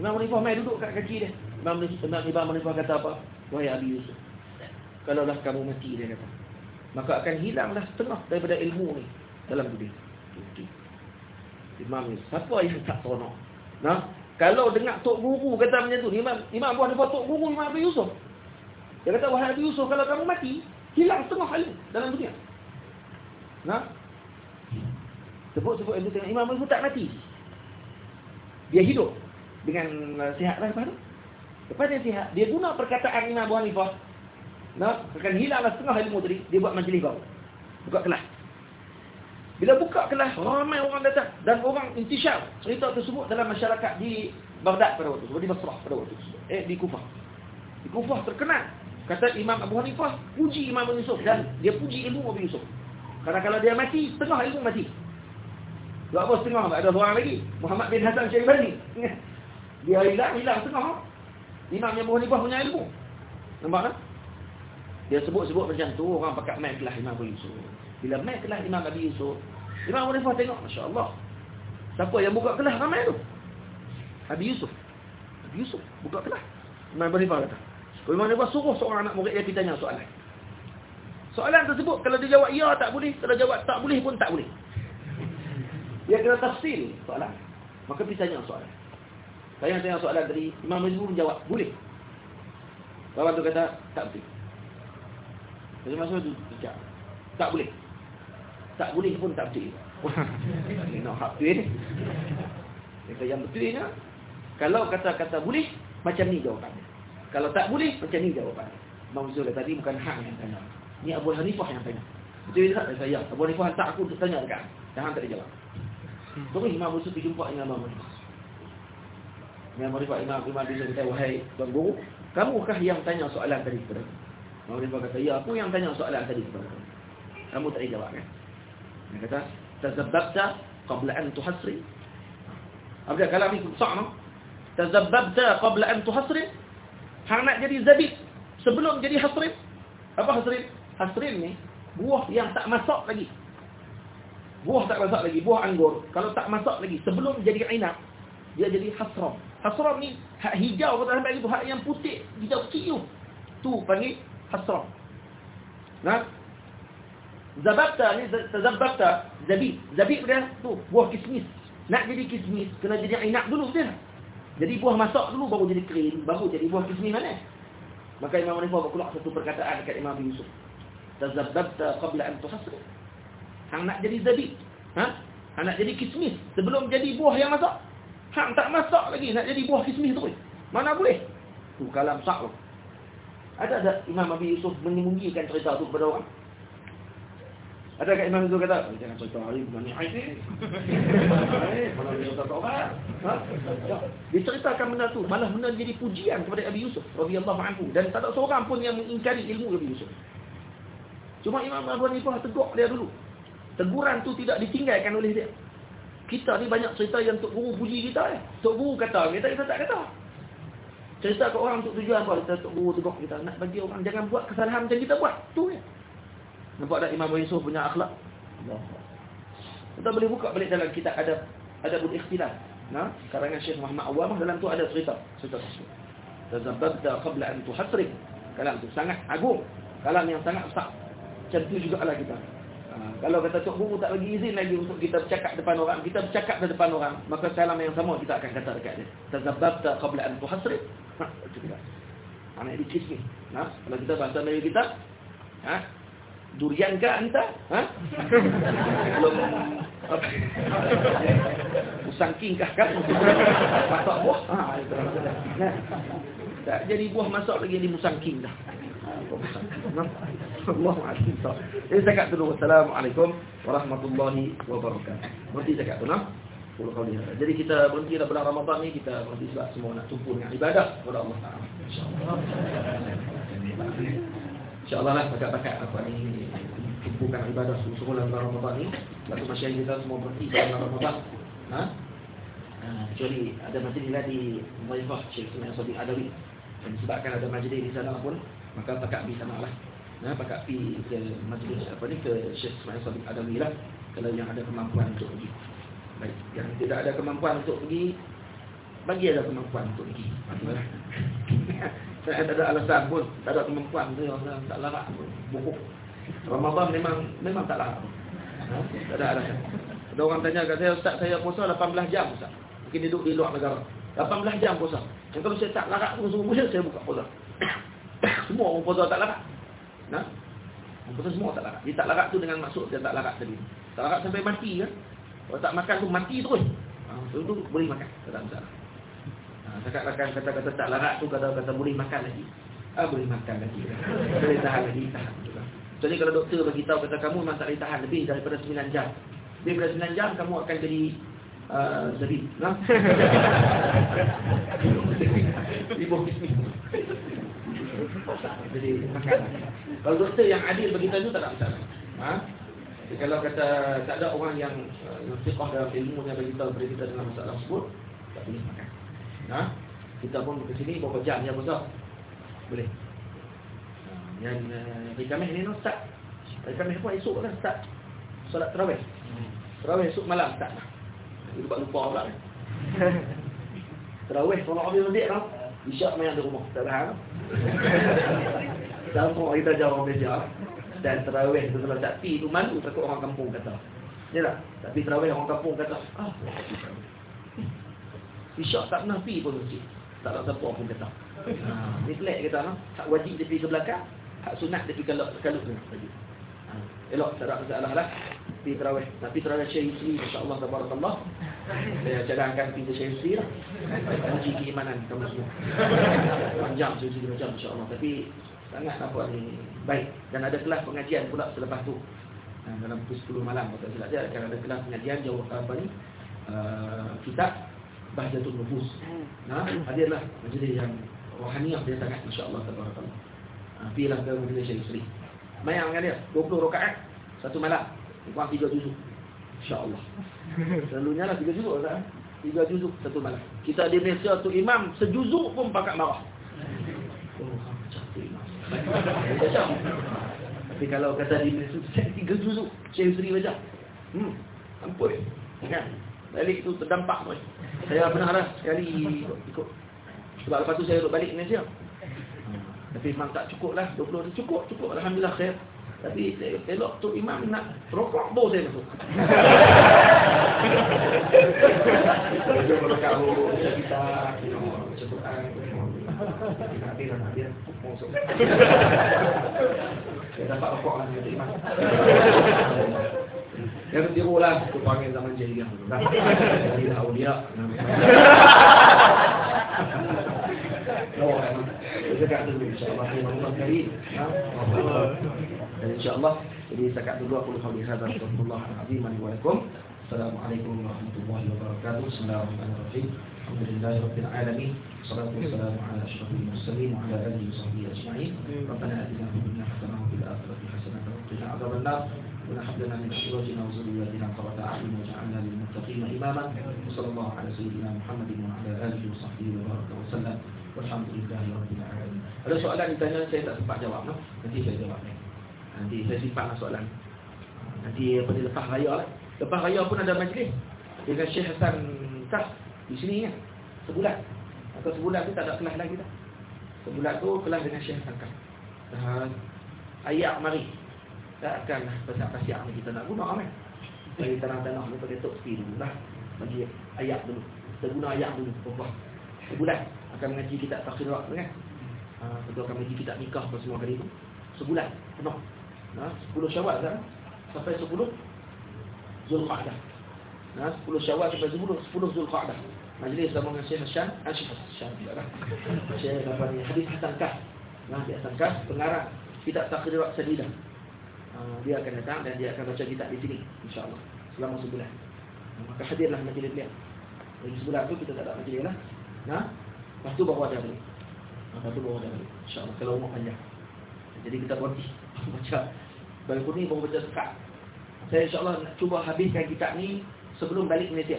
Imam Abu Hanifah mai duduk kat kaki dia. Imam Imam Imam Abu Hanifah kata apa? Wahai Abi Yusuf. Kalaulah kamu mati dia kata. Maka akan hilanglah setengah daripada ilmu ni dalam. Okay. Imam ni, siapa yang tak seronok? Nah, kalau dengar tok guru kata macam tu, Imam Imam Abu Hanifah tok guru Imam Abu Yusuf. Dia kata wahai Abu Yusuf kalau kamu mati, hilang setengah ilmu dalam dunia. Nah. Sebut-sebut ilmu tengok Imam Abu tak mati. Dia hidup dengan uh, sihat lah lepas tu. Lepas dia sihat, dia guna perkataan Imam Abu Hanifah. Nah, akan hilanglah setengah ilmu tadi, dia buat majlis baru. Buka kelas. Bila buka kelas, ramai orang datang dan orang intishar cerita tersebut dalam masyarakat di Baghdad pada waktu itu, di Basrah pada waktu itu. Eh di Kufah. Di Kufah terkenal. Kata Imam Abu Hanifah puji Imam Abu Yusuf dan dia puji ilmu Abu Yusuf. Karena kalau dia mati, setengah ilmu mati. Dua apa setengah? Ada seorang lagi. Muhammad bin Hasan Syaibani. [LAUGHS] Dia hilang, hilang setengah. Imam Abu Hanifah punya ilmu. Nampak tak? Dia sebut-sebut macam tu, orang pakat main kelas Imam Abu Yusuf. Bila main kelas Imam Abu Yusuf, Imam Abu Hanifah tengok, Masya Allah. Siapa yang buka kelas ramai tu? Abi Yusuf. Abi Yusuf buka kelas. Imam Abu Hanifah kata. Imam Abu Hanifah suruh seorang anak murid dia pergi tanya soalan. Soalan tersebut, kalau dia jawab ya tak boleh, kalau jawab tak boleh pun tak boleh. Dia kena tafsir soalan. Maka pergi tanya soalan. Saya tanya soalan tadi, Imam Hanifah menjawab, boleh. Lawan tu kata, tak boleh. Jadi masa tu tak boleh. Tak boleh pun tak betul. Nak hak betul ni. Kata yang betulnya, kalau kata-kata boleh, macam ni jawapannya. Kalau tak boleh, macam ni jawapannya. Imam Zul tadi bukan hak yang tanya. Ni Abu Hanifah yang tanya. Betul tak? Saya. Abu Hanifah hantar aku untuk tanya dekat. Dan tak dijawab. Terus Imam Yusuf pergi jumpa dengan Imam Hanifah. Imam Hanifah, Imam Imam Yusuf kata, wahai Tuan Guru, kamukah yang tanya soalan tadi kepada aku? Imam Hanifah kata, ya aku yang tanya soalan tadi kepada kamu. Kamu tak dijawab kan? Dia kata, tazabbabta qabla an tuhasri. Apa kalam ni sah Tazabbabta qabla an tuhasri. Hang nak jadi zabib sebelum jadi hasrin. Apa hasrin? Hasrin ni buah yang tak masak lagi. Buah tak masak lagi, buah anggur. Kalau tak masak lagi sebelum jadi inab, dia jadi hasram. Hasram ni hak hijau kata sampai itu, hak yang putih, hijau tu. Tu panggil hasram. Nah, Zababta ni tazabbabta zabib. Zabib dia tu buah kismis. Nak jadi kismis, kena jadi inak dulu dia. Jadi buah masak dulu baru jadi kering, baru jadi buah kismis mana? Maka Imam Hanifah berkeluar satu perkataan dekat Imam Yusuf. Tazabbabta qabla an tuhasri. Hang nak jadi zabib. Ha? Hang nak jadi kismis sebelum jadi buah yang masak. Hang tak masak lagi nak jadi buah kismis tu. Mana boleh? Tu kalam sak Ada ada Imam Abi Yusuf menyembunyikan cerita tu kepada orang? Ada kat Imam Yusuf kata, jangan cerita hari bukan ni haid ni. [LAUGHS] Mana dia cerita tak orang? Ya. Diceritakan benda tu, malah benda jadi pujian kepada Abi Yusuf radhiyallahu anhu dan tak ada seorang pun yang mengingkari ilmu Abi Yusuf. Cuma Imam Abu Hanifah tegur dia dulu. Teguran tu tidak ditinggalkan oleh dia. Kita ni banyak cerita yang Tok Guru puji kita eh. Tok Guru kata, kita kita tak kata. Cerita ke orang untuk tujuan apa? Kita Tok Guru tegur kita nak bagi orang jangan buat kesalahan macam kita buat. Tu ya. Nampak tak Imam Yusuf punya akhlak? Kita boleh buka balik dalam kitab ada ada pun ikhtilaf. Nah, karangan Syekh Muhammad Awamah dalam tu ada cerita. Cerita tersebut. Tazabbabta qabla an tuhasrik. Kalam tu sangat agung. Kalam yang sangat besar. Macam tu juga lah kita. Ha, kalau kata Tok Guru tak bagi izin lagi untuk kita bercakap depan orang, kita bercakap di depan orang, maka salam yang sama kita akan kata dekat dia. Tazabbabta qabla an tuhasrik. Ha, itu kita. Anak ini kismi. Nah, kalau kita bahasa Melayu kita, ha, Durian ke anta? Ha? Belum apa? Usangking kah kan? Masak buah? Ha, nah. Tak jadi buah masak lagi di musangking dah. Allah Akbar. Jadi cakap dulu Assalamualaikum warahmatullahi wabarakatuh. Berhenti cakap tu nah. Jadi kita berhenti dah bulan Ramadan ni kita berhenti sebab semua nak tumpu dengan ibadah kepada Allah. Insya-Allah. InsyaAllah lah bakat-bakat apa ni Tumpukan ibadah semula dalam Ramadan ni Lalu masyarakat kita semua berhenti dalam Ramadan ha? ha? Kecuali ada majlis lah di Maifah Syekh Semayang Sadiq Adawi Dan sebabkan ada majlis di sana pun Maka pakat pergi sana lah ha? Pakat pergi ke majlis apa ni Ke Syekh Semayang Sadiq Adawi lah Kalau yang ada kemampuan untuk pergi Baik, yang tidak ada kemampuan untuk pergi Bagi ada kemampuan untuk pergi [LAUGHS] Saya tak ada alasan pun, tak ada kemampuan tu, tak larat pun, buku. Ramadan memang memang tak larat. Ha? Tak ada alasan. Ada orang tanya kat saya, Ustaz saya puasa 18 jam Ustaz. Mungkin duduk di luar negara. 18 jam puasa. Yang kalau saya tak larat pun semua saya buka puasa. [COUGHS] semua orang puasa tak larat. Nah, Orang puasa semua tak larat. Dia tak larat tu dengan maksud dia tak larat tadi. Tak larat sampai mati kan? Kalau tak makan tu mati terus. Ha, tu, tu boleh makan. Tak ada masalah. Cakap makan kata-kata tak larat tu kata-kata boleh makan lagi. Ah boleh makan lagi. Boleh tahan lagi. Tahan. Jadi kalau doktor bagi tahu kata kamu memang tak boleh tahan lebih daripada 9 jam. Lebih daripada 9 jam kamu akan jadi uh, jadi nah. [LAUGHS] Ibu Jadi makan. Kalau doktor yang adil bagi tahu tak ada masalah. Ha? Kalau kata tak ada orang yang uh, fiqh dalam ilmu yang bagi tahu kepada kita dalam masalah tersebut, tak boleh makan. Ha? Kita pun ke sini berapa jam ya besar? Boleh. Ha, yang uh, hari Khamis ni no start. Hari Khamis pun esok lah start. Solat tarawih. Tarawih esok malam start lah. Lupa lupa pula. tarawih kalau ambil masjid tau. Isyak main di rumah. Tak. Dan semua kita jauh Malaysia. Dan tarawih tu kalau tak pi tu malu takut orang kampung kata. Ya tak? Tapi tarawih orang kampung kata, ah, Isyak tak pernah pergi pun masjid. Tak ada siapa pun kata. Ha, ni pelik kata lah. Hak wajib dia pergi ke belakang. Hak sunat dia pergi kalau kalau tu. Ha, elok tak ada masalah lah. Pergi terawih. Tapi terawih Syekh Yusri. InsyaAllah. Tabarakallah. Saya cadangkan pergi Syekh Yusri lah. Uji keimanan kamu semua. Panjang Syekh Yusri macam insyaAllah. Tapi sangat apa ni baik. Dan ada kelas pengajian pula selepas tu. Ha, dalam pukul 10 malam. Kalau tidak ada, akan ada kelas pengajian jauh apa ni. Uh, kitab Bahjatul Nufus. Nah, ha? hadirlah majlis yang rohaniah dia sangat insya-Allah tabarakallah. Ha, pilih ke majlis Syekh Sri. Mayang kan dia 20 rakaat satu malam. Kurang 3 juzuk. Insya-Allah. [LAUGHS] Selalunya lah 3 juzuk kan. 3 juzuk satu malam. Kita di Malaysia tu imam sejuzuk pun pakat marah. Oh, Tapi kalau kata di Malaysia tiga juzuk Syekh Sri baca. Hmm. Ampun. Kan? Balik tu terdampak pun. Saya pernah lah sekali ikut. Sebab lepas tu saya duduk balik Malaysia. Tapi memang tak cukup lah. 20 hari cukup. Cukup. Alhamdulillah khair. Tapi elok tu imam nak rokok, baru saya masuk. Berkau, baca kitab, baca Quran. Nanti dah nak dia masuk. Saya dapat rokok lah dengan imam. Yang tiru lah, aku panggil zaman jahiliah dulu lah. Jadi dah awliya. Dan insyaAllah, jadi setakat dulu aku lupa lihat dan. Assalamualaikum warahmatullahi wabarakatuh. Bismillahirrahmanirrahim. Alhamdulillahi Rabbil Alamin Salatu wassalamu ala ashrafil mursalin Wa ala alihi wa sahbihi ajma'in Rabbana atina fi dunya hasanah wa fil akhirati hasanah wa qina adzaban nar ونحب لنا من أزواجنا وذرياتنا قرة أعين وجعلنا للمتقين إماما وصلى الله على سيدنا محمد وعلى آله وصحبه وبارك وسلم والحمد لله رب العالمين. Ada soalan ditanya saya tak sempat jawab, no? nanti saya jawab. Nanti saya simpan soalan. Nanti apa ni lepas raya lah. Lepas raya pun ada majlis dengan Syekh Hasan Kah di sini ya. Sebulan. Atau sebulan tu tak ada kelas lagi dah. Sebulan tu kelas dengan Syekh Hasan Kah. Dan ayat mari takkanlah pasal-pasal yang kita nak guna kan bagi tanah-tanah ni pakai topi dulu lah. Bagi ayat dulu. Kita guna ayat dulu Allah sebulan akan mengaji kita takhirat kan? Ha, betul akan mengaji kita nikah apa semua kali tu. Sebulan penuh. Nah ha, 10 syawal kan? Sampai 10 Zulqa'dah. Nah 10 syawal sampai 10 10 Zulqa'dah. Majlis sama dengan Syekh Hasyan Syekh Hasyan juga lah. Syekh apa ni hadis Hasan Kah nah dia Hasan Kah pengarang. Kitab takhirat sadidah Ah, dia akan datang dan dia akan baca kitab di sini insyaallah. Selama sebulan. Ah, maka hadirlah majlis dia. Jadi sebulan tu kita tak ada majlis lah. Nah lepas tu baru ada balik ah, lepas tu baru ada balik insyaallah. Kalau umur panjang. Jadi kita berhenti [LAUGHS] baca. Baru ni baru baca sekat. Saya insyaallah nak cuba habiskan kitab ni sebelum balik Malaysia.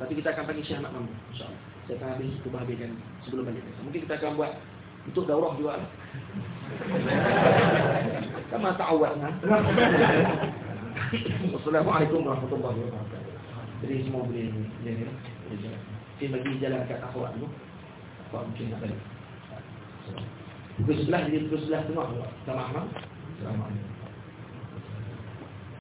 Tapi kita akan panggil Syekh Ahmad Mampu insyaallah. Saya akan habis cuba habiskan sebelum balik Malaysia. Mungkin kita akan buat untuk daurah juga lah [LAUGHS] كما تعودنا والسلام عليكم ورحمة الله وبركاته jadi semua boleh boleh boleh Dia bagi jalan kat akhwat dulu Akhwat mungkin nak balik Pukul sebelah jadi pukul sebelah tengah Sama-sama Assalamualaikum